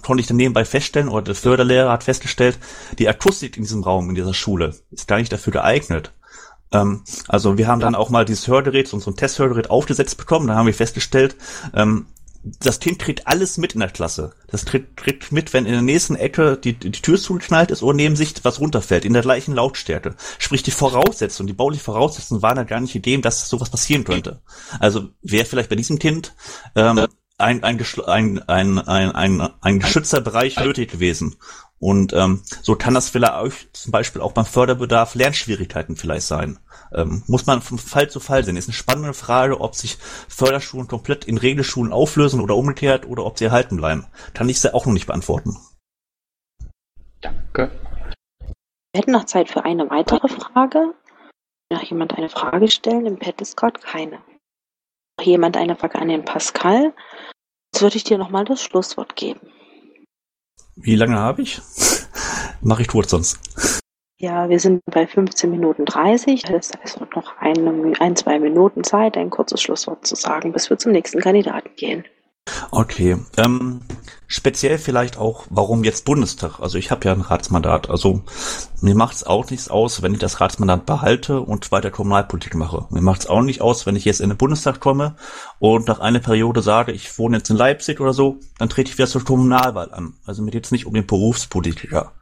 Q: konnte ich dann nebenbei feststellen, oder der Förderlehrer hat festgestellt, die Akustik in diesem Raum, in dieser Schule, ist gar nicht dafür geeignet. Ähm, also wir haben dann auch mal dieses Hörgerät, so ein Testhörgerät aufgesetzt bekommen, da haben wir festgestellt, ähm, das Kind kriegt alles mit in der Klasse. Das tritt, tritt mit, wenn in der nächsten Ecke die, die Tür zugeknallt ist oder neben sich was runterfällt, in der gleichen Lautstärke. Sprich, die Voraussetzungen, die bauliche Voraussetzungen waren da gar nicht Ideen, dass sowas passieren könnte. Also wäre vielleicht bei diesem Kind ähm, ein, ein, ein, ein, ein, ein, ein geschützter Bereich nötig gewesen. Und ähm, so kann das vielleicht zum Beispiel auch beim Förderbedarf Lernschwierigkeiten vielleicht sein. Ähm, muss man von Fall zu Fall sehen. Ist eine spannende Frage, ob sich Förderschulen komplett in Regelschulen auflösen oder umgekehrt oder ob sie erhalten bleiben. Kann ich sie auch noch nicht beantworten.
R: Danke.
C: Wir hätten noch Zeit für eine weitere Frage. Noch jemand eine Frage stellen? Im Pad Discord keine. Noch jemand eine Frage an den Pascal? Jetzt würde ich dir nochmal das Schlusswort geben.
Q: Wie lange habe ich? Mache ich kurz sonst.
C: Ja, wir sind bei 15 Minuten 30. Das heißt, noch eine, ein, zwei Minuten Zeit, ein kurzes Schlusswort zu sagen, bis wir zum nächsten Kandidaten gehen.
Q: Okay. Ähm, speziell vielleicht auch, warum jetzt Bundestag? Also ich habe ja ein Ratsmandat. Also mir macht es auch nichts aus, wenn ich das Ratsmandat behalte und weiter Kommunalpolitik mache. Mir macht es auch nicht aus, wenn ich jetzt in den Bundestag komme und nach einer Periode sage, ich wohne jetzt in Leipzig oder so, dann trete ich wieder zur Kommunalwahl an. Also mir geht es nicht um den Berufspolitiker.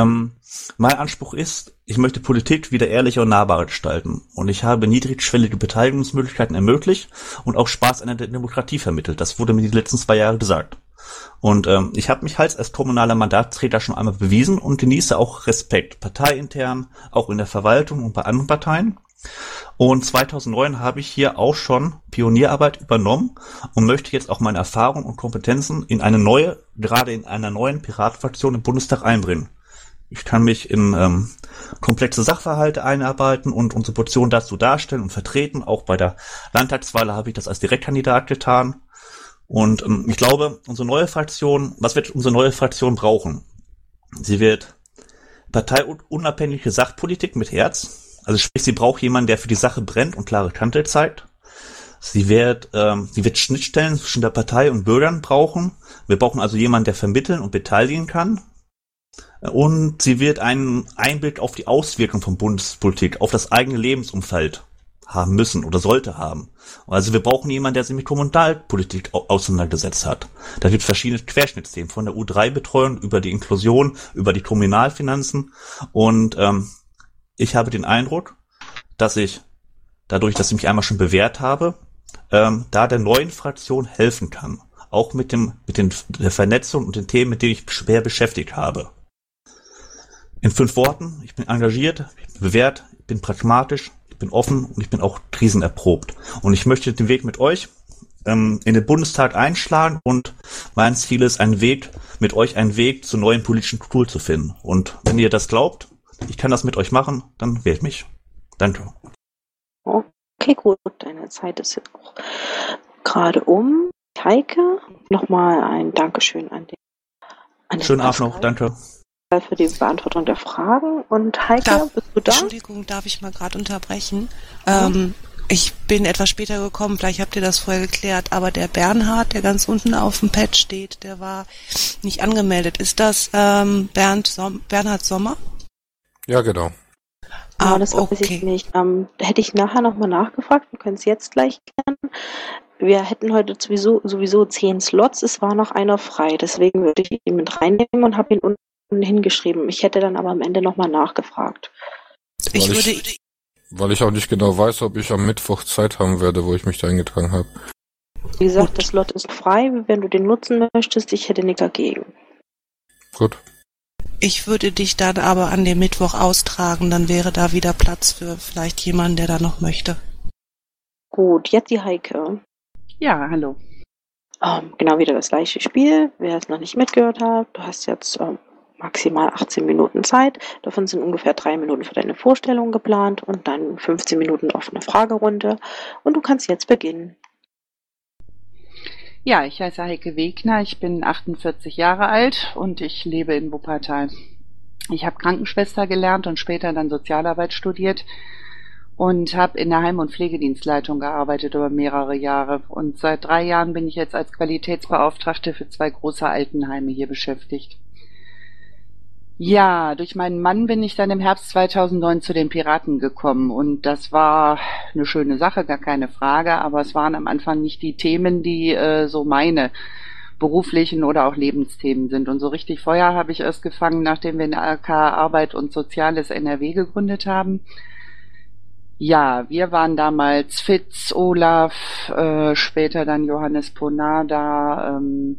Q: Ähm, mein Anspruch ist, ich möchte Politik wieder ehrlicher und nahbarer gestalten. Und ich habe niedrigschwellige Beteiligungsmöglichkeiten ermöglicht und auch Spaß an der Demokratie vermittelt. Das wurde mir die letzten zwei Jahre gesagt. Und ähm, ich habe mich halt als kommunaler Mandatsträger schon einmal bewiesen und genieße auch Respekt, parteiintern, auch in der Verwaltung und bei anderen Parteien. Und 2009 habe ich hier auch schon Pionierarbeit übernommen und möchte jetzt auch meine Erfahrungen und Kompetenzen in eine neue, gerade in einer neuen Piratfraktion im Bundestag einbringen. Ich kann mich in ähm, komplexe Sachverhalte einarbeiten und unsere Position dazu darstellen und vertreten. Auch bei der Landtagswahl habe ich das als Direktkandidat getan. Und ähm, ich glaube, unsere neue Fraktion, was wird unsere neue Fraktion brauchen? Sie wird parteiunabhängige Sachpolitik mit Herz. Also sprich, sie braucht jemanden, der für die Sache brennt und klare Kante zeigt. Sie wird, ähm, sie wird Schnittstellen zwischen der Partei und Bürgern brauchen. Wir brauchen also jemanden, der vermitteln und beteiligen kann. Und sie wird einen Einblick auf die Auswirkungen von Bundespolitik, auf das eigene Lebensumfeld haben müssen oder sollte haben. Also wir brauchen jemanden, der sich mit Kommunalpolitik auseinandergesetzt hat. Da gibt es verschiedene Querschnittsthemen, von der U3-Betreuung über die Inklusion, über die Kommunalfinanzen. Und ähm, ich habe den Eindruck, dass ich, dadurch, dass ich mich einmal schon bewährt habe, ähm, da der neuen Fraktion helfen kann. Auch mit dem, mit den, der Vernetzung und den Themen, mit denen ich schwer beschäftigt habe. In fünf Worten, ich bin engagiert, ich bin bewährt, ich bin pragmatisch, ich bin offen und ich bin auch krisenerprobt. Und ich möchte den Weg mit euch ähm, in den Bundestag einschlagen und mein Ziel ist, einen Weg, mit euch einen Weg zur neuen politischen Kultur zu finden. Und wenn ihr das glaubt, ich kann das mit euch machen, dann wählt mich. Danke.
C: Okay, gut, deine Zeit ist jetzt auch gerade um. Heike, nochmal ein Dankeschön an den.
Q: An den Schönen Abend noch, danke
C: für die Beantwortung der Fragen. Und Heike,
F: Darf,
C: bist du da?
F: Entschuldigung, darf ich mal gerade unterbrechen? Ähm, ich bin etwas später gekommen, vielleicht habt ihr das vorher geklärt, aber der Bernhard, der ganz unten auf dem Pad steht, der war nicht angemeldet. Ist das ähm, Bernd Som Bernhard Sommer?
S: Ja, genau.
C: Ah, das weiß ich nicht. Ähm, da hätte ich nachher nochmal nachgefragt. Wir können es jetzt gleich klären. Wir hätten heute sowieso, sowieso zehn Slots. Es war noch einer frei. Deswegen würde ich ihn mit reinnehmen und habe ihn unten hingeschrieben. Ich hätte dann aber am Ende nochmal nachgefragt.
S: Ich weil, ich, weil ich auch nicht genau weiß, ob ich am Mittwoch Zeit haben werde, wo ich mich da eingetragen habe.
C: Wie gesagt, Gut. das Slot ist frei. Wenn du den nutzen möchtest, ich hätte nichts dagegen.
S: Gut.
F: Ich würde dich dann aber an dem Mittwoch austragen, dann wäre da wieder Platz für vielleicht jemanden, der da noch möchte.
C: Gut, jetzt die Heike.
T: Ja, hallo.
C: Ähm, genau wieder das gleiche Spiel. Wer es noch nicht mitgehört hat, du hast jetzt ähm, maximal 18 Minuten Zeit. Davon sind ungefähr drei Minuten für deine Vorstellung geplant und dann 15 Minuten offene Fragerunde. Und du kannst jetzt beginnen.
T: Ja, ich heiße Heike Wegner, ich bin 48 Jahre alt und ich lebe in Wuppertal. Ich habe Krankenschwester gelernt und später dann Sozialarbeit studiert und habe in der Heim- und Pflegedienstleitung gearbeitet über mehrere Jahre. Und seit drei Jahren bin ich jetzt als Qualitätsbeauftragte für zwei große Altenheime hier beschäftigt. Ja, durch meinen Mann bin ich dann im Herbst 2009 zu den Piraten gekommen und das war eine schöne Sache, gar keine Frage, aber es waren am Anfang nicht die Themen, die äh, so meine beruflichen oder auch Lebensthemen sind. Und so richtig Feuer habe ich erst gefangen, nachdem wir in AK Arbeit und Soziales NRW gegründet haben. Ja, wir waren damals Fitz, Olaf, äh, später dann Johannes Ponada, ähm,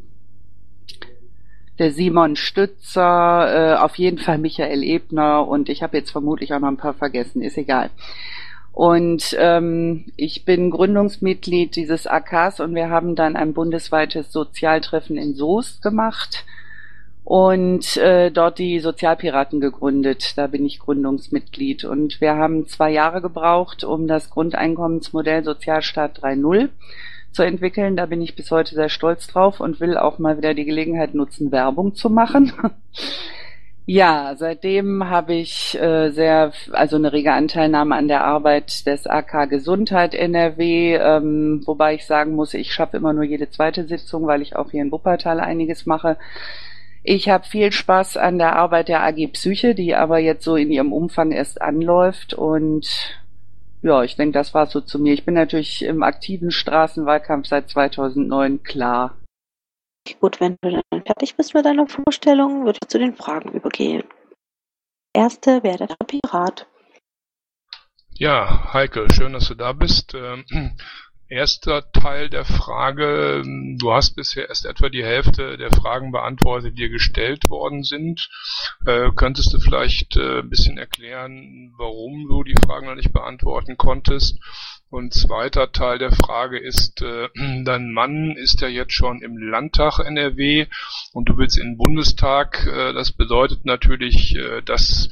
T: der Simon Stützer, äh, auf jeden Fall Michael Ebner und ich habe jetzt vermutlich auch noch ein paar vergessen, ist egal. Und ähm, ich bin Gründungsmitglied dieses AKs und wir haben dann ein bundesweites Sozialtreffen in Soest gemacht und äh, dort die Sozialpiraten gegründet. Da bin ich Gründungsmitglied und wir haben zwei Jahre gebraucht, um das Grundeinkommensmodell Sozialstaat 3.0 zu entwickeln. Da bin ich bis heute sehr stolz drauf und will auch mal wieder die Gelegenheit nutzen, Werbung zu machen. Ja, seitdem habe ich äh, sehr, also eine rege Anteilnahme an der Arbeit des AK Gesundheit NRW, ähm, wobei ich sagen muss, ich schaffe immer nur jede zweite Sitzung, weil ich auch hier in Wuppertal einiges mache. Ich habe viel Spaß an der Arbeit der AG Psyche, die aber jetzt so in ihrem Umfang erst anläuft und ja, ich denke, das war so zu mir. Ich bin natürlich im aktiven Straßenwahlkampf seit 2009 klar.
C: Gut, wenn du dann fertig bist mit deiner Vorstellung, würde ich zu den Fragen übergehen. Erste wäre der Pirat.
D: Ja, Heike, schön, dass du da bist. Ähm, erster Teil der Frage, du hast bisher erst etwa die Hälfte der Fragen beantwortet, die dir gestellt worden sind. Äh, könntest du vielleicht äh, ein bisschen erklären, warum du die Fragen noch nicht beantworten konntest? Und zweiter Teil der Frage ist, äh, dein Mann ist ja jetzt schon im Landtag NRW und du willst in den Bundestag. Äh, das bedeutet natürlich, äh, dass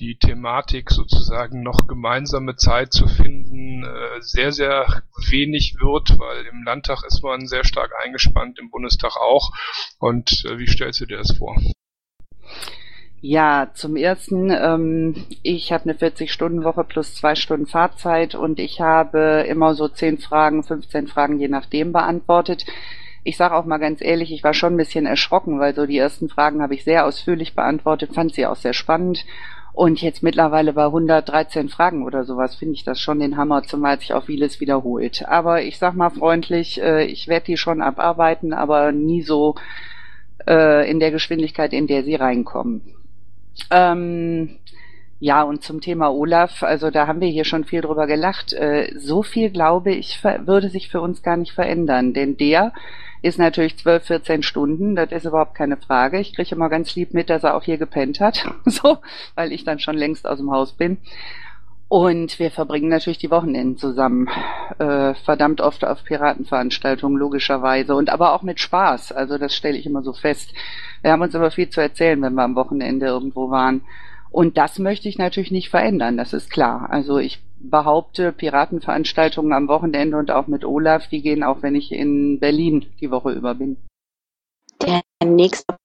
D: die Thematik sozusagen noch gemeinsame Zeit zu finden äh, sehr, sehr wenig wird, weil im Landtag ist man sehr stark eingespannt, im Bundestag auch. Und äh, wie stellst du dir das vor?
T: Ja, zum ersten, ähm, ich habe eine 40-Stunden-Woche plus zwei Stunden Fahrzeit und ich habe immer so 10 Fragen, 15 Fragen je nachdem beantwortet. Ich sage auch mal ganz ehrlich, ich war schon ein bisschen erschrocken, weil so die ersten Fragen habe ich sehr ausführlich beantwortet, fand sie auch sehr spannend. Und jetzt mittlerweile bei 113 Fragen oder sowas finde ich das schon den Hammer, zumal sich auch vieles wiederholt. Aber ich sag mal freundlich, äh, ich werde die schon abarbeiten, aber nie so äh, in der Geschwindigkeit, in der sie reinkommen. Ähm, ja, und zum Thema Olaf, also da haben wir hier schon viel drüber gelacht. Äh, so viel, glaube ich, würde sich für uns gar nicht verändern, denn der ist natürlich 12, 14 Stunden, das ist überhaupt keine Frage. Ich kriege immer ganz lieb mit, dass er auch hier gepennt hat, so, weil ich dann schon längst aus dem Haus bin. Und wir verbringen natürlich die Wochenenden zusammen. Äh, verdammt oft auf Piratenveranstaltungen, logischerweise. Und aber auch mit Spaß. Also das stelle ich immer so fest. Wir haben uns aber viel zu erzählen, wenn wir am Wochenende irgendwo waren. Und das möchte ich natürlich nicht verändern, das ist klar. Also ich behaupte, Piratenveranstaltungen am Wochenende und auch mit Olaf, die gehen auch, wenn ich in Berlin die Woche über bin.
C: Der nächste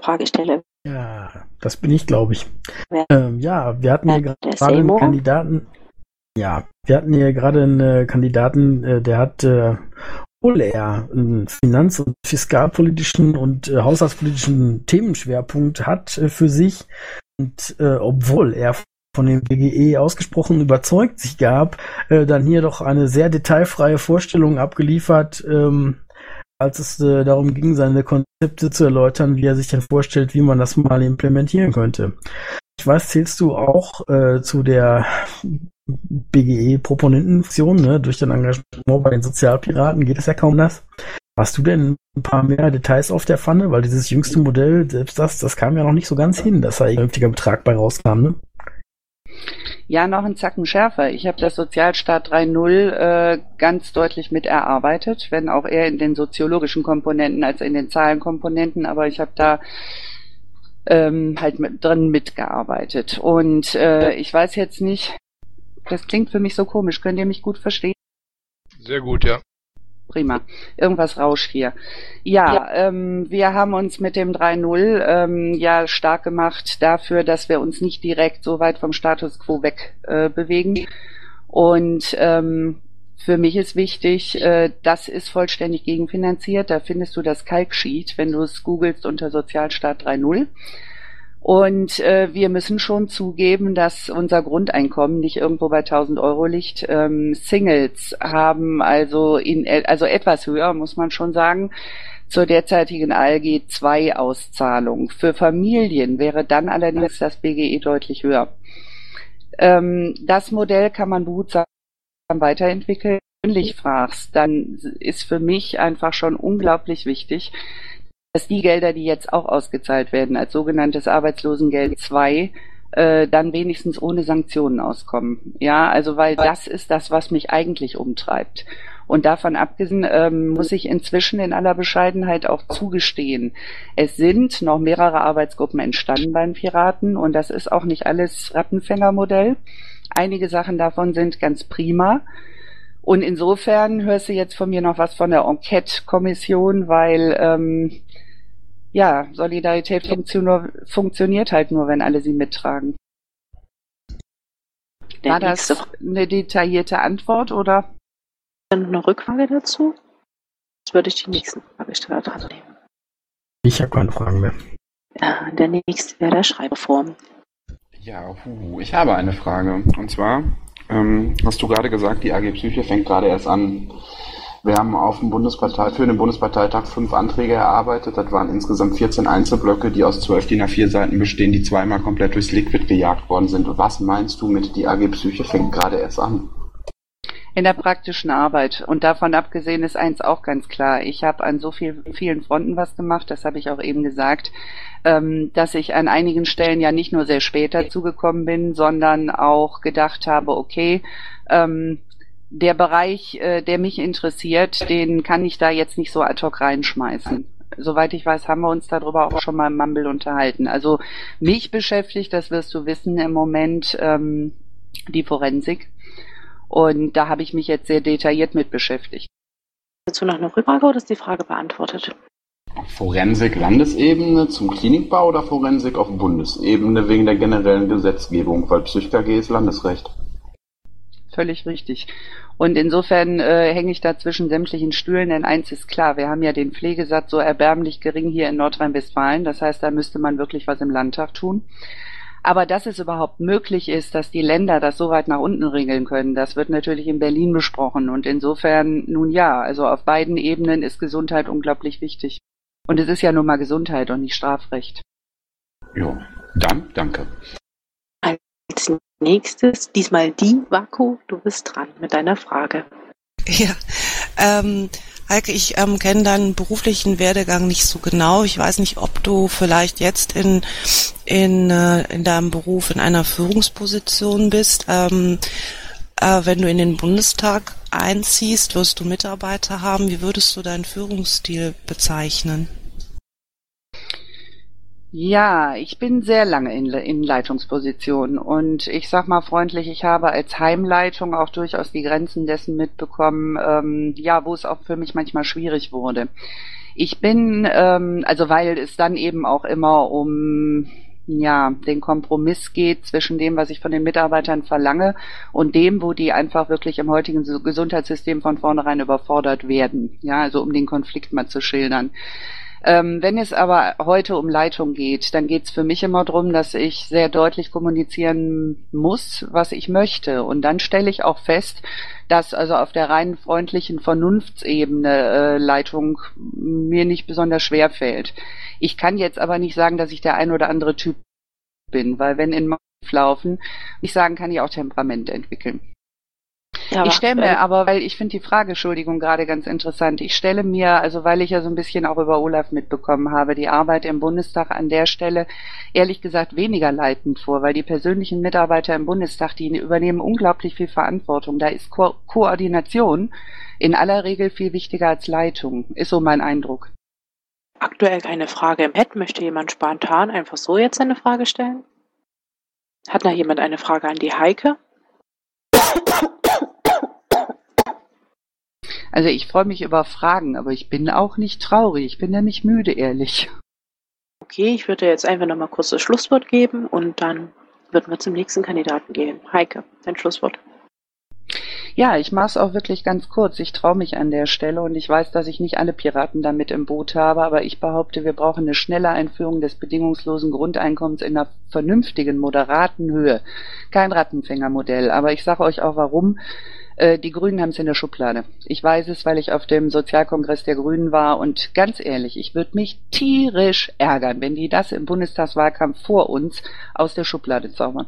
C: Fragesteller
G: ja, das bin ich, glaube ich. Ähm, ja, wir hatten hier gerade einen? Kandidaten. Ja, wir hatten hier gerade einen Kandidaten, äh, der hat, äh, obwohl er einen finanz- und fiskalpolitischen und äh, haushaltspolitischen Themenschwerpunkt hat äh, für sich und äh, obwohl er von dem BGE ausgesprochen überzeugt sich gab, äh, dann hier doch eine sehr detailfreie Vorstellung abgeliefert, ähm, als es äh, darum ging, seine Konzepte zu erläutern, wie er sich denn vorstellt, wie man das mal implementieren könnte. Ich weiß, zählst du auch äh, zu der BGE-Proponentenfunktion, ne? durch dein Engagement bei den Sozialpiraten geht es ja kaum das. Hast du denn ein paar mehr Details auf der Pfanne? Weil dieses jüngste Modell, selbst das, das kam ja noch nicht so ganz hin, dass da ein vernünftiger Betrag bei rauskam, ne?
T: Ja, noch einen Zacken schärfer. Ich habe das Sozialstaat 3.0 äh, ganz deutlich mit erarbeitet, wenn auch eher in den soziologischen Komponenten als in den Zahlenkomponenten, aber ich habe da ähm, halt mit, drin mitgearbeitet. Und äh, ich weiß jetzt nicht, das klingt für mich so komisch. Könnt ihr mich gut verstehen?
D: Sehr gut, ja.
T: Prima. Irgendwas rauscht hier. Ja, ja. Ähm, wir haben uns mit dem 3.0 ähm, ja stark gemacht dafür, dass wir uns nicht direkt so weit vom Status quo weg äh, bewegen. Und ähm, für mich ist wichtig, äh, das ist vollständig gegenfinanziert. Da findest du das Kalksheet, wenn du es googelst unter Sozialstaat 3.0. Und äh, wir müssen schon zugeben, dass unser Grundeinkommen nicht irgendwo bei 1000 Euro liegt. Ähm, Singles haben also in also etwas höher, muss man schon sagen. Zur derzeitigen ALG 2 Auszahlung. Für Familien wäre dann allerdings das BGE deutlich höher. Ähm, das Modell kann man behutsam weiterentwickeln. Wenn du fragst, dann ist für mich einfach schon unglaublich wichtig, dass die Gelder, die jetzt auch ausgezahlt werden als sogenanntes Arbeitslosengeld 2, äh, dann wenigstens ohne Sanktionen auskommen. Ja, also weil das ist das, was mich eigentlich umtreibt. Und davon abgesehen ähm, muss ich inzwischen in aller Bescheidenheit auch zugestehen, es sind noch mehrere Arbeitsgruppen entstanden beim Piraten und das ist auch nicht alles Rattenfängermodell. Einige Sachen davon sind ganz prima. Und insofern hörst du jetzt von mir noch was von der Enquete-Kommission, weil ähm, ja, Solidarität funktio funktioniert halt nur, wenn alle sie mittragen.
C: Der
T: War das eine detaillierte Antwort oder?
C: Dann eine Rückfrage dazu? Jetzt würde ich die nächsten Fragesteller dran nehmen.
G: Ich habe keine Fragen mehr.
C: Ja, der nächste wäre der Schreiberform.
R: Ja, hu, ich habe eine Frage. Und zwar ähm, hast du gerade gesagt, die AG Psyche fängt gerade erst an. Wir haben auf dem Bundespartei, für den Bundesparteitag fünf Anträge erarbeitet. Das waren insgesamt 14 Einzelblöcke, die aus 12 DIN A4 Seiten bestehen, die zweimal komplett durchs Liquid gejagt worden sind. Was meinst du mit die AG Psyche fängt gerade erst an?
T: In der praktischen Arbeit. Und davon abgesehen ist eins auch ganz klar. Ich habe an so viel, vielen Fronten was gemacht, das habe ich auch eben gesagt, ähm, dass ich an einigen Stellen ja nicht nur sehr spät dazugekommen bin, sondern auch gedacht habe, okay, ähm, der Bereich, äh, der mich interessiert, den kann ich da jetzt nicht so ad hoc reinschmeißen. Soweit ich weiß, haben wir uns darüber auch schon mal im Mumble unterhalten. Also mich beschäftigt, das wirst du wissen, im Moment ähm, die Forensik. Und da habe ich mich jetzt sehr detailliert mit beschäftigt.
C: Dazu noch eine Rückfrage oder ist die Frage beantwortet?
R: Forensik Landesebene zum Klinikbau oder Forensik auf Bundesebene wegen der generellen Gesetzgebung, weil PsychKG ist Landesrecht.
T: Völlig richtig. Und insofern äh, hänge ich da zwischen sämtlichen Stühlen, denn eins ist klar, wir haben ja den Pflegesatz so erbärmlich gering hier in Nordrhein-Westfalen. Das heißt, da müsste man wirklich was im Landtag tun. Aber dass es überhaupt möglich ist, dass die Länder das so weit nach unten regeln können, das wird natürlich in Berlin besprochen. Und insofern, nun ja, also auf beiden Ebenen ist Gesundheit unglaublich wichtig. Und es ist ja nun mal Gesundheit und nicht Strafrecht.
R: Jo, dann danke.
C: Als nächstes, diesmal die Vaku, du bist dran mit deiner Frage.
F: Ja, ähm, Heike, ich ähm, kenne deinen beruflichen Werdegang nicht so genau. Ich weiß nicht, ob du vielleicht jetzt in in äh, in deinem Beruf in einer Führungsposition bist. Ähm, äh, wenn du in den Bundestag einziehst, wirst du Mitarbeiter haben. Wie würdest du deinen Führungsstil bezeichnen?
T: Ja, ich bin sehr lange in, in Leitungsposition und ich sag mal freundlich, ich habe als Heimleitung auch durchaus die Grenzen dessen mitbekommen, ähm, ja, wo es auch für mich manchmal schwierig wurde. Ich bin, ähm, also weil es dann eben auch immer um ja, den Kompromiss geht zwischen dem, was ich von den Mitarbeitern verlange und dem, wo die einfach wirklich im heutigen Gesundheitssystem von vornherein überfordert werden. Ja, also um den Konflikt mal zu schildern. Ähm, wenn es aber heute um Leitung geht, dann geht es für mich immer darum, dass ich sehr deutlich kommunizieren muss, was ich möchte. Und dann stelle ich auch fest, dass also auf der rein freundlichen Vernunftsebene äh, Leitung mir nicht besonders schwer fällt. Ich kann jetzt aber nicht sagen, dass ich der ein oder andere Typ bin, weil wenn in meinem laufen, ich sagen kann, ich auch Temperament entwickeln.
C: Ja,
T: ich stelle mir
C: äh,
T: aber, weil ich finde die Frage, Entschuldigung, gerade ganz interessant. Ich stelle mir, also weil ich ja so ein bisschen auch über Olaf mitbekommen habe, die Arbeit im Bundestag an der Stelle ehrlich gesagt weniger leitend vor, weil die persönlichen Mitarbeiter im Bundestag, die übernehmen unglaublich viel Verantwortung. Da ist Ko Koordination in aller Regel viel wichtiger als Leitung, ist so mein Eindruck.
C: Aktuell keine Frage im Pad. Möchte jemand spontan einfach so jetzt eine Frage stellen? Hat noch jemand eine Frage an die Heike?
T: Also ich freue mich über Fragen, aber ich bin auch nicht traurig. Ich bin nämlich müde, ehrlich.
C: Okay, ich würde jetzt einfach nochmal kurz das Schlusswort geben und dann würden wir zum nächsten Kandidaten gehen. Heike, dein Schlusswort.
T: Ja, ich mache es auch wirklich ganz kurz. Ich traue mich an der Stelle und ich weiß, dass ich nicht alle Piraten damit im Boot habe, aber ich behaupte, wir brauchen eine schnelle Einführung des bedingungslosen Grundeinkommens in einer vernünftigen, moderaten Höhe. Kein Rattenfängermodell, aber ich sage euch auch warum. Äh, Die Grünen haben es in der Schublade. Ich weiß es, weil ich auf dem Sozialkongress der Grünen war und ganz ehrlich, ich würde mich tierisch ärgern, wenn die das im Bundestagswahlkampf vor uns aus der Schublade zaubern.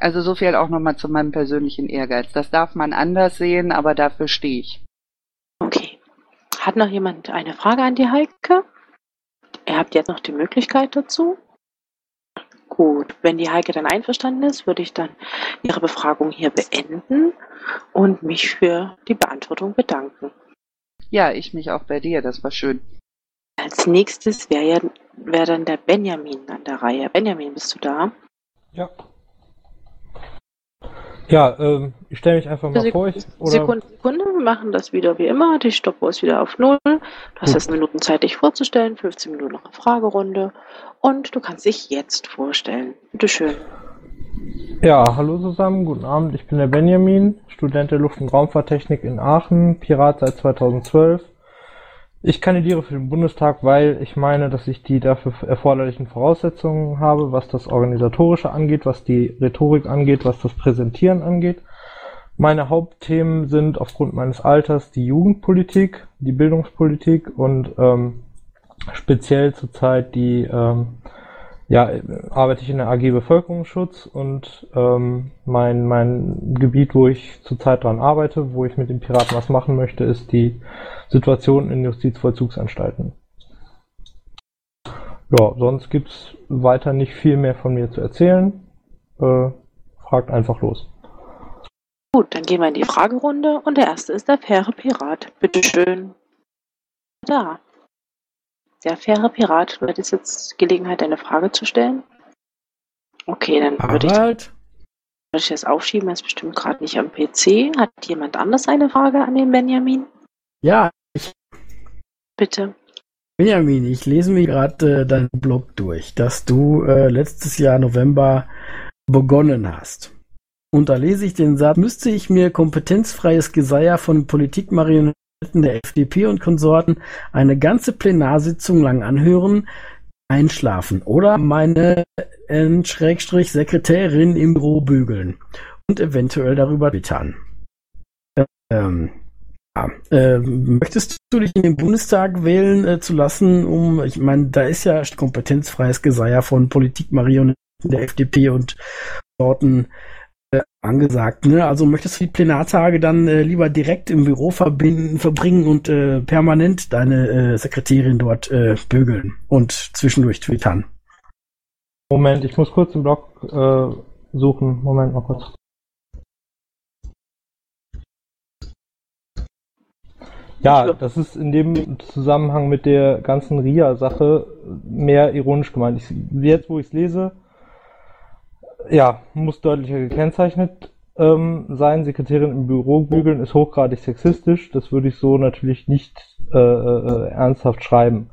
T: Also so viel auch nochmal zu meinem persönlichen Ehrgeiz. Das darf man anders sehen, aber dafür stehe ich.
C: Okay. Hat noch jemand eine Frage an die Heike? Ihr habt jetzt noch die Möglichkeit dazu. Gut, wenn die Heike dann einverstanden ist, würde ich dann ihre Befragung hier beenden und mich für die Beantwortung bedanken.
T: Ja, ich mich auch bei dir, das war schön.
C: Als nächstes wäre ja, wär dann der Benjamin an der Reihe. Benjamin, bist du da?
N: Ja. Ja, ähm, ich stelle mich einfach mal
C: Sek
N: vor. Ich, oder
C: Sekunde, Sekunde, wir machen das wieder wie immer. Die Stoppuhr ist wieder auf Null. Du hast
N: Gut.
C: jetzt Minuten Zeit, dich vorzustellen. 15 Minuten noch eine Fragerunde. Und du kannst dich jetzt vorstellen. Bitteschön.
N: Ja, hallo zusammen, guten Abend. Ich bin der Benjamin, Student der Luft- und Raumfahrttechnik in Aachen, Pirat seit 2012. Ich kandidiere für den Bundestag, weil ich meine, dass ich die dafür erforderlichen Voraussetzungen habe, was das Organisatorische angeht, was die Rhetorik angeht, was das Präsentieren angeht. Meine Hauptthemen sind aufgrund meines Alters die Jugendpolitik, die Bildungspolitik und ähm, speziell zurzeit die ähm, ja, äh, arbeite ich in der AG Bevölkerungsschutz und ähm, mein, mein Gebiet, wo ich zurzeit dran arbeite, wo ich mit den Piraten was machen möchte, ist die Situation in Justizvollzugsanstalten. Ja, sonst gibt's weiter nicht viel mehr von mir zu erzählen. Äh, fragt einfach los.
C: Gut, dann gehen wir in die Fragerunde. Und der erste ist der faire Pirat. Bitteschön. Da. Der faire Pirat, du hättest jetzt Gelegenheit, eine Frage zu stellen. Okay, dann würde ich, würde
G: Harald?
C: ich das aufschieben. Er ist bestimmt gerade nicht am PC. Hat jemand anders eine Frage an den Benjamin?
G: Ja, ich,
C: Bitte.
G: Benjamin, ich lese mir gerade äh, deinen Blog durch, dass du äh, letztes Jahr November begonnen hast. Und da lese ich den Satz, müsste ich mir kompetenzfreies Geseier von Politikmarionetten der FDP und Konsorten eine ganze Plenarsitzung lang anhören, einschlafen oder meine äh, Schrägstrich Sekretärin im Büro bügeln und eventuell darüber twittern. Ähm, ja, äh, möchtest du dich in den Bundestag wählen äh, zu lassen, um, ich meine, da ist ja kompetenzfreies Geseier von Politikmarionetten der FDP und Sorten angesagt, ne? Also möchtest du die Plenartage dann äh, lieber direkt im Büro verbinden, verbringen und äh, permanent deine äh, Sekretärin dort äh, bügeln und zwischendurch twittern?
N: Moment, ich muss kurz den Blog äh, suchen. Moment mal kurz. Ja, das ist in dem Zusammenhang mit der ganzen RIA-Sache mehr ironisch gemeint. Ich, jetzt, wo ich es lese, ja, muss deutlicher gekennzeichnet ähm, sein. Sekretärin im Büro bügeln ist hochgradig sexistisch. Das würde ich so natürlich nicht äh, äh, ernsthaft schreiben.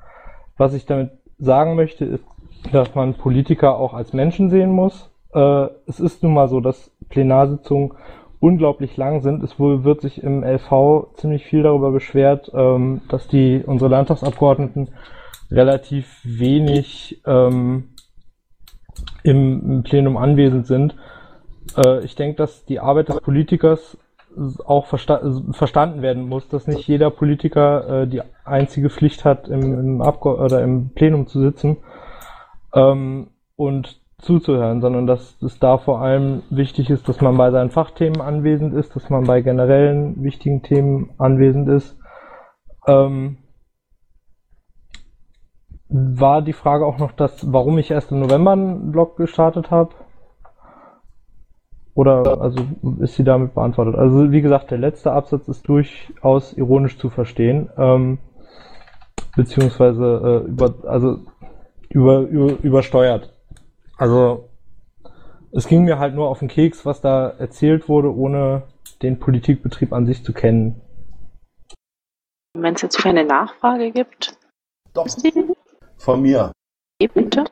N: Was ich damit sagen möchte, ist, dass man Politiker auch als Menschen sehen muss. Äh, es ist nun mal so, dass Plenarsitzungen unglaublich lang sind. Es wohl wird sich im LV ziemlich viel darüber beschwert, ähm, dass die unsere Landtagsabgeordneten relativ wenig ähm, im, Plenum anwesend sind. Äh, ich denke, dass die Arbeit des Politikers auch versta verstanden werden muss, dass nicht jeder Politiker äh, die einzige Pflicht hat, im, im, Abge oder im Plenum zu sitzen ähm, und zuzuhören, sondern dass es da vor allem wichtig ist, dass man bei seinen Fachthemen anwesend ist, dass man bei generellen wichtigen Themen anwesend ist. Ähm, war die Frage auch noch, dass, warum ich erst im November einen Blog gestartet habe? Oder also ist sie damit beantwortet? Also wie gesagt, der letzte Absatz ist durchaus ironisch zu verstehen, ähm, beziehungsweise äh, über, also über, über, übersteuert. Also es ging mir halt nur auf den Keks, was da erzählt wurde, ohne den Politikbetrieb an sich zu kennen.
C: Wenn es jetzt keine Nachfrage gibt.
O: Doch. Von mir.
C: Bitte.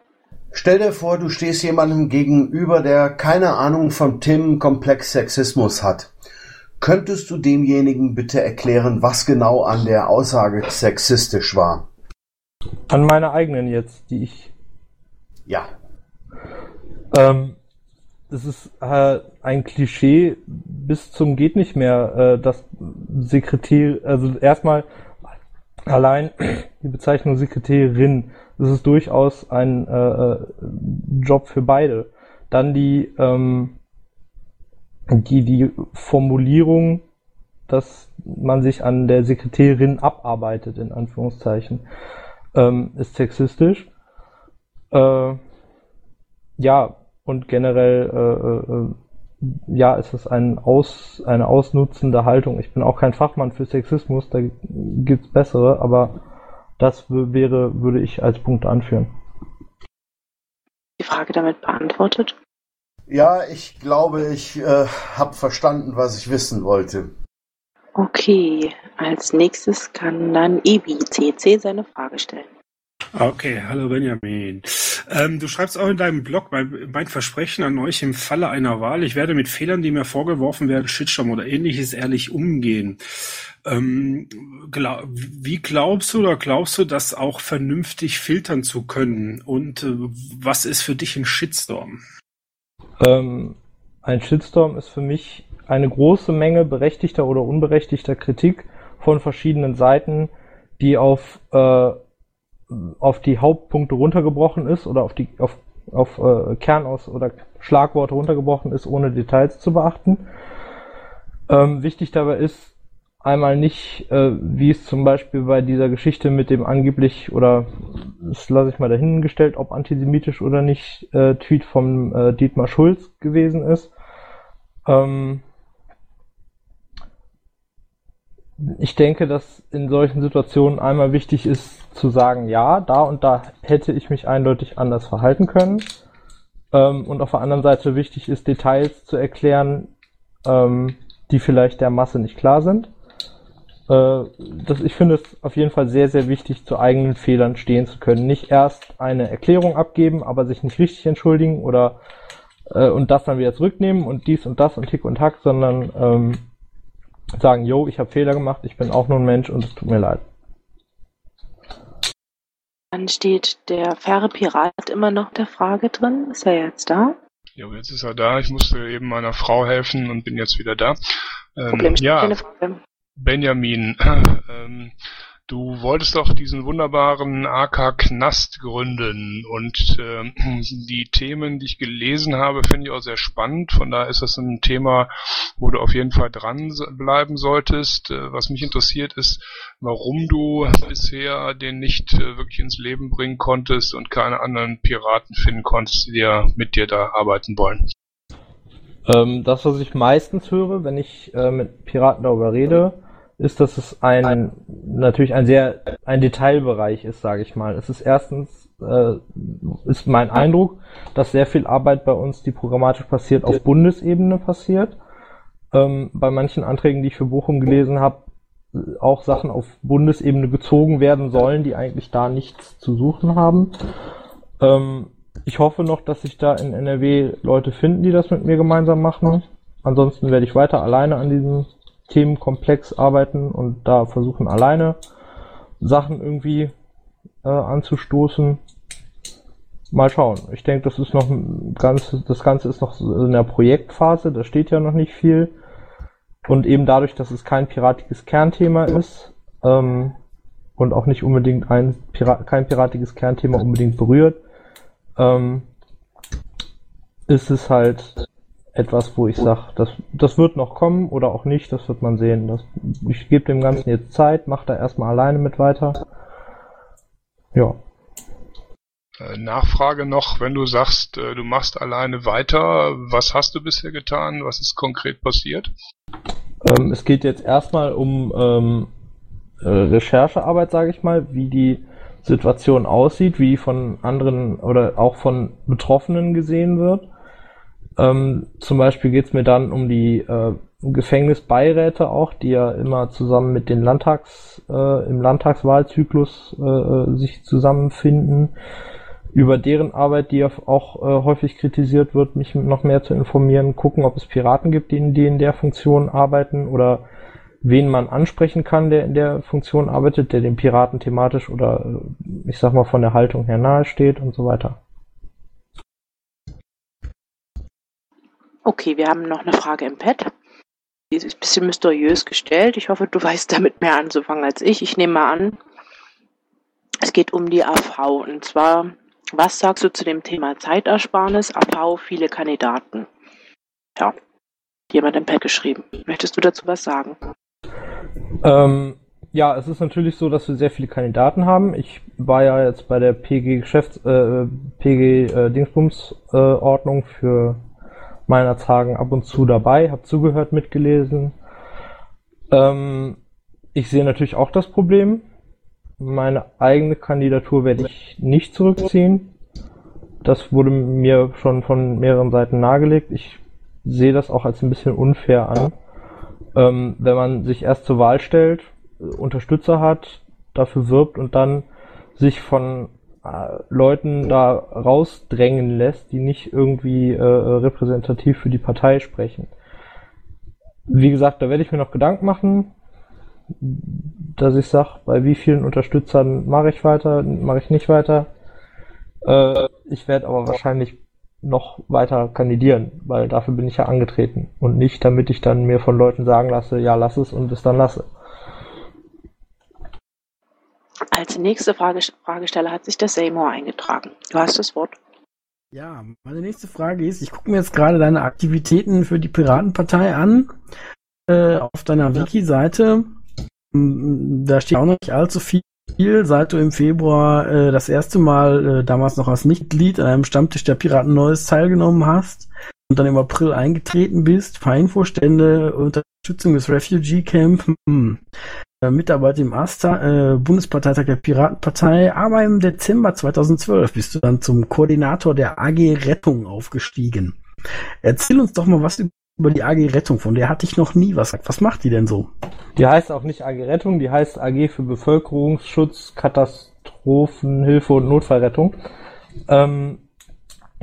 O: Stell dir vor, du stehst jemandem gegenüber, der keine Ahnung vom Themenkomplex Sexismus hat. Könntest du demjenigen bitte erklären, was genau an der Aussage sexistisch war?
N: An meine eigenen jetzt, die ich.
O: Ja.
N: Ähm, das ist äh, ein Klischee bis zum geht nicht mehr, äh, dass Sekretär, also erstmal allein die Bezeichnung Sekretärin, das ist durchaus ein äh, Job für beide. Dann die ähm, die die Formulierung, dass man sich an der Sekretärin abarbeitet in Anführungszeichen, ähm, ist sexistisch. Äh, ja, und generell äh, ja, ist es ein Aus, eine ausnutzende Haltung. Ich bin auch kein Fachmann für Sexismus, da gibt's bessere, aber das wäre, würde ich als Punkt anführen.
C: Die Frage damit beantwortet?
O: Ja, ich glaube, ich äh, habe verstanden, was ich wissen wollte.
C: Okay, als nächstes kann dann Ebi CC seine Frage stellen.
L: Okay, hallo Benjamin. Ähm, du schreibst auch in deinem Blog, mein, mein Versprechen an euch im Falle einer Wahl, ich werde mit Fehlern, die mir vorgeworfen werden, Shitstorm oder ähnliches, ehrlich umgehen. Ähm, glaub, wie glaubst du oder glaubst du, das auch vernünftig filtern zu können? Und äh, was ist für dich ein Shitstorm?
N: Ähm, ein Shitstorm ist für mich eine große Menge berechtigter oder unberechtigter Kritik von verschiedenen Seiten, die auf, äh, auf die Hauptpunkte runtergebrochen ist oder auf die auf, auf äh, Kernaus oder Schlagworte runtergebrochen ist, ohne Details zu beachten. Ähm, wichtig dabei ist einmal nicht, äh, wie es zum Beispiel bei dieser Geschichte mit dem angeblich oder das lasse ich mal dahingestellt, ob antisemitisch oder nicht, äh, Tweet vom äh, Dietmar Schulz gewesen ist. Ähm, ich denke, dass in solchen Situationen einmal wichtig ist zu sagen, ja, da und da hätte ich mich eindeutig anders verhalten können. Ähm, und auf der anderen Seite wichtig ist, Details zu erklären, ähm, die vielleicht der Masse nicht klar sind. Äh, das, ich finde es auf jeden Fall sehr, sehr wichtig, zu eigenen Fehlern stehen zu können. Nicht erst eine Erklärung abgeben, aber sich nicht richtig entschuldigen oder äh, und das dann wieder zurücknehmen und dies und das und Tick und Hack, sondern ähm, sagen, yo, ich habe Fehler gemacht, ich bin auch nur ein Mensch und es tut mir leid.
C: Dann steht der faire Pirat immer noch der Frage drin. Ist er jetzt da?
D: Ja, jetzt ist er da. Ich musste eben meiner Frau helfen und bin jetzt wieder da. Ähm,
C: Problem
D: ja,
C: keine Frage.
D: Benjamin, ähm, du wolltest doch diesen wunderbaren AK Knast gründen und ähm, die Themen, die ich gelesen habe, finde ich auch sehr spannend. Von daher ist das ein Thema, wo du auf jeden Fall dran bleiben solltest. Äh, was mich interessiert ist, warum du bisher den nicht äh, wirklich ins Leben bringen konntest und keine anderen Piraten finden konntest, die dir mit dir da arbeiten wollen.
N: Ähm, das, was ich meistens höre, wenn ich äh, mit Piraten darüber rede, ist, dass es ein natürlich ein sehr ein Detailbereich ist, sage ich mal. Es ist erstens äh, ist mein Eindruck, dass sehr viel Arbeit bei uns, die programmatisch passiert, auf Bundesebene passiert. Ähm, bei manchen Anträgen, die ich für Bochum gelesen habe, auch Sachen auf Bundesebene gezogen werden sollen, die eigentlich da nichts zu suchen haben. Ähm, ich hoffe noch, dass sich da in NRW Leute finden, die das mit mir gemeinsam machen. Ansonsten werde ich weiter alleine an diesem Themenkomplex arbeiten und da versuchen alleine Sachen irgendwie äh, anzustoßen. Mal schauen. Ich denke, das ist noch ganz, das Ganze ist noch in der Projektphase, da steht ja noch nicht viel. Und eben dadurch, dass es kein piratiges Kernthema ist ähm, und auch nicht unbedingt ein Pirat, kein piratiges Kernthema unbedingt berührt, ähm, ist es halt etwas, wo ich sage, das, das wird noch kommen oder auch nicht, das wird man sehen. Das, ich gebe dem Ganzen jetzt Zeit, mache da erstmal alleine mit weiter. Ja.
D: Äh, Nachfrage noch, wenn du sagst, äh, du machst alleine weiter, was hast du bisher getan? Was ist konkret passiert?
N: Ähm, es geht jetzt erstmal um ähm, äh, Recherchearbeit, sage ich mal, wie die Situation aussieht, wie von anderen oder auch von Betroffenen gesehen wird. Ähm, zum Beispiel geht es mir dann um die äh, Gefängnisbeiräte auch, die ja immer zusammen mit den Landtags, äh, im Landtagswahlzyklus äh, äh sich zusammenfinden. Über deren Arbeit, die ja auch äh, häufig kritisiert wird, mich noch mehr zu informieren, gucken, ob es Piraten gibt, die, die in der Funktion arbeiten oder wen man ansprechen kann, der in der Funktion arbeitet, der den Piraten thematisch oder äh, ich sag mal von der Haltung her nahe steht und so weiter.
C: Okay, wir haben noch eine Frage im Pad. Die ist ein bisschen mysteriös gestellt. Ich hoffe, du weißt damit mehr anzufangen als ich. Ich nehme mal an, es geht um die AV. Und zwar, was sagst du zu dem Thema Zeitersparnis, AV, viele Kandidaten? Ja, jemand im Pad geschrieben. Möchtest du dazu was sagen?
N: Ähm, ja, es ist natürlich so, dass wir sehr viele Kandidaten haben. Ich war ja jetzt bei der PG Geschäfts äh, PG äh, Dingsbums äh, Ordnung für meiner Tagen ab und zu dabei, habe zugehört, mitgelesen. Ähm, ich sehe natürlich auch das Problem. Meine eigene Kandidatur werde ich nicht zurückziehen. das wurde mir schon von mehreren Seiten nahegelegt. Ich sehe das auch als ein bisschen unfair an. Ähm, wenn man sich erst zur Wahl stellt, Unterstützer hat, dafür wirbt und dann sich von Leuten da rausdrängen lässt, die nicht irgendwie äh, repräsentativ für die Partei sprechen. Wie gesagt, da werde ich mir noch Gedanken machen, dass ich sage, bei wie vielen Unterstützern mache ich weiter, mache ich nicht weiter. Äh, ich werde aber wahrscheinlich noch weiter kandidieren, weil dafür bin ich ja angetreten und nicht, damit ich dann mir von Leuten sagen lasse, ja, lass es und es dann lasse.
C: Als nächste Frage, Fragesteller hat sich der Seymour eingetragen. Du hast das Wort.
G: Ja, meine nächste Frage ist, ich gucke mir jetzt gerade deine Aktivitäten für die Piratenpartei an, äh, auf deiner Wiki-Seite. Da steht auch noch nicht allzu viel seit du im Februar äh, das erste Mal, äh, damals noch als Mitglied, an einem Stammtisch der Piraten Neues teilgenommen hast und dann im April eingetreten bist, Feinvorstände, Unterstützung des Refugee Camp, hm, äh, Mitarbeit im ASTA, äh, Bundesparteitag der Piratenpartei, aber im Dezember 2012 bist du dann zum Koordinator der AG Rettung aufgestiegen. Erzähl uns doch mal was über die AG Rettung, von der hatte ich noch nie was. Was macht die denn so?
N: Die heißt auch nicht AG Rettung, die heißt AG für Bevölkerungsschutz, Katastrophenhilfe und Notfallrettung. Ähm,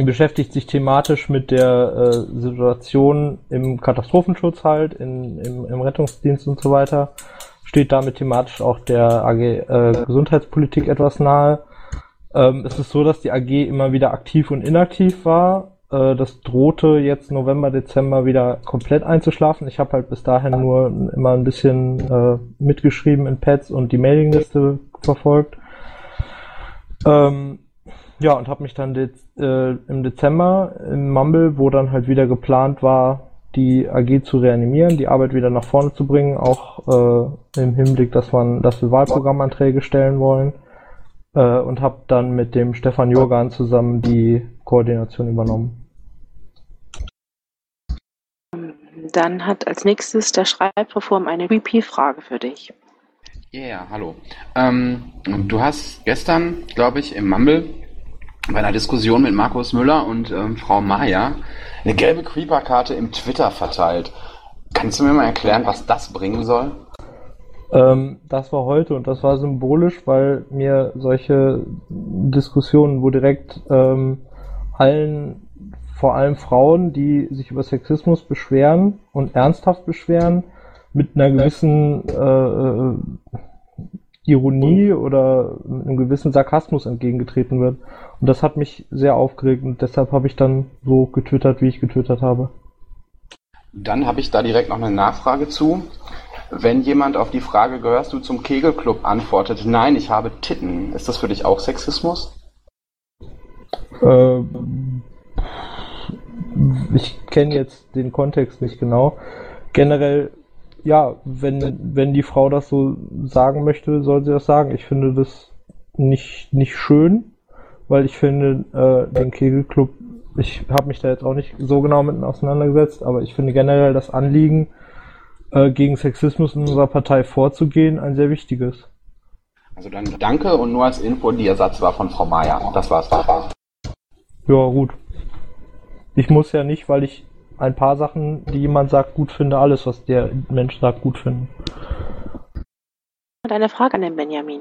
N: beschäftigt sich thematisch mit der äh, Situation im Katastrophenschutz halt, in, im, im Rettungsdienst und so weiter. Steht damit thematisch auch der AG äh, Gesundheitspolitik etwas nahe. Ähm, es ist so, dass die AG immer wieder aktiv und inaktiv war äh, das drohte jetzt November, Dezember wieder komplett einzuschlafen. Ich habe halt bis dahin nur immer ein bisschen äh, mitgeschrieben in Pads und die Mailingliste verfolgt. Ähm, ja, und habe mich dann de äh, im Dezember im Mumble, wo dann halt wieder geplant war, die AG zu reanimieren, die Arbeit wieder nach vorne zu bringen, auch äh, im Hinblick, dass man, dass wir Wahlprogrammanträge stellen wollen äh, und habe dann mit dem Stefan Jorgan zusammen die Koordination übernommen.
C: Dann hat als nächstes der Schreibreform eine Repeat-Frage für dich.
R: Ja, yeah, hallo. Ähm, du hast gestern, glaube ich, im Mumble bei einer Diskussion mit Markus Müller und ähm, Frau Maja eine gelbe Creeper-Karte im Twitter verteilt. Kannst du mir mal erklären, was das bringen soll?
N: Ähm, das war heute und das war symbolisch, weil mir solche Diskussionen, wo direkt ähm, allen, vor allem Frauen, die sich über Sexismus beschweren und ernsthaft beschweren, mit einer gewissen äh, Ironie oder einem gewissen Sarkasmus entgegengetreten wird. Und das hat mich sehr aufgeregt und deshalb habe ich dann so getwittert, wie ich getwittert habe.
R: Dann habe ich da direkt noch eine Nachfrage zu. Wenn jemand auf die Frage, gehörst du zum Kegelclub, antwortet, nein, ich habe Titten, ist das für dich auch Sexismus?
N: Äh, ich kenne jetzt den Kontext nicht genau. Generell, ja, wenn, wenn die Frau das so sagen möchte, soll sie das sagen. Ich finde das nicht, nicht schön, weil ich finde, äh, den Kegelclub, ich habe mich da jetzt auch nicht so genau mit auseinandergesetzt, aber ich finde generell das Anliegen, äh, gegen Sexismus in unserer Partei vorzugehen, ein sehr wichtiges.
R: Also dann danke und nur als Info, der Ersatz war von Frau Mayer. Das war's.
N: Ja, gut. Ich muss ja nicht, weil ich ein paar Sachen, die jemand sagt, gut finde, alles, was der Mensch sagt, gut finden.
C: Und eine Frage an den Benjamin.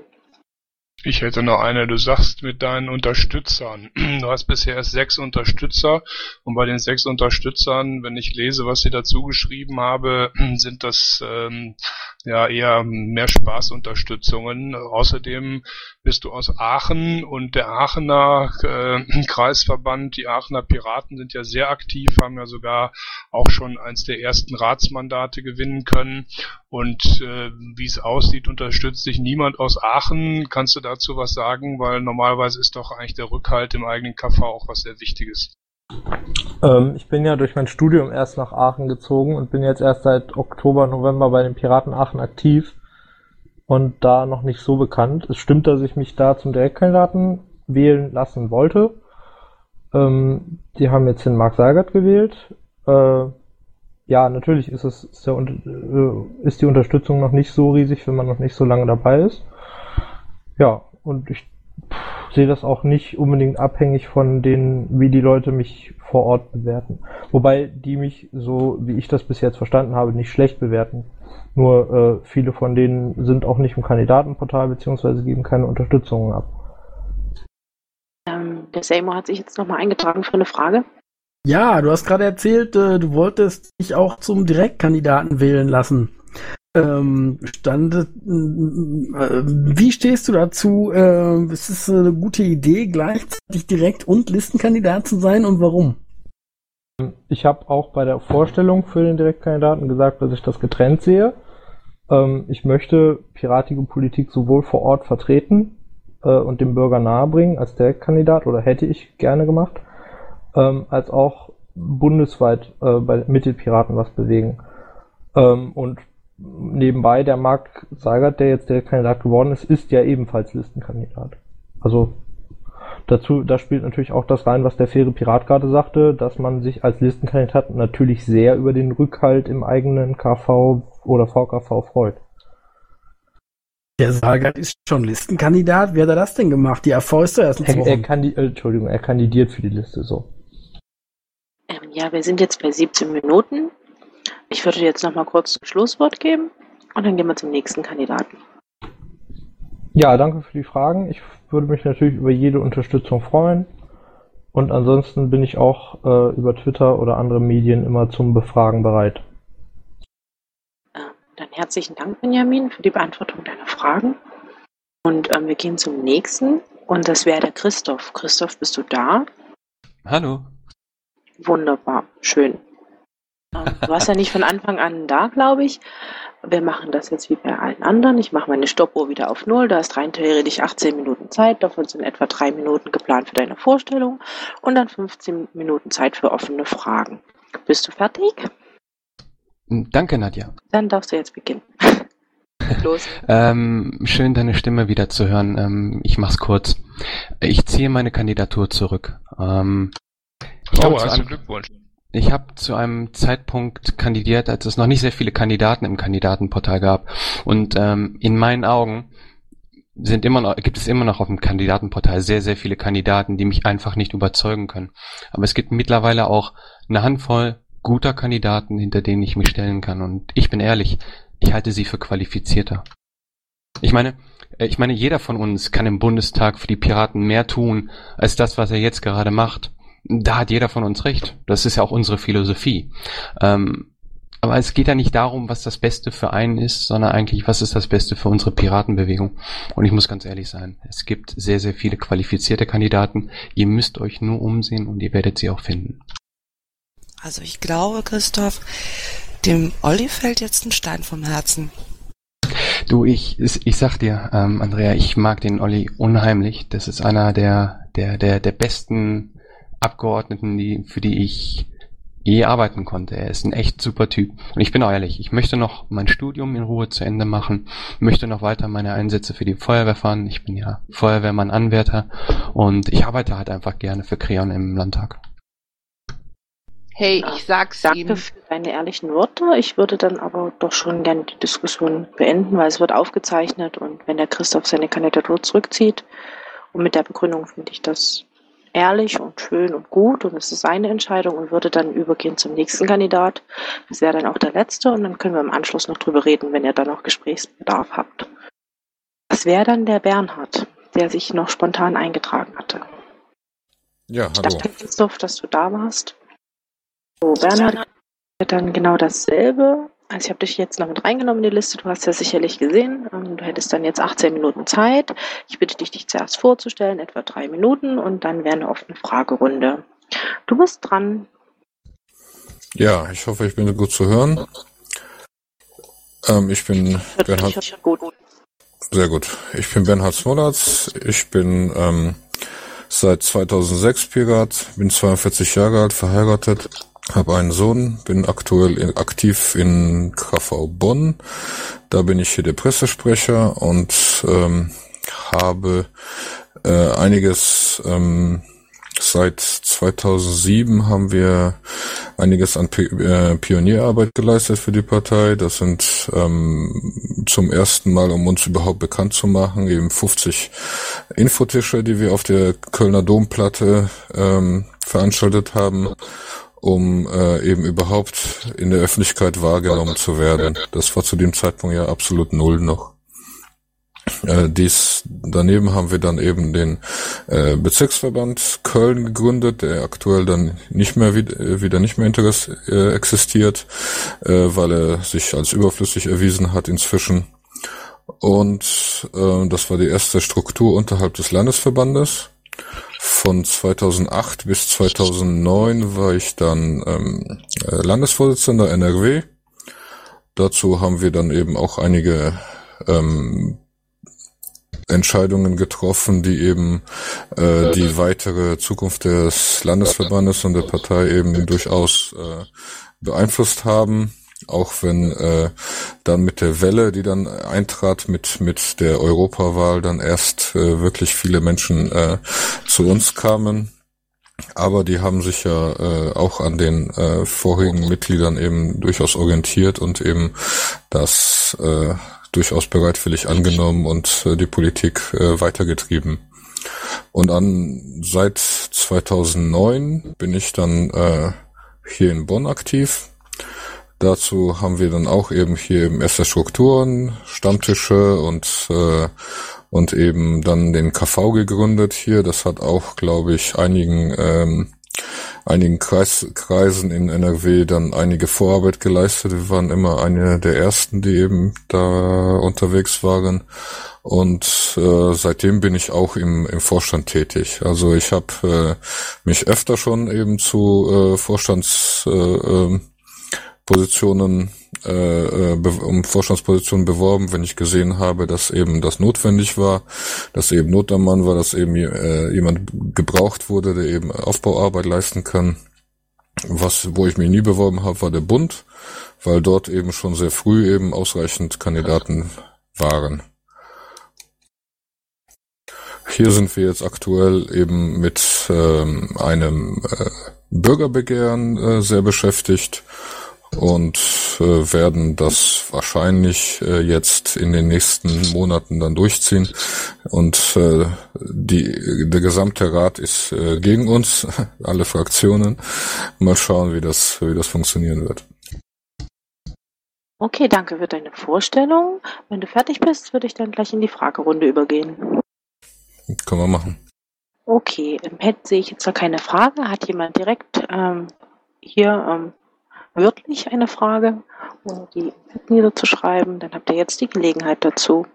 D: Ich hätte noch eine. Du sagst mit deinen Unterstützern. Du hast bisher erst sechs Unterstützer und bei den sechs Unterstützern, wenn ich lese, was sie dazu geschrieben habe, sind das ähm, ja eher mehr Spaßunterstützungen. Außerdem bist du aus Aachen und der Aachener äh, Kreisverband, die Aachener Piraten sind ja sehr aktiv, haben ja sogar auch schon eins der ersten Ratsmandate gewinnen können. Und äh, wie es aussieht, unterstützt sich niemand aus Aachen. Kannst du dazu was sagen? Weil normalerweise ist doch eigentlich der Rückhalt im eigenen KV auch was sehr Wichtiges.
N: Ähm, ich bin ja durch mein Studium erst nach Aachen gezogen und bin jetzt erst seit Oktober, November bei den Piraten Aachen aktiv und da noch nicht so bekannt. Es stimmt, dass ich mich da zum Direktkandidaten wählen lassen wollte. Ähm, die haben jetzt den Mark Seigert gewählt. Äh, ja, natürlich ist es ist, der, äh, ist die Unterstützung noch nicht so riesig, wenn man noch nicht so lange dabei ist. Ja, und ich sehe das auch nicht unbedingt abhängig von den, wie die Leute mich vor Ort bewerten. Wobei die mich, so wie ich das bis jetzt verstanden habe, nicht schlecht bewerten. Nur äh, viele von denen sind auch nicht im Kandidatenportal beziehungsweise geben keine Unterstützung ab.
C: Ähm, der Seymour hat sich jetzt nochmal eingetragen für eine Frage.
G: Ja, du hast gerade erzählt, äh, du wolltest dich auch zum Direktkandidaten wählen lassen. Ähm, standet, äh, wie stehst du dazu? Äh, ist es eine gute Idee, gleichzeitig Direkt- und Listenkandidat zu sein und warum?
N: Ich habe auch bei der Vorstellung für den Direktkandidaten gesagt, dass ich das getrennt sehe. Ähm, ich möchte piratige Politik sowohl vor Ort vertreten äh, und dem Bürger nahebringen als Direktkandidat oder hätte ich gerne gemacht, ähm, als auch bundesweit äh, bei Mittelpiraten was bewegen. Ähm, und nebenbei der Marc Seigert, der jetzt Direktkandidat geworden ist, ist ja ebenfalls Listenkandidat. Also dazu, da spielt natürlich auch das rein, was der faire Pirat gerade sagte, dass man sich als Listenkandidat natürlich sehr über den Rückhalt im eigenen KV oder VKV freut.
G: Der Seigert ist schon Listenkandidat. Wie hat er das denn gemacht? Die AV ist doch erst in
N: Er, er, kandi äh, Entschuldigung, er kandidiert für die Liste so.
C: Ähm, ja, wir sind jetzt bei 17 Minuten. Ich würde jetzt nochmal kurz ein Schlusswort geben und dann gehen wir zum nächsten Kandidaten.
N: Ja, danke für die Fragen. Ich würde mich natürlich über jede Unterstützung freuen. Und ansonsten bin ich auch äh, über Twitter oder andere Medien immer zum Befragen bereit.
C: Dann herzlichen Dank, Benjamin, für die Beantwortung deiner Fragen. Und ähm, wir gehen zum nächsten. Und das wäre der Christoph. Christoph, bist du da?
U: Hallo.
C: Wunderbar, schön. Ähm, du warst ja nicht von Anfang an da, glaube ich. Wir machen das jetzt wie bei allen anderen. Ich mache meine Stoppuhr wieder auf Null. Da hast rein theoretisch 18 Minuten Zeit. Davon sind etwa drei Minuten geplant für deine Vorstellung und dann 15 Minuten Zeit für offene Fragen. Bist du fertig?
U: Danke, Nadja.
C: Dann darfst du jetzt beginnen. Los.
U: Ähm, schön, deine Stimme wieder zu hören. Ähm, ich mach's kurz. Ich ziehe meine Kandidatur zurück. Ähm, ich
D: Oh, herzlichen Glückwunsch.
U: Ich habe zu einem Zeitpunkt kandidiert, als es noch nicht sehr viele Kandidaten im Kandidatenportal gab. Und ähm, in meinen Augen sind immer noch, gibt es immer noch auf dem Kandidatenportal sehr, sehr viele Kandidaten, die mich einfach nicht überzeugen können. Aber es gibt mittlerweile auch eine Handvoll guter Kandidaten, hinter denen ich mich stellen kann. Und ich bin ehrlich, ich halte sie für qualifizierter. Ich meine, äh, ich meine, jeder von uns kann im Bundestag für die Piraten mehr tun, als das, was er jetzt gerade macht. Da hat jeder von uns recht. Das ist ja auch unsere Philosophie. Ähm, aber es geht ja nicht darum, was das Beste für einen ist, sondern eigentlich, was ist das Beste für unsere Piratenbewegung. Und ich muss ganz ehrlich sein, es gibt sehr, sehr viele qualifizierte Kandidaten. Ihr müsst euch nur umsehen und ihr werdet sie auch finden.
F: Also ich glaube, Christoph, dem Olli fällt jetzt ein Stein vom Herzen.
U: Du, ich, ich sag dir, ähm, Andrea, ich mag den Olli unheimlich. Das ist einer der, der, der, der besten Abgeordneten, die, für die ich je arbeiten konnte. Er ist ein echt super Typ. Und ich bin auch ehrlich, ich möchte noch mein Studium in Ruhe zu Ende machen, möchte noch weiter meine Einsätze für die Feuerwehr fahren. Ich bin ja Feuerwehrmann Anwärter und ich arbeite halt einfach gerne für Creon im Landtag.
T: Hey, ich sag's
C: Danke
T: ihm.
C: für deine ehrlichen Worte. Ich würde dann aber doch schon gerne die Diskussion beenden, weil es wird aufgezeichnet und wenn der Christoph seine Kandidatur zurückzieht und mit der Begründung finde ich das ehrlich und schön und gut und es ist seine Entscheidung und würde dann übergehen zum nächsten Kandidat. Das wäre dann auch der letzte und dann können wir im Anschluss noch drüber reden, wenn ihr dann noch Gesprächsbedarf habt. Das wäre dann der Bernhard, der sich noch spontan eingetragen hatte.
S: Ja, hallo.
C: Danke, Christoph, dass du da warst. So, Bernhard, dann genau dasselbe. Also ich habe dich jetzt noch mit reingenommen in die Liste. Du hast ja sicherlich gesehen. ähm, Du hättest dann jetzt 18 Minuten Zeit. Ich bitte dich, dich zuerst vorzustellen, etwa drei Minuten, und dann wäre eine offene Fragerunde. Du bist dran.
S: Ja, ich hoffe, ich bin gut zu hören. Ähm, ich bin Bernhard.
C: Ich gut.
S: Sehr gut. Ich bin Bernhard Smollatz. Ich bin ähm, seit 2006 Pirat, bin 42 Jahre alt, verheiratet, habe einen Sohn, bin aktuell aktiv in KV Bonn. Da bin ich hier der Pressesprecher und ähm, habe äh, einiges ähm, Seit 2007 haben wir einiges an Pi äh, Pionierarbeit geleistet für die Partei. Das sind ähm, zum ersten Mal, um uns überhaupt bekannt zu machen, eben 50 Infotische, die wir auf der Kölner Domplatte ähm, veranstaltet haben, um äh, eben überhaupt in der Öffentlichkeit wahrgenommen zu werden. Das war zu dem Zeitpunkt ja absolut null noch. Äh, dies daneben haben wir dann eben den äh, Bezirksverband Köln gegründet, der aktuell dann nicht mehr wieder, äh, wieder nicht mehr Interess äh, existiert, äh, weil er sich als überflüssig erwiesen hat inzwischen. Und äh, das war die erste Struktur unterhalb des Landesverbandes. Von 2008 bis 2009 war ich dann ähm, äh, Landesvorsitzender NRW. Dazu haben wir dann eben auch einige ähm, Entscheidungen getroffen, die eben äh, die weitere Zukunft des Landesverbandes und der Partei eben durchaus äh, beeinflusst haben. Auch wenn äh, dann mit der Welle, die dann eintrat, mit mit der Europawahl dann erst äh, wirklich viele Menschen äh, zu uns kamen. Aber die haben sich ja äh, auch an den äh, vorigen Mitgliedern eben durchaus orientiert und eben das äh, durchaus bereitwillig angenommen und äh, die Politik äh, weitergetrieben. Und an seit 2009 bin ich dann äh, hier in Bonn aktiv. Dazu haben wir dann auch eben hier eben erste Strukturen, Stammtische und äh, und eben dann den KV gegründet hier. Das hat auch, glaube ich, einigen ähm, einigen Kreis, Kreisen in NRW dann einige Vorarbeit geleistet. Wir waren immer eine der ersten, die eben da unterwegs waren. Und äh, seitdem bin ich auch im, im Vorstand tätig. Also ich habe äh, mich öfter schon eben zu äh, Vorstandspositionen äh, äh, äh, um Vorstandspositionen beworben, wenn ich gesehen habe, dass eben das notwendig war, dass eben Not am Mann war, dass eben äh, jemand gebraucht wurde, der eben Aufbauarbeit leisten kann. Was, wo ich mich nie beworben habe, war der Bund, weil dort eben schon sehr früh eben ausreichend Kandidaten waren. Hier sind wir jetzt aktuell eben mit ähm, einem äh, Bürgerbegehren äh, sehr beschäftigt und äh, werden das wahrscheinlich äh, jetzt in den nächsten Monaten dann durchziehen. Und äh, die, der gesamte Rat ist äh, gegen uns, alle Fraktionen. Mal schauen, wie das, wie das funktionieren wird.
C: Okay, danke für deine Vorstellung. Wenn du fertig bist, würde ich dann gleich in die Fragerunde übergehen.
S: Können wir machen.
C: Okay, im Pad sehe ich jetzt da keine Frage. Hat jemand direkt ähm, hier ähm, wörtlich eine Frage oder die niederzuschreiben, dann habt ihr jetzt die Gelegenheit dazu.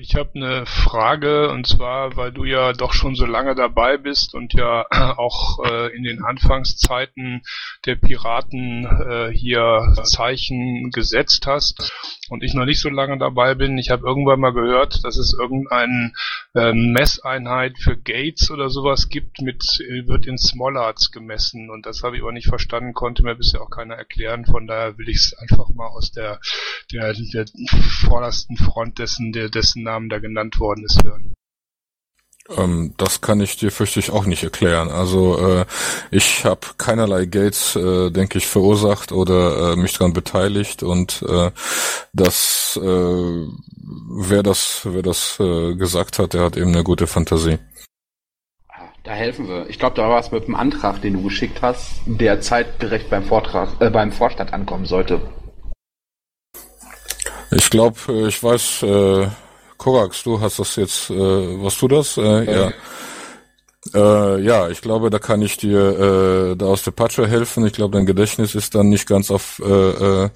D: Ich habe eine Frage und zwar, weil du ja doch schon so lange dabei bist und ja auch äh, in den Anfangszeiten der Piraten äh, hier Zeichen gesetzt hast und ich noch nicht so lange dabei bin. Ich habe irgendwann mal gehört, dass es irgendeine äh, Messeinheit für Gates oder sowas gibt, mit wird in Smollards gemessen und das habe ich aber nicht verstanden, konnte mir bisher auch keiner erklären. Von daher will ich es einfach mal aus der, der, der vordersten Front dessen, der, dessen dessen Namen da genannt worden ist, hören.
S: Ähm, das kann ich dir fürchte ich auch nicht erklären. Also äh, ich habe keinerlei Gates, äh, denke ich, verursacht oder äh, mich daran beteiligt und äh, das, äh, wer das, wer das äh, gesagt hat, der hat eben eine gute Fantasie.
R: Da helfen wir. Ich glaube, da war es mit dem Antrag, den du geschickt hast, der zeitgerecht beim Vortrag, äh, beim Vorstand ankommen sollte.
S: Ich glaube, äh, ich weiß, äh, Korax, du hast das jetzt, äh, was du das? Äh, ja. Äh, ja, ich glaube, da kann ich dir äh, da aus der Patsche helfen. Ich glaube, dein Gedächtnis ist dann nicht ganz auf äh, äh,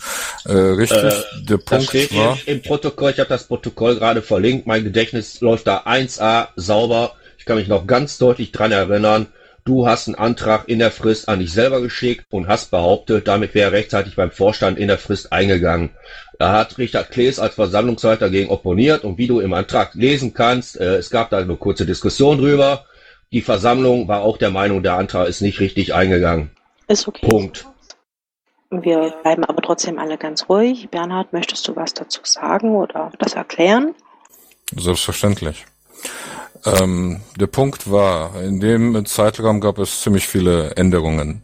S: äh richtig. Äh,
V: der Punkt steht war im Protokoll. Ich habe das Protokoll gerade verlinkt. Mein Gedächtnis läuft da 1a sauber. Ich kann mich noch ganz deutlich dran erinnern. Du hast einen Antrag in der Frist an dich selber geschickt und hast behauptet, damit wäre rechtzeitig beim Vorstand in der Frist eingegangen. Da hat Richard Klees als Versammlungsleiter dagegen opponiert und wie du im Antrag lesen kannst, äh, es gab da eine kurze Diskussion drüber. Die Versammlung war auch der Meinung, der Antrag ist nicht richtig eingegangen.
C: Ist okay.
V: Punkt.
C: Wir bleiben aber trotzdem alle ganz ruhig. Bernhard, möchtest du was dazu sagen oder das erklären?
S: Selbstverständlich. Ähm, der Punkt war, in dem Zeitraum gab es ziemlich viele Änderungen.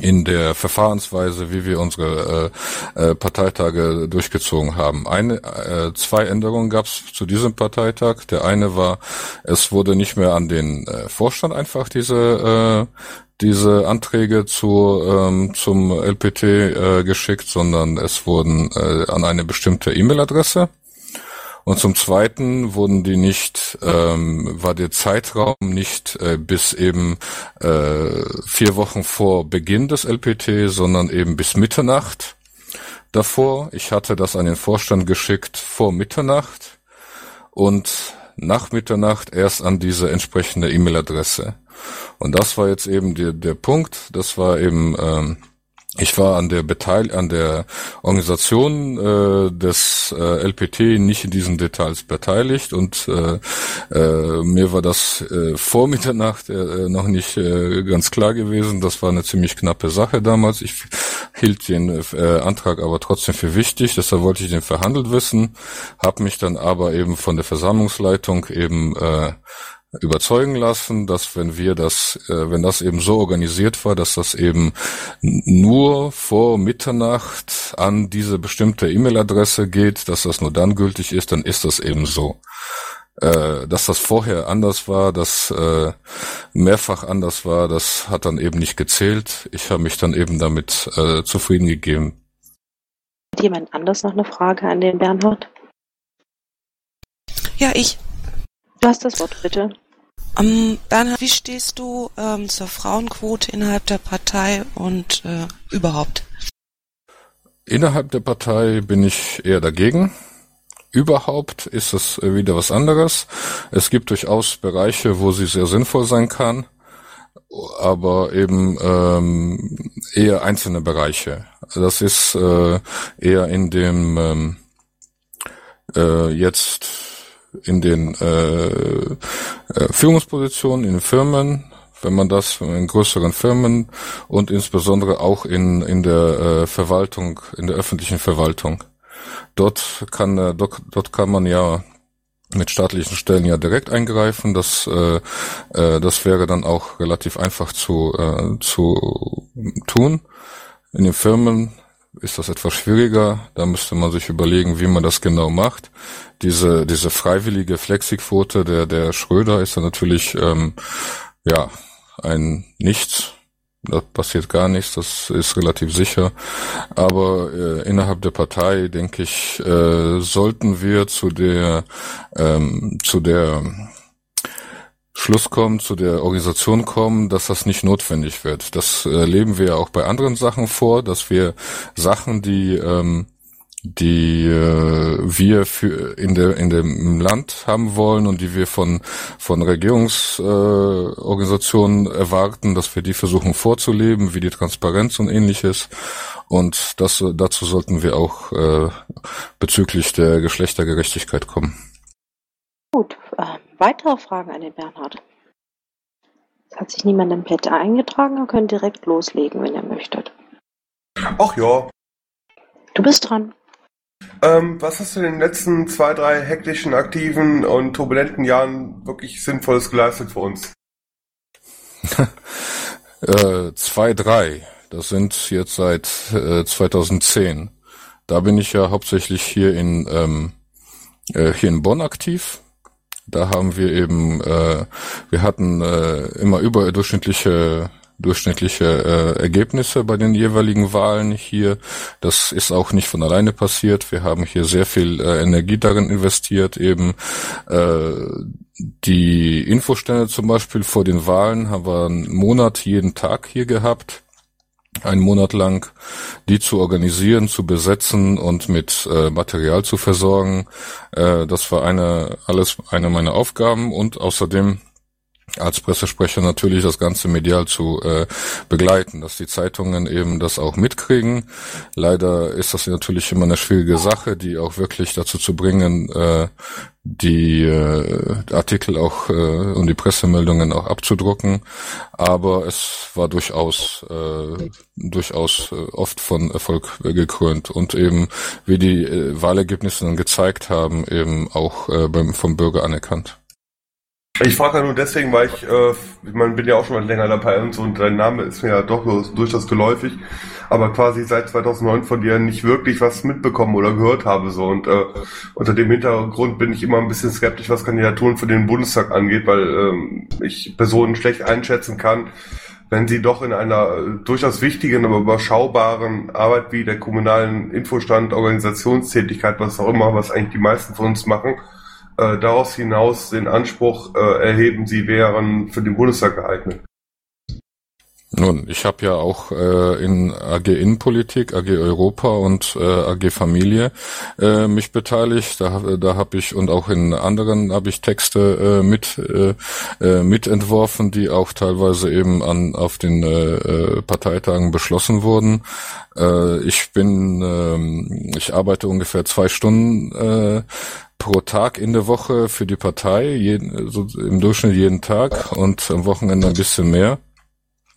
S: in der Verfahrensweise, wie wir unsere äh, äh, Parteitage durchgezogen haben. Eine, äh, zwei Änderungen gab es zu diesem Parteitag. Der eine war, es wurde nicht mehr an den äh, Vorstand einfach diese äh, diese Anträge zu, ähm, zum LPT äh, geschickt, sondern es wurden äh, an eine bestimmte E-Mail-Adresse. Und zum Zweiten wurden die nicht, ähm, war der Zeitraum nicht äh, bis eben äh, vier Wochen vor Beginn des LPT, sondern eben bis Mitternacht davor. Ich hatte das an den Vorstand geschickt vor Mitternacht und nach Mitternacht erst an diese entsprechende E-Mail-Adresse. Und das war jetzt eben der, der Punkt. Das war eben ähm, ich war an der Beteil an der Organisation äh, des äh, LPT nicht in diesen Details beteiligt und äh, äh, mir war das äh, vor Mitternacht äh, noch nicht äh, ganz klar gewesen. Das war eine ziemlich knappe Sache damals. Ich hielt den äh, Antrag aber trotzdem für wichtig, deshalb wollte ich den verhandelt wissen, habe mich dann aber eben von der Versammlungsleitung eben äh, überzeugen lassen, dass wenn wir das, äh, wenn das eben so organisiert war, dass das eben nur vor Mitternacht an diese bestimmte E-Mail-Adresse geht, dass das nur dann gültig ist, dann ist das eben so. Äh, dass das vorher anders war, dass äh, mehrfach anders war, das hat dann eben nicht gezählt. Ich habe mich dann eben damit äh, zufrieden gegeben.
C: Hat jemand anders noch eine Frage an den Bernhard?
F: Ja, ich.
C: Du hast das Wort, bitte.
F: Ähm, Bernhard, wie stehst du ähm, zur Frauenquote innerhalb der Partei und äh, überhaupt?
S: Innerhalb der Partei bin ich eher dagegen. Überhaupt ist es wieder was anderes. Es gibt durchaus Bereiche, wo sie sehr sinnvoll sein kann, aber eben ähm, eher einzelne Bereiche. Das ist äh, eher in dem ähm, äh, jetzt in den äh, äh, Führungspositionen in Firmen, wenn man das in größeren Firmen und insbesondere auch in in der äh, Verwaltung, in der öffentlichen Verwaltung. Dort kann äh, dort, dort kann man ja mit staatlichen Stellen ja direkt eingreifen. Das äh, äh, das wäre dann auch relativ einfach zu äh, zu tun. In den Firmen ist das etwas schwieriger. Da müsste man sich überlegen, wie man das genau macht. Diese, diese freiwillige Flexiquote der, der Schröder ist dann natürlich, ähm, ja, ein Nichts. Da passiert gar nichts, das ist relativ sicher. Aber äh, innerhalb der Partei, denke ich, äh, sollten wir zu der, ähm, zu der Schluss kommen, zu der Organisation kommen, dass das nicht notwendig wird. Das erleben wir ja auch bei anderen Sachen vor, dass wir Sachen, die ähm, die äh, wir für in der in dem Land haben wollen und die wir von von Regierungsorganisationen äh, erwarten, dass wir die versuchen vorzuleben, wie die Transparenz und ähnliches. Und das dazu sollten wir auch äh, bezüglich der Geschlechtergerechtigkeit kommen.
C: Gut, äh, weitere Fragen an den Bernhard? Es hat sich niemand im Pad eingetragen, ihr könnt direkt loslegen, wenn ihr möchtet.
W: Ach ja.
C: Du bist dran.
W: Ähm, was hast du in den letzten zwei, drei hektischen, aktiven und turbulenten Jahren wirklich Sinnvolles geleistet für uns?
S: äh, zwei, drei. Das sind jetzt seit äh, 2010. Da bin ich ja hauptsächlich hier in ähm, äh, hier in Bonn aktiv da haben wir eben, äh, wir hatten äh, immer überdurchschnittliche durchschnittliche äh, Ergebnisse bei den jeweiligen Wahlen hier. Das ist auch nicht von alleine passiert. Wir haben hier sehr viel äh, Energie darin investiert, eben äh, die Infostände zum Beispiel vor den Wahlen haben wir einen Monat jeden Tag hier gehabt einen Monat lang die zu organisieren, zu besetzen und mit äh, Material zu versorgen. Äh, das war eine alles eine meiner Aufgaben und außerdem als Pressesprecher natürlich das ganze medial zu äh, begleiten, dass die Zeitungen eben das auch mitkriegen. Leider ist das natürlich immer eine schwierige Sache, die auch wirklich dazu zu bringen, äh, die äh, Artikel auch äh, und die Pressemeldungen auch abzudrucken. Aber es war durchaus äh, durchaus äh, oft von Erfolg gekrönt und eben wie die äh, Wahlergebnisse dann gezeigt haben, eben auch äh, beim vom Bürger anerkannt.
W: Ich frage ja nur deswegen, weil ich, äh, ich meine, bin ja auch schon mal länger dabei und so und dein Name ist mir ja doch durchaus geläufig, aber quasi seit 2009 von dir nicht wirklich was mitbekommen oder gehört habe so. Und äh, unter dem Hintergrund bin ich immer ein bisschen skeptisch, was Kandidaturen für den Bundestag angeht, weil ähm, ich Personen schlecht einschätzen kann, wenn sie doch in einer äh, durchaus wichtigen, aber überschaubaren Arbeit wie der kommunalen Infostand, Organisationstätigkeit, was auch immer, was eigentlich die meisten von uns machen, daraus hinaus den Anspruch äh, erheben, sie wären für den Bundestag geeignet.
S: Nun, ich habe ja auch äh, in AG Innenpolitik, AG Europa und äh, AG Familie äh, mich beteiligt. Da, da habe ich und auch in anderen habe ich Texte äh, mit äh, äh, mitentworfen, die auch teilweise eben an auf den äh, äh, Parteitagen beschlossen wurden. Äh, ich bin, äh, ich arbeite ungefähr zwei Stunden äh, pro Tag in der Woche für die Partei, jeden, so im Durchschnitt jeden Tag und am Wochenende ein bisschen mehr.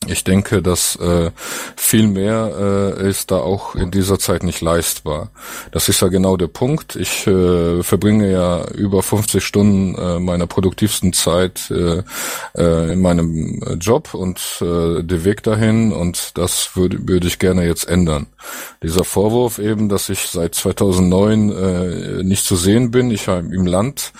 S: Ich denke, dass äh, viel mehr äh, ist da auch in dieser Zeit nicht leistbar. Das ist ja genau der Punkt. Ich äh, verbringe ja über 50 Stunden äh, meiner produktivsten Zeit äh, äh, in meinem Job und äh, der Weg dahin und das würde würde ich gerne jetzt ändern. Dieser Vorwurf eben, dass ich seit 2009 äh, nicht zu sehen bin, ich habe im Land,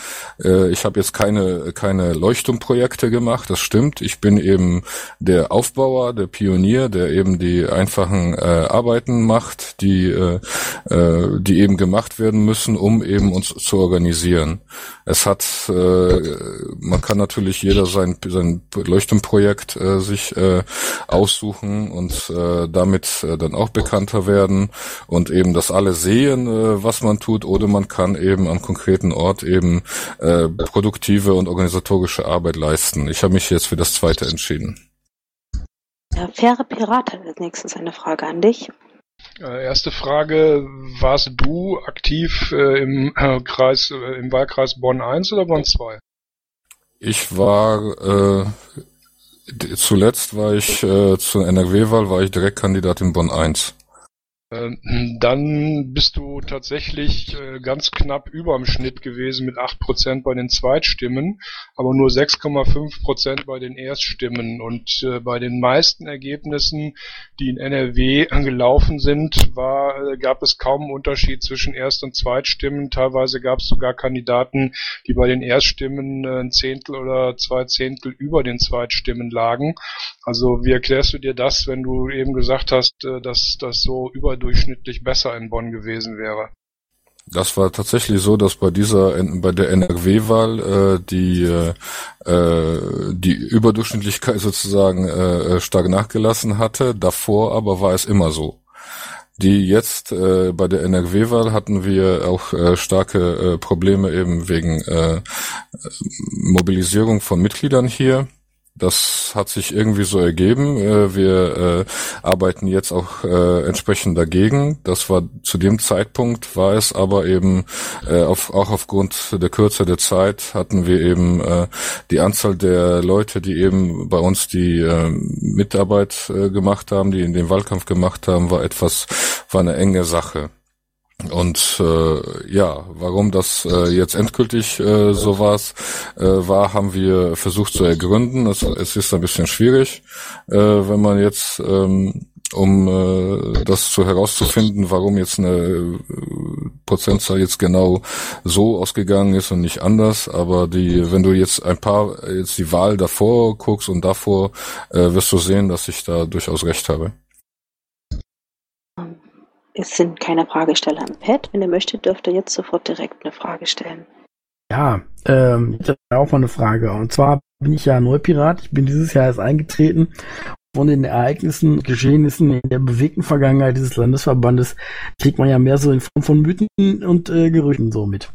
S: äh, ich habe jetzt keine keine Leuchtturmprojekte gemacht, das stimmt. Ich bin eben der Aufbau Aufbauer, der Pionier, der eben die einfachen äh, Arbeiten macht, die, äh, äh, die eben gemacht werden müssen, um eben uns zu organisieren. Es hat, äh, man kann natürlich jeder sein, sein Leuchtturmprojekt äh, sich äh, aussuchen und äh, damit äh, dann auch bekannter werden und eben, dass alle sehen, äh, was man tut, oder man kann eben am konkreten Ort eben äh, produktive und organisatorische Arbeit leisten. Ich habe mich jetzt für das zweite entschieden.
C: Der faire Pirat hat als nächstes eine Frage an dich.
D: Äh, erste Frage, warst du aktiv äh, im äh, Kreis, äh, im Wahlkreis Bonn 1 oder Bonn 2?
S: Ich war äh, zuletzt war ich äh, zur NRW-Wahl war ich Direktkandidat in Bonn 1.
D: Ähm, dann bist du tatsächlich äh, ganz knapp über dem Schnitt gewesen mit 8% bei den Zweitstimmen, aber nur 6,5% bei den Erststimmen. Und äh, bei den meisten Ergebnissen, die in NRW gelaufen sind, war, äh, gab es kaum einen Unterschied zwischen Erst- und Zweitstimmen. Teilweise gab es sogar Kandidaten, die bei den Erststimmen ein Zehntel oder zwei Zehntel über den Zweitstimmen lagen. Also wie erklärst du dir das, wenn du eben gesagt hast, dass das so über überdurchschnittlich besser in Bonn gewesen wäre.
S: Das war tatsächlich so, dass bei dieser bei der NRW-Wahl äh, die äh, die Überdurchschnittlichkeit sozusagen äh, stark nachgelassen hatte. Davor aber war es immer so. Die jetzt äh, bei der NRW-Wahl hatten wir auch äh, starke äh, Probleme eben wegen äh, Mobilisierung von Mitgliedern hier. Das hat sich irgendwie so ergeben. Äh, wir äh, arbeiten jetzt auch äh, entsprechend dagegen. Das war zu dem Zeitpunkt war es aber eben auf, auch aufgrund der Kürze der Zeit hatten wir eben die Anzahl der Leute, die eben bei uns die Mitarbeit gemacht haben, die in den Wahlkampf gemacht haben, war etwas war eine enge Sache. Und äh, ja, warum das äh, jetzt endgültig äh, so war's, äh, war, haben wir versucht zu ergründen. Es, es ist ein bisschen schwierig, äh, wenn man jetzt, ähm, um äh, das zu herauszufinden, warum jetzt eine äh, Prozentzahl jetzt genau so ausgegangen ist und nicht anders. Aber die, wenn du jetzt ein paar jetzt die Wahl davor guckst und davor, äh, wirst du sehen, dass ich da durchaus recht habe.
C: Es sind keine Fragesteller im Pad. Wenn ihr möchtet, dürft ihr jetzt sofort direkt eine Frage stellen.
G: Ja, ähm, ich habe auch mal eine Frage. Und zwar bin ich ja Neupirat. Ich bin dieses Jahr erst eingetreten. Von den Ereignissen, Geschehnissen in der bewegten Vergangenheit dieses Landesverbandes kriegt man ja mehr so in Form von Mythen und äh, Gerüchten so mit.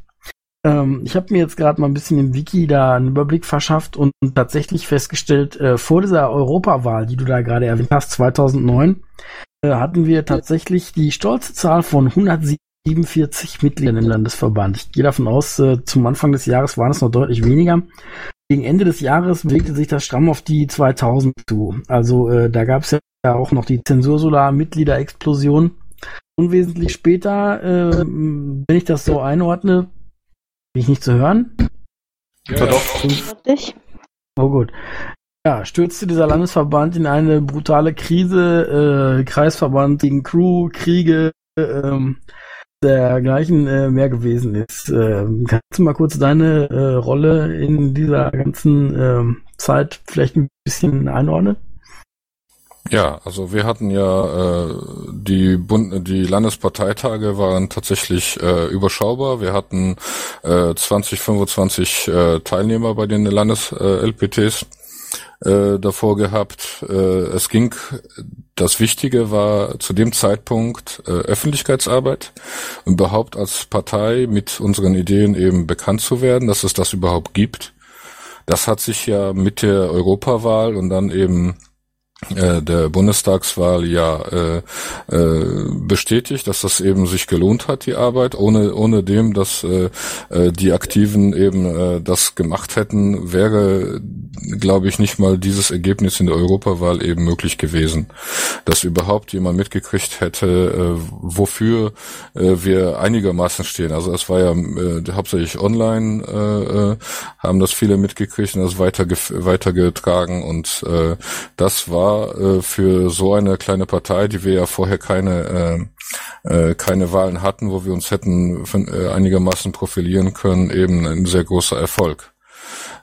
G: Ähm, ich habe mir jetzt gerade mal ein bisschen im Wiki da einen Überblick verschafft und tatsächlich festgestellt, äh, vor dieser Europawahl, die du da gerade erwähnt hast, 2009, äh, hatten wir tatsächlich die stolze Zahl von 147 Mitgliedern im Landesverband. Ich gehe davon aus, äh, zum Anfang des Jahres waren es noch deutlich weniger. Gegen Ende des Jahres bewegte sich das stramm auf die 2000 zu. Also äh, da gab es ja auch noch die Zensursolar-Mitgliederexplosion. Unwesentlich später, äh, wenn ich das so einordne, bin ich nicht zu hören.
D: Ja,
W: doch.
G: Oh gut. Ja, stürzte dieser Landesverband in eine brutale Krise, äh, Kreisverband gegen Crew, Kriege, ähm, dergleichen äh, mehr gewesen ist. Ähm, kannst du mal kurz deine äh, Rolle in dieser ganzen ähm, Zeit vielleicht ein bisschen einordnen?
S: Ja, also wir hatten ja äh, die Bund die Landesparteitage waren tatsächlich äh, überschaubar. Wir hatten äh, 20, 25 äh, Teilnehmer bei den Landes-LPTs äh, davor gehabt. Äh, es ging, das Wichtige war zu dem Zeitpunkt äh, Öffentlichkeitsarbeit und überhaupt als Partei mit unseren Ideen eben bekannt zu werden, dass es das überhaupt gibt. Das hat sich ja mit der Europawahl und dann eben äh, der Bundestagswahl ja äh, äh, bestätigt, dass das eben sich gelohnt hat, die Arbeit, ohne ohne dem, dass äh, äh, die Aktiven eben äh, das gemacht hätten, wäre, glaube ich, nicht mal dieses Ergebnis in der Europawahl eben möglich gewesen, dass überhaupt jemand mitgekriegt hätte, äh, wofür äh, wir einigermaßen stehen. Also es war ja äh, hauptsächlich online, äh, äh, haben das viele mitgekriegt und das weiter weitergetragen und äh, das war äh, für so eine kleine Partei, die wir ja vorher keine äh, äh, keine Wahlen hatten, wo wir uns hätten von, äh, einigermaßen profilieren können, eben ein sehr großer Erfolg.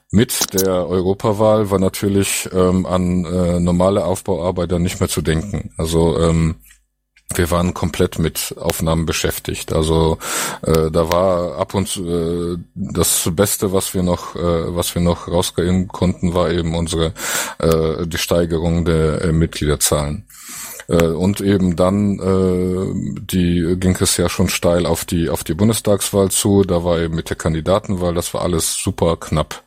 S: Mit der Europawahl war natürlich ähm, an äh, normale Aufbauarbeit dann nicht mehr zu denken. Also ähm, wir waren komplett mit Aufnahmen beschäftigt. Also äh, da war ab und zu äh, das Beste, was wir noch, äh, was wir noch rausgehen konnten, war eben unsere äh, die Steigerung der äh, Mitgliederzahlen. Äh, und eben dann äh, die ging es ja schon steil auf die auf die Bundestagswahl zu. Da war eben mit der Kandidatenwahl, das war alles super knapp.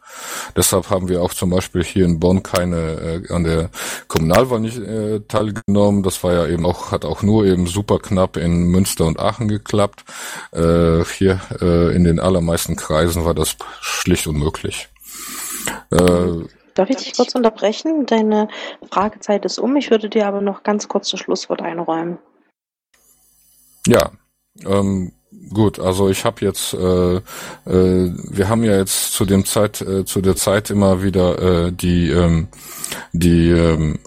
S: Deshalb haben wir auch zum Beispiel hier in Bonn keine äh, an der Kommunalwahl nicht äh, teilgenommen. Das war ja eben auch hat auch nur eben super knapp in Münster und Aachen geklappt. Äh, hier äh, in den allermeisten Kreisen war das schlicht unmöglich.
C: Äh, Darf ich dich kurz unterbrechen? Deine Fragezeit ist um. Ich würde dir aber noch ganz kurz das Schlusswort einräumen.
S: Ja, ähm, Gut, also ich habe jetzt, äh, äh, wir haben ja jetzt zu dem Zeit, äh, zu der Zeit immer wieder äh, die, ähm, die ähm,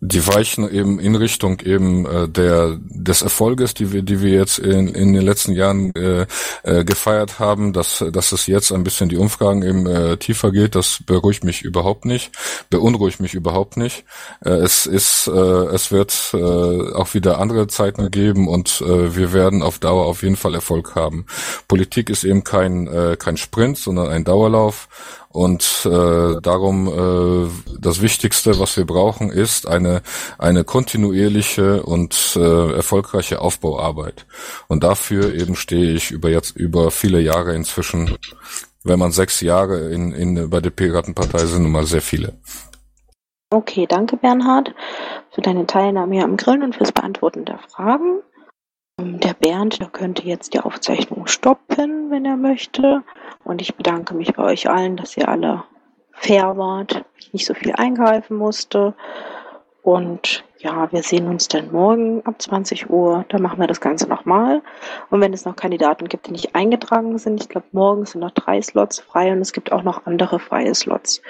S: die weichen eben in Richtung eben äh, der des Erfolges, die wir die wir jetzt in, in den letzten Jahren äh, äh, gefeiert haben, dass dass es jetzt ein bisschen die Umfragen eben äh, tiefer geht, das beruhigt mich überhaupt nicht, beunruhigt mich überhaupt nicht. Äh, es ist äh, es wird äh, auch wieder andere Zeiten geben und äh, wir werden auf Dauer auf jeden Fall Erfolg haben. Politik ist eben kein äh, kein Sprint, sondern ein Dauerlauf und äh, darum äh, das Wichtigste, was wir brauchen, ist eine eine kontinuierliche und äh, erfolgreiche Aufbauarbeit. Und dafür eben stehe ich über jetzt über viele Jahre inzwischen. Wenn man sechs Jahre in, in bei der Piratenpartei sind, nun mal sehr viele.
C: Okay, danke Bernhard für deine Teilnahme hier am Grillen und fürs Beantworten der Fragen. Der Bernd, der könnte jetzt die Aufzeichnung stoppen, wenn er möchte. Und ich bedanke mich bei euch allen, dass ihr alle fair wart, ich nicht so viel eingreifen musste. Und ja, wir sehen uns dann morgen ab 20 Uhr. Da machen wir das Ganze nochmal. Und wenn es noch Kandidaten gibt, die nicht eingetragen sind, ich glaube, morgen sind noch drei Slots frei und es gibt auch noch andere freie Slots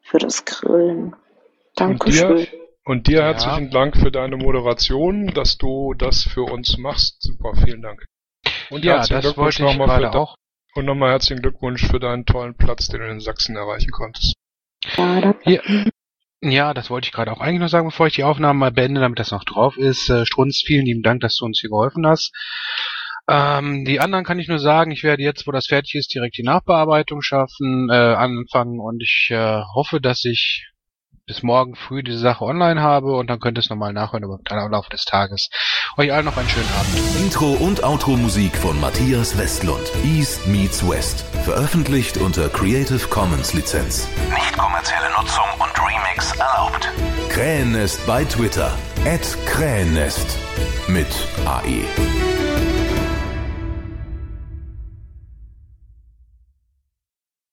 C: für das Grillen. Dankeschön.
D: Und dir herzlichen ja. Dank für deine Moderation, dass du das für uns machst. Super, vielen Dank. Und
U: ja, herzlichen das Glückwunsch nochmal für auch.
D: Und nochmal herzlichen Glückwunsch für deinen tollen Platz, den du in Sachsen erreichen konntest.
U: Ja, ja, das wollte ich gerade auch eigentlich noch sagen, bevor ich die Aufnahme mal beende, damit das noch drauf ist. Äh, Strunz, vielen lieben Dank, dass du uns hier geholfen hast. Ähm, die anderen kann ich nur sagen, ich werde jetzt, wo das fertig ist, direkt die Nachbearbeitung schaffen, äh, anfangen und ich äh, hoffe, dass ich bis morgen früh diese Sache online habe und dann könnt ihr es nochmal nachhören im Laufe des Tages. Euch allen noch einen schönen Abend.
X: Intro und Outro Musik von Matthias Westlund. East meets West. Veröffentlicht unter Creative Commons Lizenz. Nicht kommerzielle Nutzung und Remix erlaubt. Krähennest bei Twitter. At Krähennest. Mit AE.